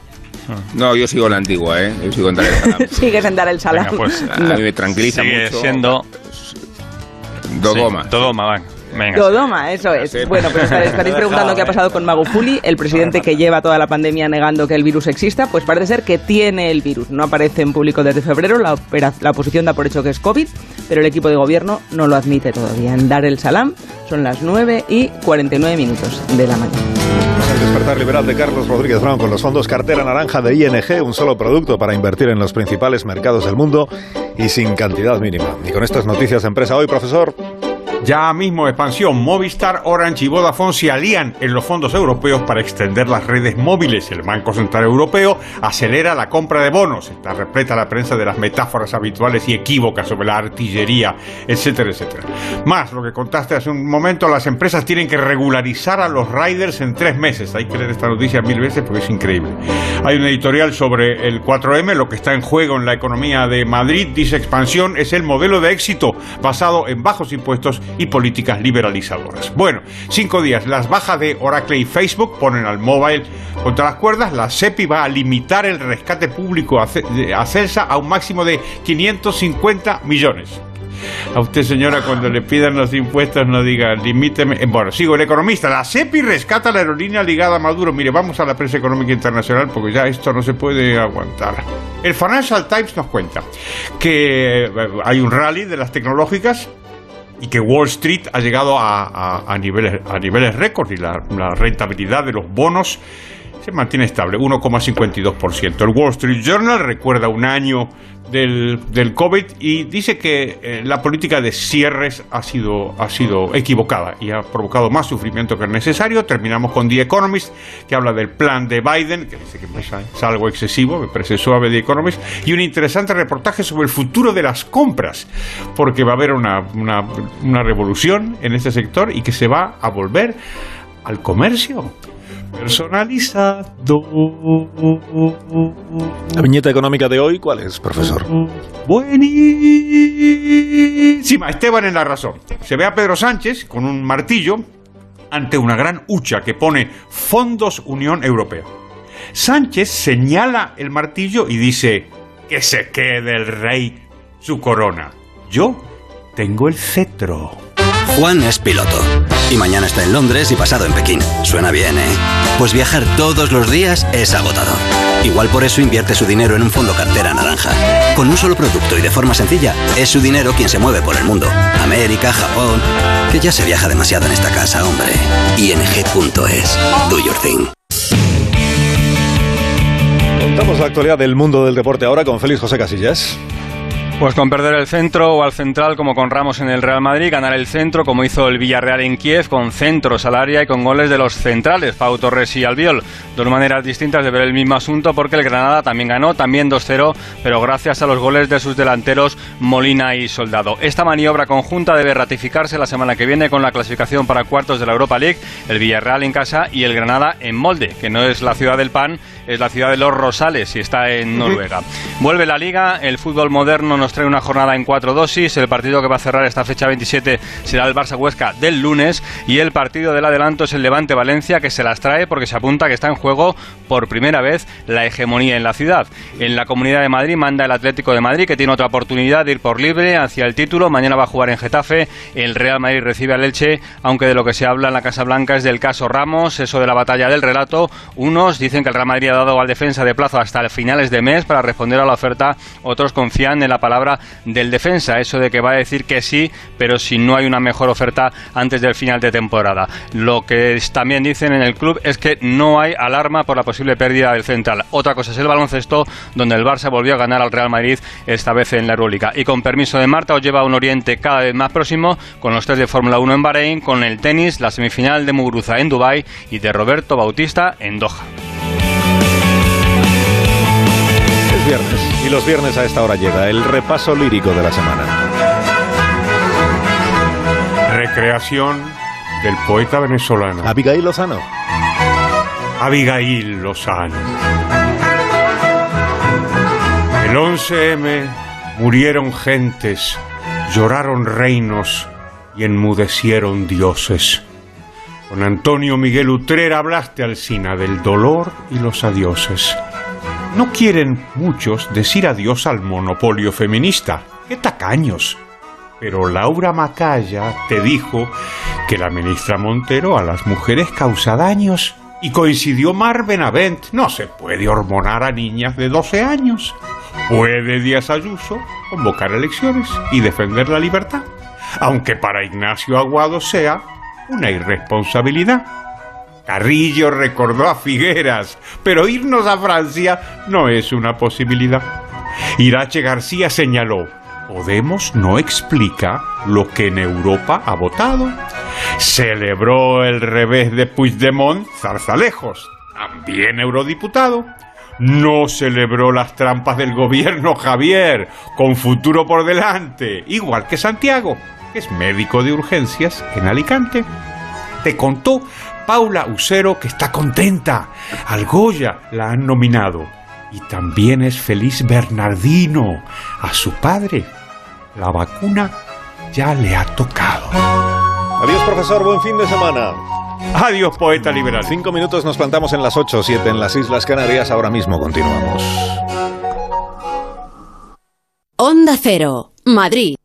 No, yo sigo en la antigua, ¿eh? Yo sigo en Dar. [LAUGHS] Sigues en Dar el Salam. Venga, pues, A mí me tranquiliza Sigue mucho. siendo Dodoma. Sí, Dodoma, van. Venga. Dodoma, eso es. Bueno, pues estaréis, estaréis preguntando qué ha pasado con Magufuli, el presidente que lleva toda la pandemia negando que el virus exista. Pues parece ser que tiene el virus. No aparece en público desde febrero. La, opera- la oposición da por hecho que es COVID, pero el equipo de gobierno no lo admite todavía. En Dar el Salam son las 9 y 49 minutos de la mañana. El despertar liberal de Carlos Rodríguez Brown con los fondos cartera naranja de ING, un solo producto para invertir en los principales mercados del mundo y sin cantidad mínima. Y con estas noticias de empresa hoy, profesor. Ya mismo expansión, Movistar, Orange y Vodafone se alían en los fondos europeos para extender las redes móviles. El Banco Central Europeo acelera la compra de bonos. Está repleta la prensa de las metáforas habituales y equívocas sobre la artillería, etcétera, etcétera. Más lo que contaste hace un momento, las empresas tienen que regularizar a los riders en tres meses. Hay que leer esta noticia mil veces porque es increíble. Hay un editorial sobre el 4M, lo que está en juego en la economía de Madrid. Dice expansión es el modelo de éxito basado en bajos impuestos y políticas liberalizadoras. Bueno, cinco días. Las bajas de Oracle y Facebook ponen al mobile contra las cuerdas. La SEPI va a limitar el rescate público a, Ce- a Celsa a un máximo de 550 millones. A usted, señora, cuando le pidan los impuestos, no diga, limíteme. Eh, Bueno, sigo, el economista. La CEPI rescata la aerolínea ligada a Maduro. Mire, vamos a la prensa económica internacional porque ya esto no se puede aguantar. El Financial Times nos cuenta que eh, hay un rally de las tecnológicas y que Wall Street ha llegado a, niveles, a niveles récord y la, la rentabilidad de los bonos se mantiene estable, 1,52%. El Wall Street Journal recuerda un año del, del COVID y dice que eh, la política de cierres ha sido, ha sido equivocada y ha provocado más sufrimiento que el necesario. Terminamos con The Economist, que habla del plan de Biden, que dice que es es algo excesivo, me parece suave The Economist, y un interesante reportaje sobre el futuro de las compras, porque va a haber una, una, una revolución en este sector y que se va a volver al comercio personalizado. La viñeta económica de hoy, ¿cuál es, profesor? Buenísima. Esteban en la razón. Se ve a Pedro Sánchez con un martillo ante una gran hucha que pone Fondos Unión Europea. Sánchez señala el martillo y dice que se quede el rey su corona. Yo tengo el cetro. Juan es piloto. Y mañana está en Londres y pasado en Pekín. Suena bien, ¿eh? Pues viajar todos los días es agotador. Igual por eso invierte su dinero en un fondo cartera naranja. Con un solo producto y de forma sencilla, es su dinero quien se mueve por el mundo. América, Japón. Que ya se viaja demasiado en esta casa, hombre. ING.es. Do your thing. Contamos la actualidad del mundo del deporte ahora con Félix José Casillas. Pues con perder el centro o al central como con Ramos en el Real Madrid, ganar el centro como hizo el Villarreal en Kiev, con centros al área y con goles de los centrales, Pau Torres y Albiol. Dos maneras distintas de ver el mismo asunto porque el Granada también ganó, también 2-0, pero gracias a los goles de sus delanteros Molina y Soldado. Esta maniobra conjunta debe ratificarse la semana que viene con la clasificación para cuartos de la Europa League, el Villarreal en casa y el Granada en Molde, que no es la ciudad del pan, es la ciudad de los Rosales y está en [LAUGHS] Noruega. Vuelve la liga, el fútbol moderno nos trae una jornada en cuatro dosis. El partido que va a cerrar esta fecha 27 será el Barça Huesca del lunes y el partido del adelanto es el Levante Valencia que se las trae porque se apunta que está en juego por primera vez la hegemonía en la ciudad. En la Comunidad de Madrid manda el Atlético de Madrid que tiene otra oportunidad de ir por libre hacia el título. Mañana va a jugar en Getafe. El Real Madrid recibe al Elche, aunque de lo que se habla en la Casa Blanca es del caso Ramos, eso de la batalla del relato. Unos dicen que el Real Madrid ha dado al defensa de plazo hasta finales de mes para responder a la oferta. Otros confían en la palabra del defensa, eso de que va a decir que sí, pero si no hay una mejor oferta antes del final de temporada. Lo que también dicen en el club es que no hay alarma por la posible pérdida del central. Otra cosa es el baloncesto, donde el Barça volvió a ganar al Real Madrid, esta vez en la Euroliga. Y con permiso de Marta, os lleva a un Oriente cada vez más próximo, con los tres de Fórmula 1 en Bahrein, con el tenis, la semifinal de Muguruza en Dubái y de Roberto Bautista en Doha. viernes y los viernes a esta hora llega el repaso lírico de la semana. Recreación del poeta venezolano. Abigail Lozano. Abigail Lozano. El 11M murieron gentes, lloraron reinos y enmudecieron dioses. Con Antonio Miguel Utrera hablaste al Sina del dolor y los adioses. No quieren muchos decir adiós al monopolio feminista. ¡Qué tacaños! Pero Laura Macaya te dijo que la ministra Montero a las mujeres causa daños. Y coincidió Mar Benavent. No se puede hormonar a niñas de 12 años. Puede Díaz Ayuso convocar elecciones y defender la libertad. Aunque para Ignacio Aguado sea una irresponsabilidad. Carrillo recordó a Figueras, pero irnos a Francia no es una posibilidad. Irache García señaló, Podemos no explica lo que en Europa ha votado. Celebró el revés de Puigdemont, Zarzalejos, también eurodiputado. No celebró las trampas del gobierno Javier, con futuro por delante, igual que Santiago, que es médico de urgencias en Alicante. Te contó Paula Ucero que está contenta. Al Goya la han nominado. Y también es feliz Bernardino. A su padre la vacuna ya le ha tocado. Adiós profesor, buen fin de semana. Adiós poeta liberal. Cinco minutos nos plantamos en las ocho o siete en las Islas Canarias. Ahora mismo continuamos. Onda Cero, Madrid.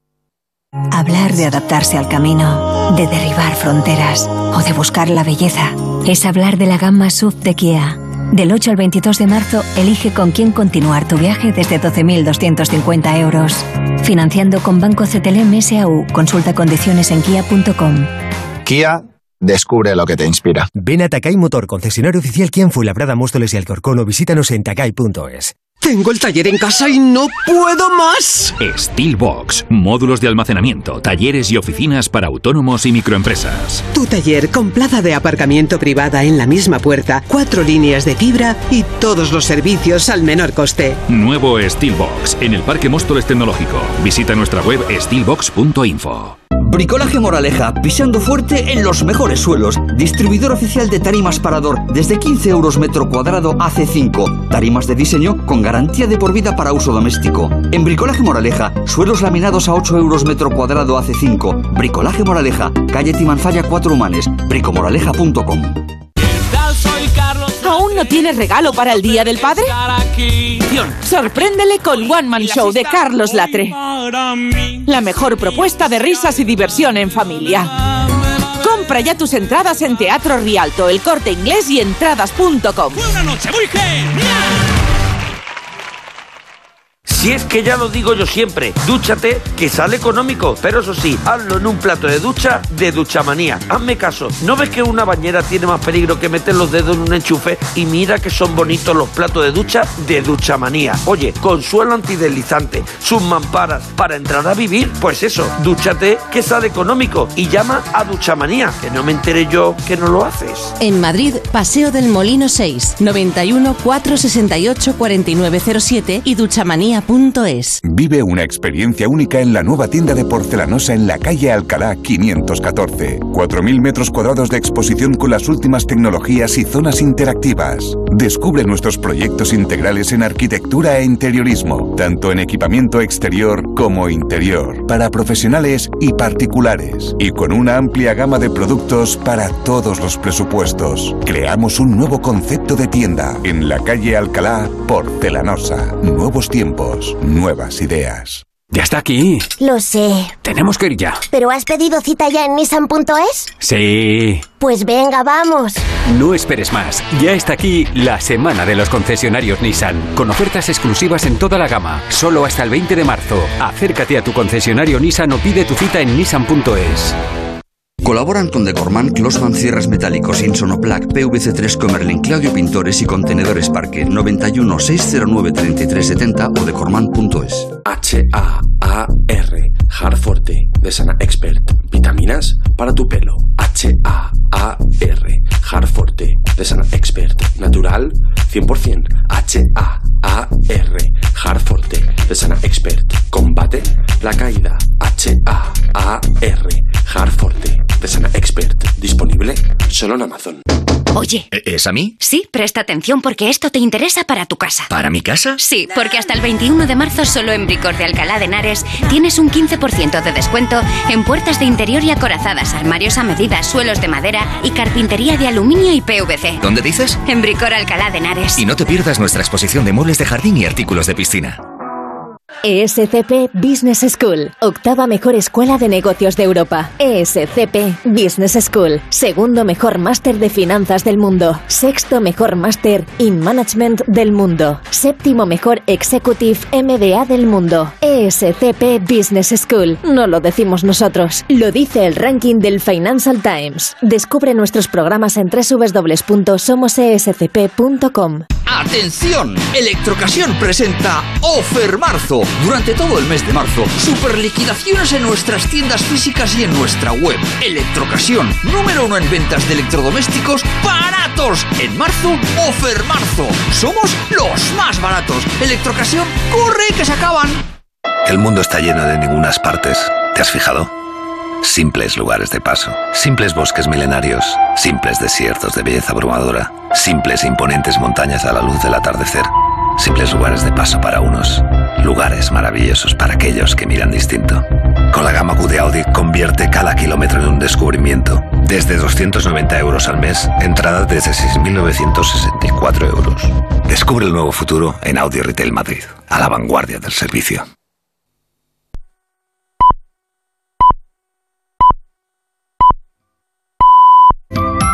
Hablar de adaptarse al camino, de derribar fronteras o de buscar la belleza es hablar de la gama SUV de Kia. Del 8 al 22 de marzo, elige con quién continuar tu viaje desde 12.250 euros. Financiando con Banco CTLM SAU. Consulta condiciones en kia.com. Kia, descubre lo que te inspira. Ven a Takai Motor, concesionario oficial Kia en Fuenlabrada, Móstoles y Alcorcón o visítanos en takai.es. Tengo el taller en casa y no puedo más. Steelbox, módulos de almacenamiento, talleres y oficinas para autónomos y microempresas. Tu taller con plaza de aparcamiento privada en la misma puerta, cuatro líneas de fibra y todos los servicios al menor coste. Nuevo Steelbox en el Parque Móstoles Tecnológico. Visita nuestra web steelbox.info. Bricolaje Moraleja, pisando fuerte en los mejores suelos. Distribuidor oficial de tarimas parador, desde 15 euros metro cuadrado AC5. Tarimas de diseño con garantía de por vida para uso doméstico. En Bricolaje Moraleja, suelos laminados a 8 euros metro cuadrado AC5. Bricolaje Moraleja, calle Timanfaya 4 Humanes, bricomoraleja.com. ¿Aún no tienes regalo para el Día del Padre? Sorpréndele con One Man Show de Carlos Latre. La mejor propuesta de risas y diversión en familia. Compra ya tus entradas en Teatro Rialto, El Corte Inglés y entradas.com. Una noche muy genial. Si es que ya lo digo yo siempre, dúchate que sale económico, pero eso sí, hazlo en un plato de ducha de Duchamanía. Hazme caso, ¿no ves que una bañera tiene más peligro que meter los dedos en un enchufe? Y mira que son bonitos los platos de ducha de Duchamanía. Oye, con suelo antideslizante, sus mamparas, para entrar a vivir, pues eso, dúchate que sale económico y llama a Duchamanía, que no me enteré yo que no lo haces. En Madrid, Paseo del Molino 6, 91 468 4907 y duchamanía.es. Vive una experiencia única en la nueva tienda de porcelanosa en la calle Alcalá 514. 4.000 metros cuadrados de exposición con las últimas tecnologías y zonas interactivas. Descubre nuestros proyectos integrales en arquitectura e interiorismo, tanto en equipamiento exterior como interior, para profesionales y particulares, y con una amplia gama de productos para todos los presupuestos. Creamos un nuevo concepto de tienda en la calle Alcalá Porcelanosa. Nuevos tiempos, nuevas ideas. Ya está aquí. Lo sé. Tenemos que ir ya. ¿Pero has pedido cita ya en Nissan.es? Sí. Pues venga, vamos. No esperes más. Ya está aquí la semana de los concesionarios Nissan, con ofertas exclusivas en toda la gama, solo hasta el 20 de marzo. Acércate a tu concesionario Nissan o pide tu cita en nissan.es. Colaboran con Decorman, Closman Cierres Metálicos, Insonoplac, PVC3 Comerlin, Claudio Pintores y Contenedores Parque 91 609 3370 o decorman.es. H-A-A-R, Harforte, de Sana Expert. Vitaminas para tu pelo. H-A-A-R, Harforte, de Sana Expert. Natural, 100%. H-A-A-R, Harforte, de Sana Expert. Combate la caída. H-A-A-R, Harforte, de Sana Expert. Disponible solo en Amazon. Oye. ¿Es a mí? Sí, presta atención porque esto te interesa para tu casa. ¿Para mi casa? Sí, porque hasta el 21 de marzo solo en Bricor de Alcalá de Henares tienes un 15% de descuento en puertas de interior y acorazadas, armarios a medida, suelos de madera y carpintería de aluminio y PVC. ¿Dónde dices? En Bricor Alcalá de Henares. Y no te pierdas nuestra exposición de muebles de jardín y artículos de piscina. ESCP Business School, octava mejor escuela de negocios de Europa. ESCP Business School, segundo mejor máster de finanzas del mundo, sexto mejor máster in management del mundo, séptimo mejor executive MBA del mundo. ESCP Business School, no lo decimos nosotros, lo dice el ranking del Financial Times. Descubre nuestros programas en www.somosescp.com. ¡Atención! Electrocasión presenta Offer Marzo. Durante todo el mes de marzo, super liquidaciones en nuestras tiendas físicas y en nuestra web. Electrocasión, número uno en ventas de electrodomésticos baratos. En marzo, Offer Marzo. Somos los más baratos. Electrocasión, corre que se acaban. El mundo está lleno de ningunas partes. ¿Te has fijado? Simples lugares de paso, simples bosques milenarios, simples desiertos de belleza abrumadora, simples e imponentes montañas a la luz del atardecer, simples lugares de paso para unos, lugares maravillosos para aquellos que miran distinto. Con la gama Q de Audi convierte cada kilómetro en un descubrimiento. Desde 290 euros al mes, entrada desde 6.964 euros. Descubre el nuevo futuro en Audi Retail Madrid, a la vanguardia del servicio.